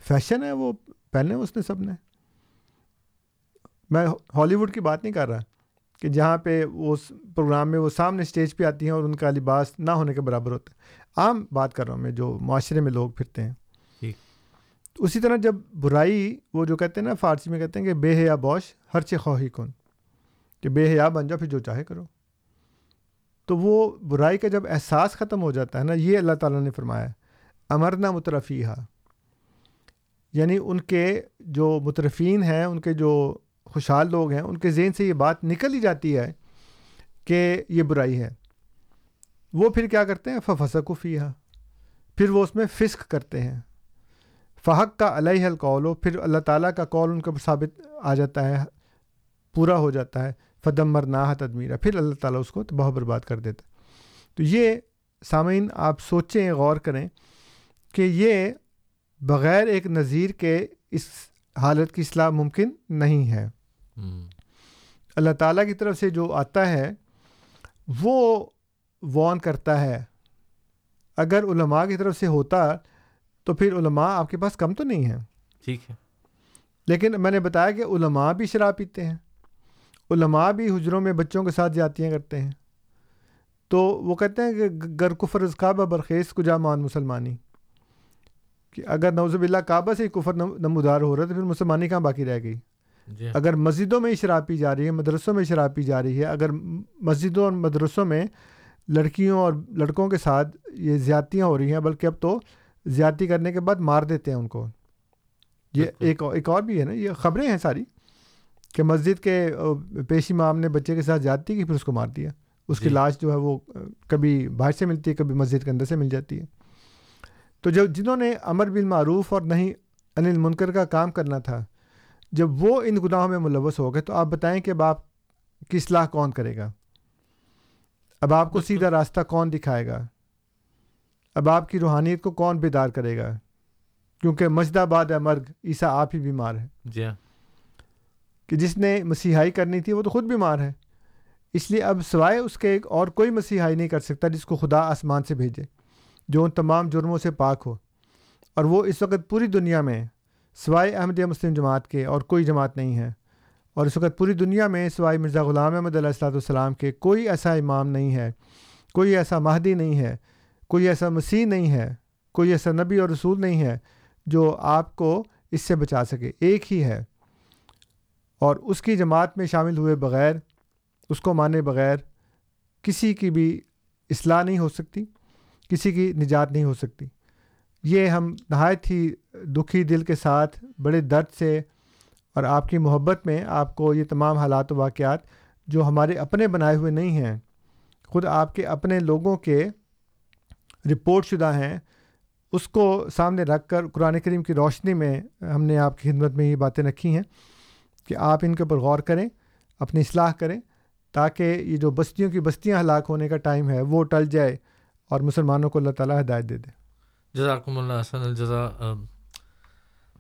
Speaker 5: فیشن ہے وہ پہنے اس نے سب نے۔ میں ہالی ووڈ کی بات نہیں کر رہا کہ جہاں پہ وہ اس پروگرام میں وہ سامنے اسٹیج پہ آتی ہیں اور ان کا لباس نہ ہونے کے برابر ہوتا ہے۔ عام بات کر رہا ہوں میں جو معاشرے میں لوگ پھرتے ہیں۔
Speaker 4: ٹھیک
Speaker 5: اسی طرح جب برائی وہ جو کہتے ہیں نا فارسی میں کہتے ہیں کہ بے حیا بوش ہر چے خواہی کن۔ کہ بے حیا بن جاؤ، پھر جو چاہے کرو۔ تو وہ برائی کا جب احساس ختم ہو جاتا ہے نا، یہ اللہ تعالیٰ نے فرمایا امرنا مترفیہ یعنی ان کے جو مترفین ہیں، ان کے جو خوشحال لوگ ہیں، ان کے ذہن سے یہ بات نکل ہی جاتی ہے کہ یہ برائی ہے۔ وہ پھر کیا کرتے ہیں؟ ففسق و فیحا پھر وہ اس میں فسق کرتے ہیں۔ فحق کا علیہ القول ہو پھر اللہ تعالیٰ کا قول ان کے ثابت آ جاتا ہے، پورا ہو جاتا ہے۔ فدم مرنا تدمیرہ پھر اللہ تعالیٰ اس کو تباہ برباد کر دیتا۔ تو یہ سامعین آپ سوچیں غور کریں کہ یہ بغیر ایک نظیر کے اس حالت کی اصلاح ممکن نہیں ہے۔
Speaker 4: ہم،
Speaker 5: اللہ تعالیٰ کی طرف سے جو آتا ہے وہ وان کرتا ہے۔ اگر علماء کی طرف سے ہوتا تو پھر علماء آپ کے پاس کم تو نہیں ہیں۔
Speaker 4: ٹھیک ہے۔
Speaker 5: لیکن میں نے بتایا کہ علماء بھی شراب پیتے ہیں۔ علماء بھی حجروں میں بچوں کے ساتھ جاتیاں کرتے ہیں۔ تو وہ کہتے ہیں کہ گر کفر از کعبہ برخیز کجا مان مسلمانی۔ کہ اگر نوزب اللہ کعبہ سے ہی کفر نم- نمودار ہو رہا ہے تو پھر مسلمانی کہاں باقی رہ گئی؟
Speaker 4: جی۔
Speaker 5: اگر مسجدوں میں ہی شراب پی جا رہی ہے مدرسوں میں شراب پی جا رہی ہے اگر مسجدوں اور مدرسوں میں لڑکیوں اور لڑکوں کے ساتھ یہ زیادتیاں ہو رہی ہیں بلکہ اب تو زیادتی کرنے کے بعد مار دیتے ہیں ان کو۔ یہ۔ ایک ایک اور بھی ہے نا یہ خبریں ہیں ساری۔ کہ مسجد کے آ، پیش امام نے بچے کے ساتھ زیادتی کی پھر اس کو مار دیا اس کی
Speaker 4: جی۔
Speaker 5: لاش جو ہے وہ کبھی باہر سے ملتی ہے کبھی مسجد کے اندر سے مل جاتی ہے۔ تو جب جنہوں نے امر بالمعروف اور نہیں انل منکر کا کام کرنا تھا جب وہ ان گناہوں میں ملوث ہو گئے تو آپ بتائیں کہ اب آپ کی اصلاح کون کرے گا؟ اب آپ کو سیدھا راستہ کون دکھائے گا؟ اب آپ کی روحانیت کو کون بیدار کرے گا؟ کیونکہ مجد آباد ہے مرگ عیسیٰ آپ ہی بیمار ہے
Speaker 4: جی ہاں۔
Speaker 5: کہ جس نے مسیحائی کرنی تھی وہ تو خود بیمار ہے۔ اس لیے اب سوائے اس کے ایک اور کوئی مسیحائی نہیں کر سکتا جس کو خدا آسمان سے بھیجے، جو ان تمام جرموں سے پاک ہو۔ اور وہ اس وقت پوری دنیا میں سوائے احمدیہ مسلم جماعت کے اور کوئی جماعت نہیں ہے۔ اور اس وقت پوری دنیا میں سوائے مرزا غلام احمد علیہ السلاۃ والسلام کے کوئی ایسا امام نہیں ہے، کوئی ایسا مہدی نہیں ہے، کوئی ایسا مسیح نہیں ہے، کوئی ایسا نبی اور رسول نہیں ہے جو آپ کو اس سے بچا سکے۔ ایک ہی ہے۔ اور اس کی جماعت میں شامل ہوئے بغیر، اس کو مانے بغیر کسی کی بھی اصلاح نہیں ہو سکتی، کسی کی نجات نہیں ہو سکتی۔ یہ ہم نہایت ہی دکھی دل کے ساتھ، بڑے درد سے اور آپ کی محبت میں آپ کو یہ تمام حالات و واقعات جو ہمارے اپنے بنائے ہوئے نہیں ہیں، خود آپ کے اپنے لوگوں کے رپورٹ شدہ ہیں، اس کو سامنے رکھ کر قرآن کریم کی روشنی میں ہم نے آپ کی خدمت میں یہ باتیں رکھی ہیں۔ کہ آپ ان کے اوپر غور کریں، اپنی اصلاح کریں، تاکہ یہ جو بستیوں کی بستیاں ہلاک ہونے کا ٹائم ہے، وہ ٹل جائے اور مسلمانوں کو اللہ تعالیٰ ہدایت دے دے۔
Speaker 4: جزاکم اللہ حسن الجزا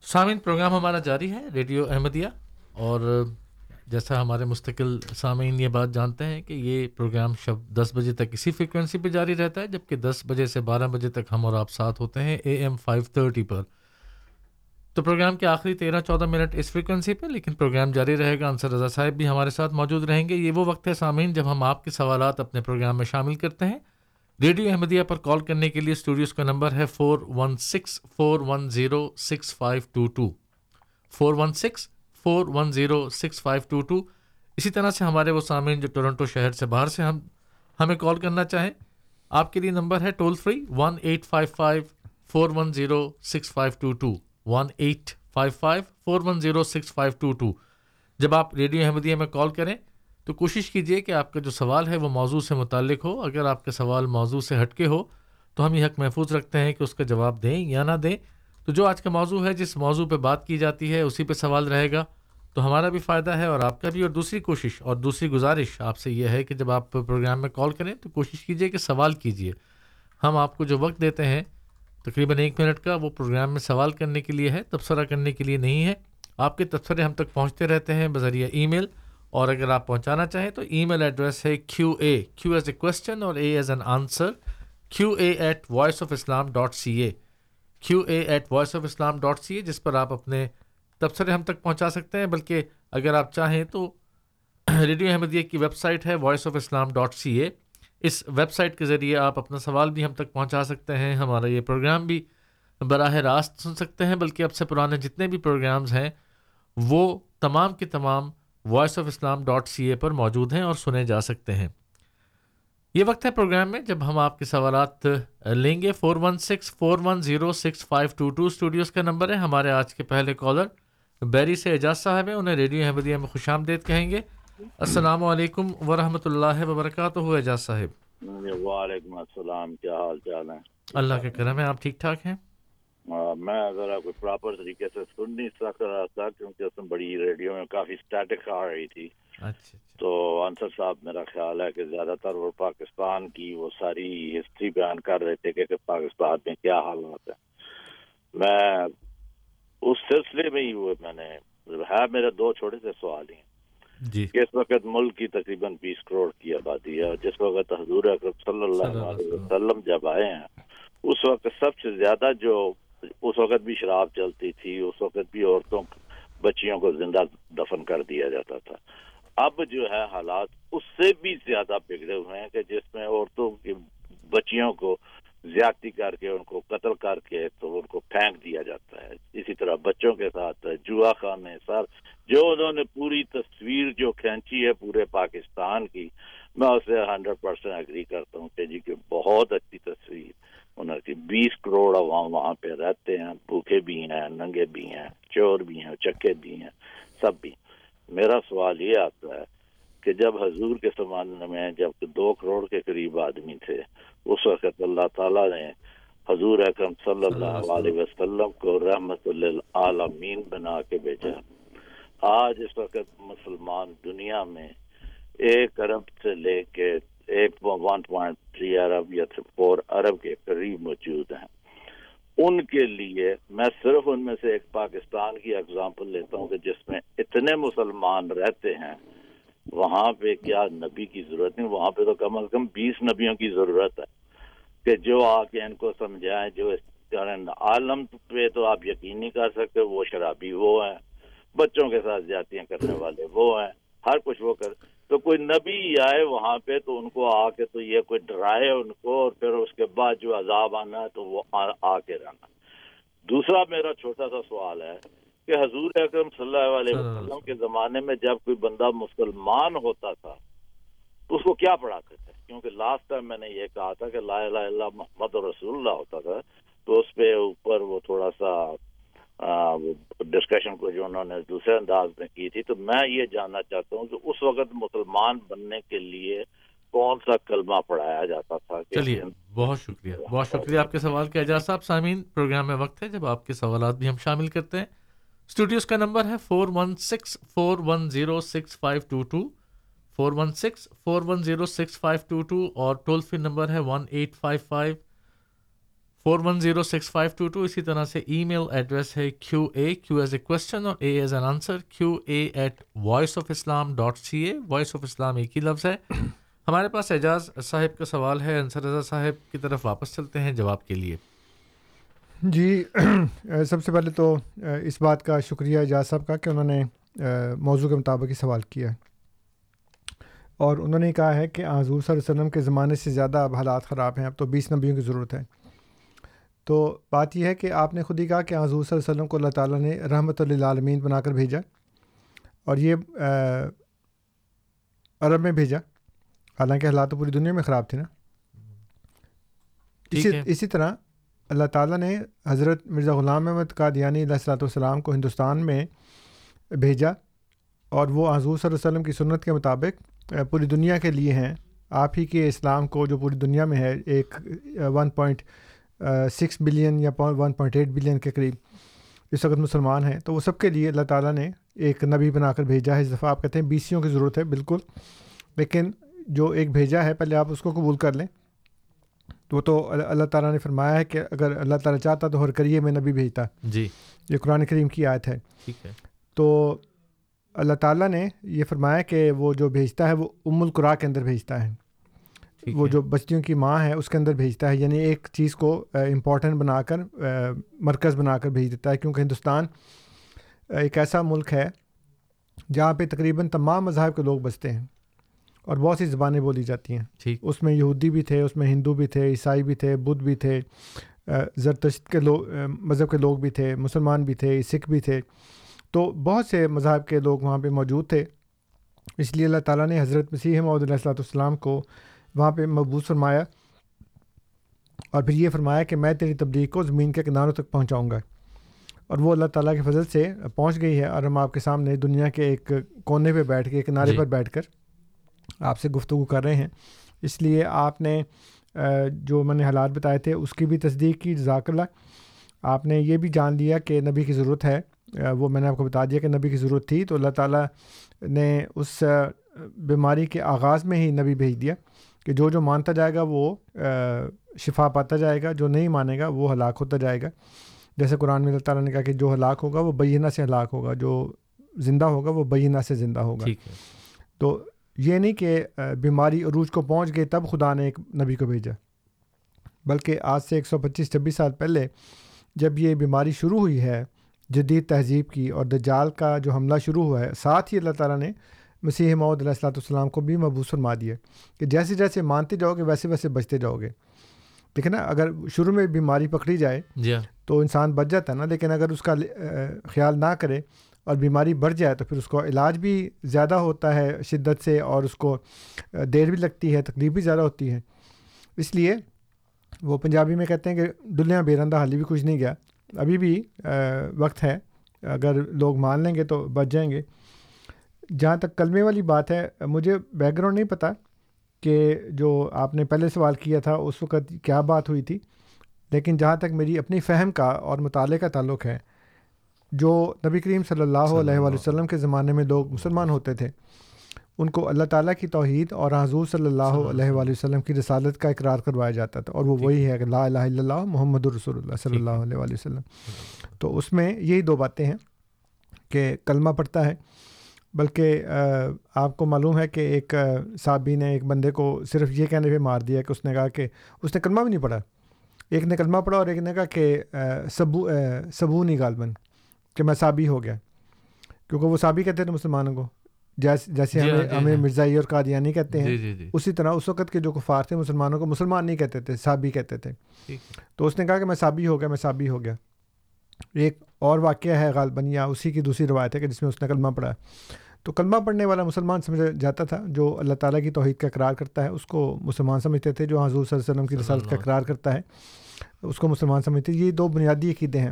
Speaker 4: سامعین، پروگرام ہمارا جاری ہے، ریڈیو احمدیہ۔ اور جیسا ہمارے مستقل سامعین یہ بات جانتے ہیں کہ یہ پروگرام شب دس بجے تک اسی فریکوینسی پہ جاری رہتا ہے، جبکہ دس بجے سے بارہ بجے تک ہم اور آپ ساتھ ہوتے ہیں اے ایم فائیو تھرٹی پر۔ تو پروگرام کے آخری تیرہ چودہ منٹ اس فریکوینسی پہ، لیکن پروگرام جاری رہے گا، انصر رضا صاحب بھی ہمارے ساتھ موجود رہیں گے۔ یہ وہ وقت ہے سامعین جب ہم آپ کے سوالات اپنے پروگرام میں شامل کرتے ہیں۔ ریڈیو احمدیہ پر کال کرنے کے لیے اسٹوڈیوز کا نمبر ہے four one six four one zero six five two two four one six four one zero six five two two اسی طرح سے ہمارے وہ سامعین جو ٹورنٹو شہر سے باہر سے ہم، ہمیں کال کرنا چاہیں، آپ کے لیے نمبر ہے toll free one eight five five four one zero six five two two one eight five five four one zero six five two two جب آپ ریڈیو احمدیہ میں کال کریں تو کوشش کیجیے کہ آپ کا جو سوال ہے وہ موضوع سے متعلق ہو۔ اگر آپ کا سوال موضوع سے ہٹ کے ہو تو ہم یہ حق محفوظ رکھتے ہیں کہ اس کا جواب دیں یا نہ دیں۔ تو جو آج کا موضوع ہے، جس موضوع پہ بات کی جاتی ہے، اسی پہ سوال رہے گا۔ تو ہمارا بھی فائدہ ہے اور آپ کا بھی۔ اور دوسری کوشش اور دوسری گزارش آپ سے یہ ہے کہ جب آپ پروگرام میں کال کریں تو کوشش کیجیے کہ سوال کیجیے ہم آپ کو جو وقت دیتے ہیں تقریباً ایک منٹ کا وہ پروگرام میں سوال کرنے کے لیے ہے، تبصرہ کرنے کے لیے نہیں ہے۔ آپ کے تبصرے ہم تک پہنچتے رہتے ہیں بذریعہ ای میل۔ اور اگر آپ پہنچانا چاہیں تو ای میل ایڈریس ہے کیو اے کیو ایز اے کوشچن اور a as an answer Q A at voice of Islam dot C A Q A at voice of Islam dot C A جس پر آپ اپنے تبصرے ہم تک پہنچا سکتے ہیں۔ بلکہ اگر آپ چاہیں تو ریڈیو احمدیہ کی ویب سائٹ ہے voice of Islam dot C A us website کے ذریعے آپ اپنا سوال بھی ہم تک پہنچا سکتے ہیں، ہمارا یہ پروگرام بھی براہ راست سن سکتے ہیں، بلکہ اب سے پرانے جتنے بھی پروگرامز ہیں، وہ تمام کے تمام voice of Islam dot C A پر موجود ہیں اور سنے جا سکتے ہیں۔ یہ وقت ہے پروگرام میں، جب ہم آپ کے سوالات لیں گے۔ Four one six four one zero six five two two studios کا نمبر ہے۔ ہمارے آج کے پہلے کالر بیری سے اعجاز صاحب ہیں، انہیں ریڈیو احمدیہ میں خوش آمدید کہیں گے۔ السلام علیکم ورحمۃ اللہ وبرکاتہ اعجاز صاحب۔
Speaker 6: وعلیکم السلام کیا حال چال ہے
Speaker 4: اللہ کے کرم ہے آپ ٹھیک ٹھاک ہیں؟
Speaker 6: میں ذرا کوئی پراپر طریقے سے سن نہیں سک رہا تھا کیونکہ اس میں بڑی ریڈیو میں کافی اسٹیٹک آ رہی تھی۔
Speaker 4: اچھا
Speaker 6: تو انصر صاحب میرا خیال ہے کہ زیادہ تر وہ پاکستان کی وہ ساری ہسٹری بیان کر رہے تھے کہ پاکستان میں کیا حالات ہیں۔ میں اس سلسلے میں ہی وہ میں نے ہے میرے دو چھوٹے سے سوال ہی ہیں۔
Speaker 4: جی۔
Speaker 6: اس وقت ملک کی تقریباً بیس کروڑ کی آبادی ہے جس وقت حضور اکرم صلی اللہ علیہ وسلم جب آئے ہیں اس وقت سب سے زیادہ جو اس وقت بھی شراب چلتی تھی اس وقت بھی عورتوں بچیوں کو زندہ دفن کر دیا جاتا تھا۔ اب جو ہے حالات اس سے بھی زیادہ بگڑے ہوئے ہیں کہ جس میں عورتوں کی بچیوں کو زیادتی کر کے ان کو قتل کر کے تو ان کو پھینک دیا جاتا ہے۔ اسی طرح بچوں کے ساتھ جوا خانے سر جو انہوں نے پوری تصویر جو کھینچی ہے پورے پاکستان کی میں اسے ہنڈریڈ پرسینٹ اگری کرتا ہوں کہ جی کہ بہت اچھی تصویر انہوں کی۔ بیس کروڑ عوام وہاں پہ رہتے ہیں بھوکے بھی ہیں ننگے بھی ہیں چور بھی ہیں چکے بھی ہیں سب بھی۔ میرا سوال یہ آتا ہے کہ جب حضور کے زمانے میں جب دو کروڑ کے قریب آدمی تھے اس وقت اللہ تعالیٰ نے حضور اکرم صلی اللہ علیہ وسلم کو رحمت للعالمین بنا کے بھیجا۔ آج اس وقت مسلمان دنیا میں ایک ارب سے لے کے ایک ون پوائنٹ تھری ارب یا فور ارب کے قریب موجود ہیں۔ ان کے لیے میں صرف ان میں سے ایک پاکستان کی اگزامپل لیتا ہوں کہ جس میں اتنے مسلمان رہتے ہیں، وہاں پہ کیا نبی کی ضرورت نہیں، وہاں پہ تو کم از کم بیس نبیوں کی ضرورت ہے کہ جو آ کے ان کو سمجھائیں، جو عالم پہ تو آپ یقین نہیں کر سکتے، وہ شرابی وہ ہیں۔ بچوں کے ساتھ جاتیاں کرنے والے وہ ہیں ہر کچھ وہ کر تو کوئی نبی آئے وہاں پہ تو ان کو آ کے تو یہ کوئی ڈرائے ان کو اور پھر اس کے بعد جو عذاب آنا ہے تو وہ آ کے رہنا۔ دوسرا میرا چھوٹا سا سوال ہے کہ حضور اکرم صلی اللہ علیہ وسلم کے زمانے میں جب کوئی بندہ مسلمان ہوتا تھا تو اس کو کیا پڑھاتے تھے؟ کیونکہ لاسٹ ٹائم میں نے یہ کہا تھا کہ لا الہ الا محمد رسول اللہ ہوتا تھا تو اس پہ اوپر وہ تھوڑا سا ڈسکشن کو جو انہوں نے دوسرے انداز میں کی تھی تو میں یہ جاننا چاہتا ہوں کہ اس وقت مسلمان بننے کے لیے کون سا کلمہ پڑھایا جاتا تھا
Speaker 4: چلیے بہت شکریہ بہت شکریہ آپ کے سوال کا اعجاز صاحب سامعین پروگرام میں وقت ہے جب آپ کے سوالات بھی ہم شامل کرتے ہیں۔ اسٹوڈیوز کا نمبر ہے four one six four one zero six five two two four one six four one zero six five two two اور ٹول فری نمبر ہے one eight five five four one zero six five two two اسی طرح سے ای mail address ہے کیو اے کیو as a question اور A as an answer Q A at voice of Islam dot C A voice of Islam ایک ہی لفظ ہے. ہمارے پاس اعجاز صاحب کا سوال ہے. انصر رضا صاحب کی طرف واپس چلتے ہیں جواب کے لیے.
Speaker 5: جی سب سے پہلے تو اس بات کا شکریہ اعجاز صاحب کا کہ انہوں نے موضوع کے مطابق ہی سوال کیا ہے۔ اور انہوں نے کہا ہے کہ حضور صلی اللہ علیہ وسلم کے زمانے سے زیادہ اب حالات خراب ہیں، اب تو بیس نبیوں کی ضرورت ہے۔ تو بات یہ ہے کہ آپ نے خود ہی کہا کہ حضور صلی اللہ علیہ وسلم کو اللہ تعالیٰ نے رحمۃ للعالمین بنا کر بھیجا اور یہ عرب میں بھیجا۔ حالانکہ حالات تو پوری دنیا میں خراب تھے نا۔ اسی اسی طرح اللہ تعالیٰ نے حضرت مرزا غلام احمد قادیانی علیہ السلاۃ والسلام کو ہندوستان میں بھیجا اور وہ حضور صلی اللہ علیہ وسلم کی سنت کے مطابق پوری دنیا کے لیے ہیں۔ آپ ہی کے اسلام کو جو پوری دنیا میں ہے ایک ون پوائنٹ سکس بلین یا ون پوائنٹ ایٹ بلین کے قریب اس وقت مسلمان ہیں۔ تو وہ سب کے لیے اللہ تعالیٰ نے ایک نبی بنا کر بھیجا ہے۔ اس دفعہ آپ کہتے ہیں بیسیوں کی ضرورت ہے بالکل۔ لیکن جو ایک بھیجا ہے پہلے آپ اس کو قبول کر لیں۔ تو وہ تو اللہ تعالیٰ نے فرمایا ہے کہ اگر اللہ تعالیٰ چاہتا تو ہر کریے میں نبی بھیجتا۔
Speaker 4: جی۔
Speaker 5: یہ قرآن کریم کی آیت ہے۔
Speaker 4: ٹھیک ہے۔
Speaker 5: تو اللہ تعالیٰ نے یہ فرمایا کہ وہ جو بھیجتا ہے وہ ام القرا کے اندر بھیجتا ہے۔ وہ جو بچیوں کی ماں ہے اس کے اندر بھیجتا ہے یعنی ایک چیز کو امپورٹنٹ بنا کر مرکز بنا کر بھیج دیتا ہے کیونکہ ہندوستان ایک ایسا ملک ہے جہاں پہ تقریباً تمام مذاہب کے لوگ بستے ہیں اور بہت سی زبانیں بولی جاتی ہیں۔ اس میں یہودی بھی تھے اس میں ہندو بھی تھے عیسائی بھی تھے بدھ بھی تھے زرتشت کے لوگ مذہب کے لوگ بھی تھے مسلمان بھی تھے سکھ بھی تھے۔ تو بہت سے مذہب کے لوگ وہاں پہ موجود تھے۔ اس لیے اللہ تعالیٰ نے حضرت مسیح علیہ السلّۃ السلام کو وہاں پہ مبوس فرمایا اور پھر یہ فرمایا کہ میں تیری تبلیغ کو زمین کے کناروں تک پہنچاؤں گا۔ اور وہ اللہ تعالیٰ کے فضل سے پہنچ گئی ہے اور ہم آپ کے سامنے دنیا کے ایک کونے پہ بیٹھ کے کنارے جی. پر بیٹھ کر آپ سے گفتگو کر رہے ہیں۔ اس لیے آپ نے جو میں نے حالات بتائے تھے اس کی بھی تصدیق کی جزاک اللہ۔ آپ نے یہ بھی جان لیا کہ نبی کی ضرورت ہے۔ وہ میں نے آپ کو بتا دیا کہ نبی کی ضرورت تھی تو اللہ تعالیٰ نے اس بیماری کے آغاز میں ہی نبی بھیج دیا۔ کہ جو جو مانتا جائے گا وہ شفا پاتا جائے گا جو نہیں مانے گا وہ ہلاک ہوتا جائے گا۔ جیسے قرآن میں اللہ تعالیٰ نے کہا کہ جو ہلاک ہوگا وہ بینہ سے ہلاک ہوگا جو زندہ ہوگا وہ بینہ سے زندہ ہوگا۔ تو یہ نہیں کہ بیماری عروج کو پہنچ گئی تب خدا نے ایک نبی کو بھیجا بلکہ آج سے ایک سو پچیس چھبیس سال پہلے جب یہ بیماری شروع ہوئی ہے جدید تہذیب کی اور دجال کا جو حملہ شروع ہوا ہے ساتھ ہی اللہ تعالیٰ نے مسیح محمد علیہ السلاۃ والسلام کو بھی مبوس فرما دیا کہ جیسے جیسے مانتے جاؤ گے ویسے ویسے بچتے جاؤ گے۔ لیکن نا اگر شروع میں بیماری پکڑی جائے
Speaker 4: جی
Speaker 5: تو انسان بچ جاتا ہے نا لیکن اگر اس کا خیال نہ کرے اور بیماری بڑھ جائے تو پھر اس کو علاج بھی زیادہ ہوتا ہے شدت سے اور اس کو دیر بھی لگتی ہے تکلیف بھی زیادہ ہوتی ہے۔ اس لیے وہ پنجابی میں کہتے ہیں کہ دلیاں بے رندہ حالی بھی کچھ نہیں گیا۔ ابھی بھی وقت ہے اگر لوگ مان لیں گے تو بچ جائیں گے۔ جہاں تک کلمے والی بات ہے مجھے بیک گراؤنڈ نہیں پتہ کہ جو آپ نے پہلے سوال کیا تھا اس وقت کیا بات ہوئی تھی لیکن جہاں تک میری اپنی فہم کا اور مطالعے کا تعلق ہے جو نبی کریم صلی اللہ علیہ وسلم کے زمانے میں لوگ مسلمان ہوتے تھے ان کو اللہ تعالیٰ کی توحید اور حضور صلی اللہ علیہ وآلہ وسلم. کی رسالت کا اقرار کروایا جاتا تھا اور وہ وہی ہے کہ لا الہ الا اللہ محمد الرسول اللہ صلی اللہ علیہ وآلہ وسلم۔ تو اس میں یہی دو باتیں ہیں کہ کلمہ پڑھتا ہے بلکہ آپ کو معلوم ہے کہ ایک صحابی نے ایک بندے کو صرف یہ کہنے پہ مار دیا کہ اس نے کہا کہ اس نے کلمہ بھی نہیں پڑھا۔ ایک نے کلمہ پڑھا اور ایک نے کہا کہ سبو سبو نہیں غالباً کہ میں صابی ہو گیا۔ کیونکہ وہ صابی کہتے تھے مسلمانوں کو۔ جیسے جیسے جی ہمیں جی ہمیں مرزائی اور قادیانی کہتے ہیں اسی طرح اس وقت کے جو کفار تھے مسلمانوں کو مسلمان نہیں کہتے تھے صابی کہتے تھے۔ تو اس نے کہا کہ میں صابی ہو گیا میں صابی ہو گیا۔ ایک اور واقعہ ہے غالباً یا اسی کی دوسری روایت ہے کہ جس میں اس نے کلمہ پڑھا۔ تو کلمہ پڑھنے والا مسلمان سمجھا جاتا تھا، جو اللہ تعالیٰ کی توحید کا اقرار کرتا ہے، اس کو مسلمان سمجھتے تھے، جو حضور صلی اللہ علیہ وسلم کی رسالت کا اقرار کرتا ہے، اس کو مسلمان سمجھتے یہ دو بنیادی عقیدے ہیں۔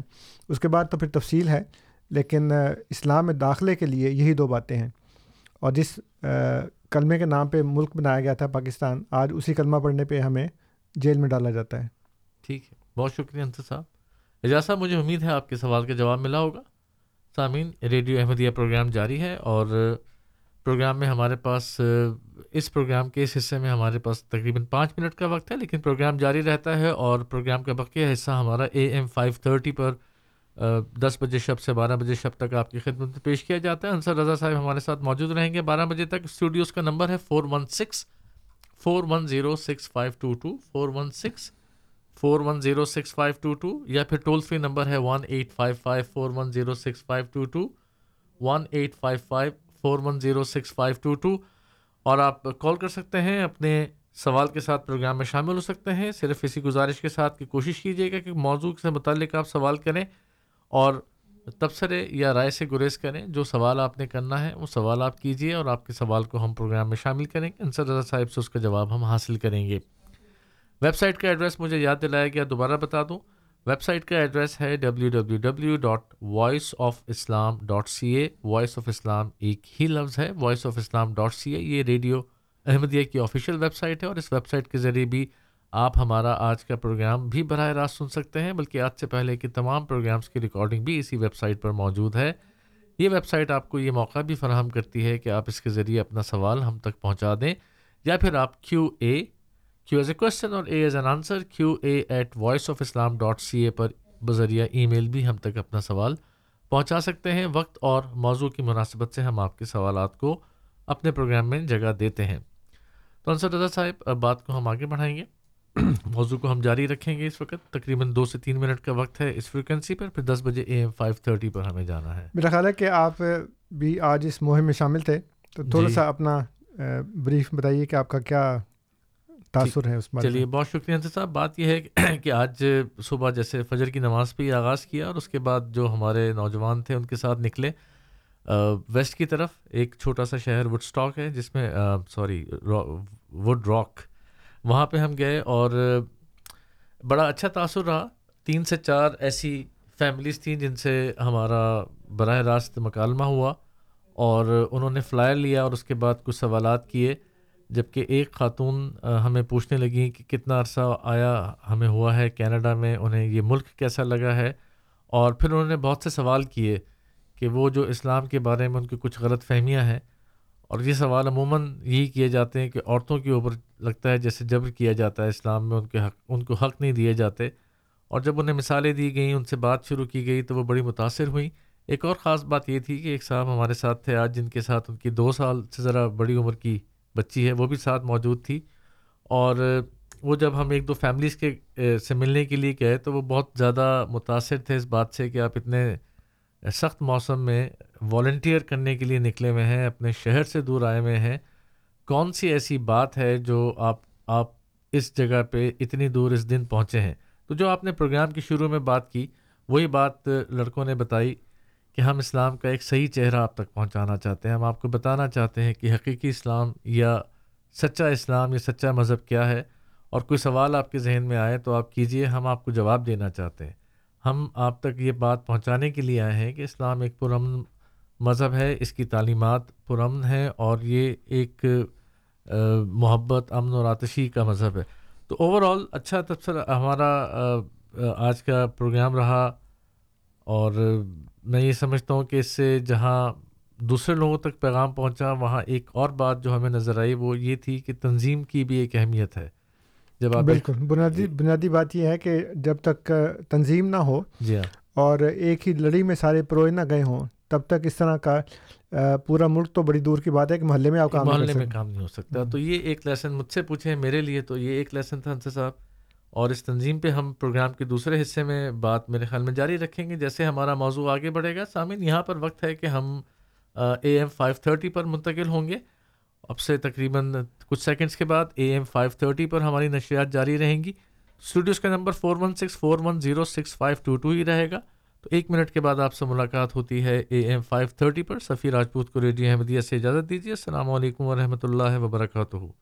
Speaker 5: اس کے بعد تو پھر تفصیل ہے، لیکن اسلام میں داخلے کے لیے یہی دو باتیں ہیں۔ اور جس کلمے کے نام پہ ملک بنایا گیا تھا پاکستان، آج اسی کلمہ پڑھنے پہ ہمیں جیل میں ڈالا جاتا ہے۔
Speaker 4: ٹھیک ہے، بہت شکریہ انتر صاحب۔ اجاز صاحب مجھے امید ہے آپ کے سوال کا جواب ملا ہوگا۔ سامعین، ریڈیو احمدیہ پروگرام جاری ہے اور پروگرام میں ہمارے پاس، اس پروگرام کے اس حصے میں ہمارے پاس تقریباً پانچ منٹ کا وقت ہے، لیکن پروگرام جاری رہتا ہے اور پروگرام کا بقیہ حصہ ہمارا اے ایم فائیو تھرٹی پر دس بجے شب سے بارہ بجے شب تک آپ کی خدمت میں پیش کیا جاتا ہے۔ انصر رضا صاحب ہمارے ساتھ موجود رہیں گے۔ بارہ بجے تک اسٹوڈیوز کا نمبر ہے four one six, four one zero six five two two, four one six four one zero six five two two یا پھر ٹول فری نمبر ہے one eight five five four one zero six five two two one eight five five four one zero six five two two اور آپ کال کر سکتے ہیں، اپنے سوال کے ساتھ پروگرام میں شامل ہو سکتے ہیں۔ صرف اسی گزارش کے ساتھ کہ کوشش کیجیے گا کہ موضوع سے متعلق آپ سوال کریں اور تبصرے یا رائے سے گریز کریں۔ جو سوال آپ نے کرنا ہے، وہ سوال آپ کیجیے اور آپ کے سوال کو ہم پروگرام میں شامل کریں گے۔ انصر رضا صاحب سے اس کا جواب ہم حاصل کریں گے۔ ویب سائٹ کا ایڈریس مجھے یاد دلایا گیا دوبارہ بتا دوں۔ ویب سائٹ کا ایڈریس ہے W W W dot voice of Islam dot C A voice of Islam ایک ہی لفظ ہے۔ Voice of Islam dot C A یہ ریڈیو احمدیہ کی آفیشیل ویب سائٹ ہے اور اس ویب سائٹ کے ذریعے بھی آپ ہمارا آج کا پروگرام بھی براہ راست سن سکتے ہیں، بلکہ آج سے پہلے کے تمام پروگرامس کی ریکارڈنگ بھی اسی ویب سائٹ پر موجود ہے۔ یہ ویب سائٹ آپ کو یہ موقع بھی فراہم کرتی ہے کہ آپ اس کے ذریعے اپنا سوال ہم تک پہنچا دیں یا پھر آپ کیو اے کیو ایز اے کوشچن اور A as an answer Q A at voice of Islam dot C A پر بذریعہ ای میل بھی ہم تک اپنا سوال پہنچا سکتے ہیں وقت اور موضوع کی مناسبت سے ہم آپ کے سوالات کو اپنے پروگرام میں جگہ دیتے ہیں تو انصر رضا صاحب اب بات کو ہم آگے بڑھائیں گے موضوع کو ہم جاری رکھیں گے اس وقت تقریباً دو سے تین منٹ کا وقت ہے اس فریکوینسی پر پھر دس بجے اے ایم فائیو تھرٹی پر ہمیں جانا ہے
Speaker 5: میرا خیال ہے کہ آپ بھی آج اس مہم میں شامل تھے تو تھوڑا جی. سا اپنا بریف بتائیے کہ آپ کا کیا تاثر ہے اس
Speaker 4: میں چلیے بہت شکریہ انصر صاحب بات یہ ہے کہ آج صبح جیسے فجر کی نماز پہ ہی آغاز کیا اور اس کے بعد جو ہمارے نوجوان تھے ان کے ساتھ نکلے۔ ویسٹ کی طرف ایک چھوٹا سا شہر وڈ اسٹاک ہے جس میں سوری وڈ راک۔ وہاں پہ ہم گئے اور بڑا اچھا تاثر رہا۔ تین سے چار ایسی فیملیز تھیں جن سے ہمارا براہ راست مکالمہ ہوا اور انہوں نے فلائر لیا اور اس کے بعد کچھ سوالات کیے۔ جبکہ ایک خاتون ہمیں پوچھنے لگیں کہ کتنا عرصہ آیا ہمیں ہوا ہے کینیڈا میں، انہیں یہ ملک کیسا لگا ہے؟ اور پھر انہوں نے بہت سے سوال کیے کہ وہ جو اسلام کے بارے میں ان کی کچھ غلط فہمیاں ہیں، اور یہ سوال عموماً یہی کیے جاتے ہیں کہ عورتوں کے اوپر لگتا ہے جیسے جبر کیا جاتا ہے اسلام میں، ان کے حق، ان کو حق نہیں دیے جاتے۔ اور جب انہیں مثالیں دی گئیں، ان سے بات شروع کی گئی تو وہ بڑی متاثر ہوئیں۔ ایک اور خاص بات یہ تھی کہ ایک صاحب ہمارے ساتھ تھے، آج جن کے ساتھ ان کی دو سال سے ذرا بڑی عمر کی بچی ہے، وہ بھی ساتھ موجود تھی۔ اور وہ جب ہم ایک دو فیملیز کے سے ملنے کے لیے گئے تو وہ بہت زیادہ متاثر تھے اس بات سے کہ آپ اتنے سخت موسم میں والنٹیئر کرنے کے لیے نکلے ہوئے ہیں، اپنے شہر سے دور آئے ہوئے ہیں۔ کون سی ایسی بات ہے جو آپ آپ اس جگہ پہ اتنی دور اس دن پہنچے ہیں؟ تو جو آپ نے پروگرام کی شروع میں بات کی، وہی بات لڑکوں نے بتائی۔ کہ ہم اسلام کا ایک صحیح چہرہ آپ تک پہنچانا چاہتے ہیں، ہم آپ کو بتانا چاہتے ہیں کہ حقیقی اسلام یا سچا اسلام یا سچا مذہب کیا ہے اور کوئی سوال آپ کے ذہن میں آئے تو آپ کیجیے، ہم آپ کو جواب دینا چاہتے ہیں۔ ہم آپ تک یہ بات پہنچانے کے لیے آئے ہیں کہ اسلام ایک پرامن مذہب ہے، اس کی تعلیمات پرامن ہیں اور یہ ایک محبت، امن اور آتشی کا مذہب ہے۔ تو اوور آل اچھا تبصرہ، ہمارا آج کا پروگرام رہا اور میں یہ سمجھتا ہوں کہ اس سے جہاں دوسرے لوگوں تک پیغام پہنچا وہاں ایک اور بات جو ہمیں نظر آئی وہ یہ تھی کہ تنظیم کی بھی ایک اہمیت ہے۔
Speaker 5: جب آپ بالکل بنیادی بنیادی بات یہ ہے کہ جب تک تنظیم نہ ہو
Speaker 4: جی ہاں۔
Speaker 5: اور ایک ہی لڑی میں سارے پروئے نہ گئے ہوں تب تک اس طرح کا پورا ملک تو بڑی دور کی بات ہے کہ محلے میں آپ
Speaker 4: کام محلے میں کام نہیں ہو سکتا۔ تو یہ ایک لیسن مجھ سے پوچھیں میرے لیے تو یہ ایک لیسن تھا انصر صاحب۔ اور اس تنظیم پہ ہم پروگرام کے دوسرے حصے میں بات میرے خیال میں جاری رکھیں گے، جیسے ہمارا موضوع آگے بڑھے گا۔ سامعین، یہاں پر وقت ہے کہ ہم اے ایم فائیو تھرٹی پر منتقل ہوں گے۔ اب سے تقریباً کچھ سیکنڈس کے بعد اے ایم فائیو تھرٹی پر ہماری نشریات جاری رہیں گی۔ اسٹوڈیوز کا number four one six four one zero six five two two ہی رہے گا۔ تو ایک منٹ کے بعد آپ سے ملاقات ہوتی ہے اے ایم فائیو تھرٹی پر۔ سفیر راجپوت کو ریڈیو احمدیہ سے اجازت دیجیے۔ السلام علیکم ورحمۃ اللہ وبرکاتہ۔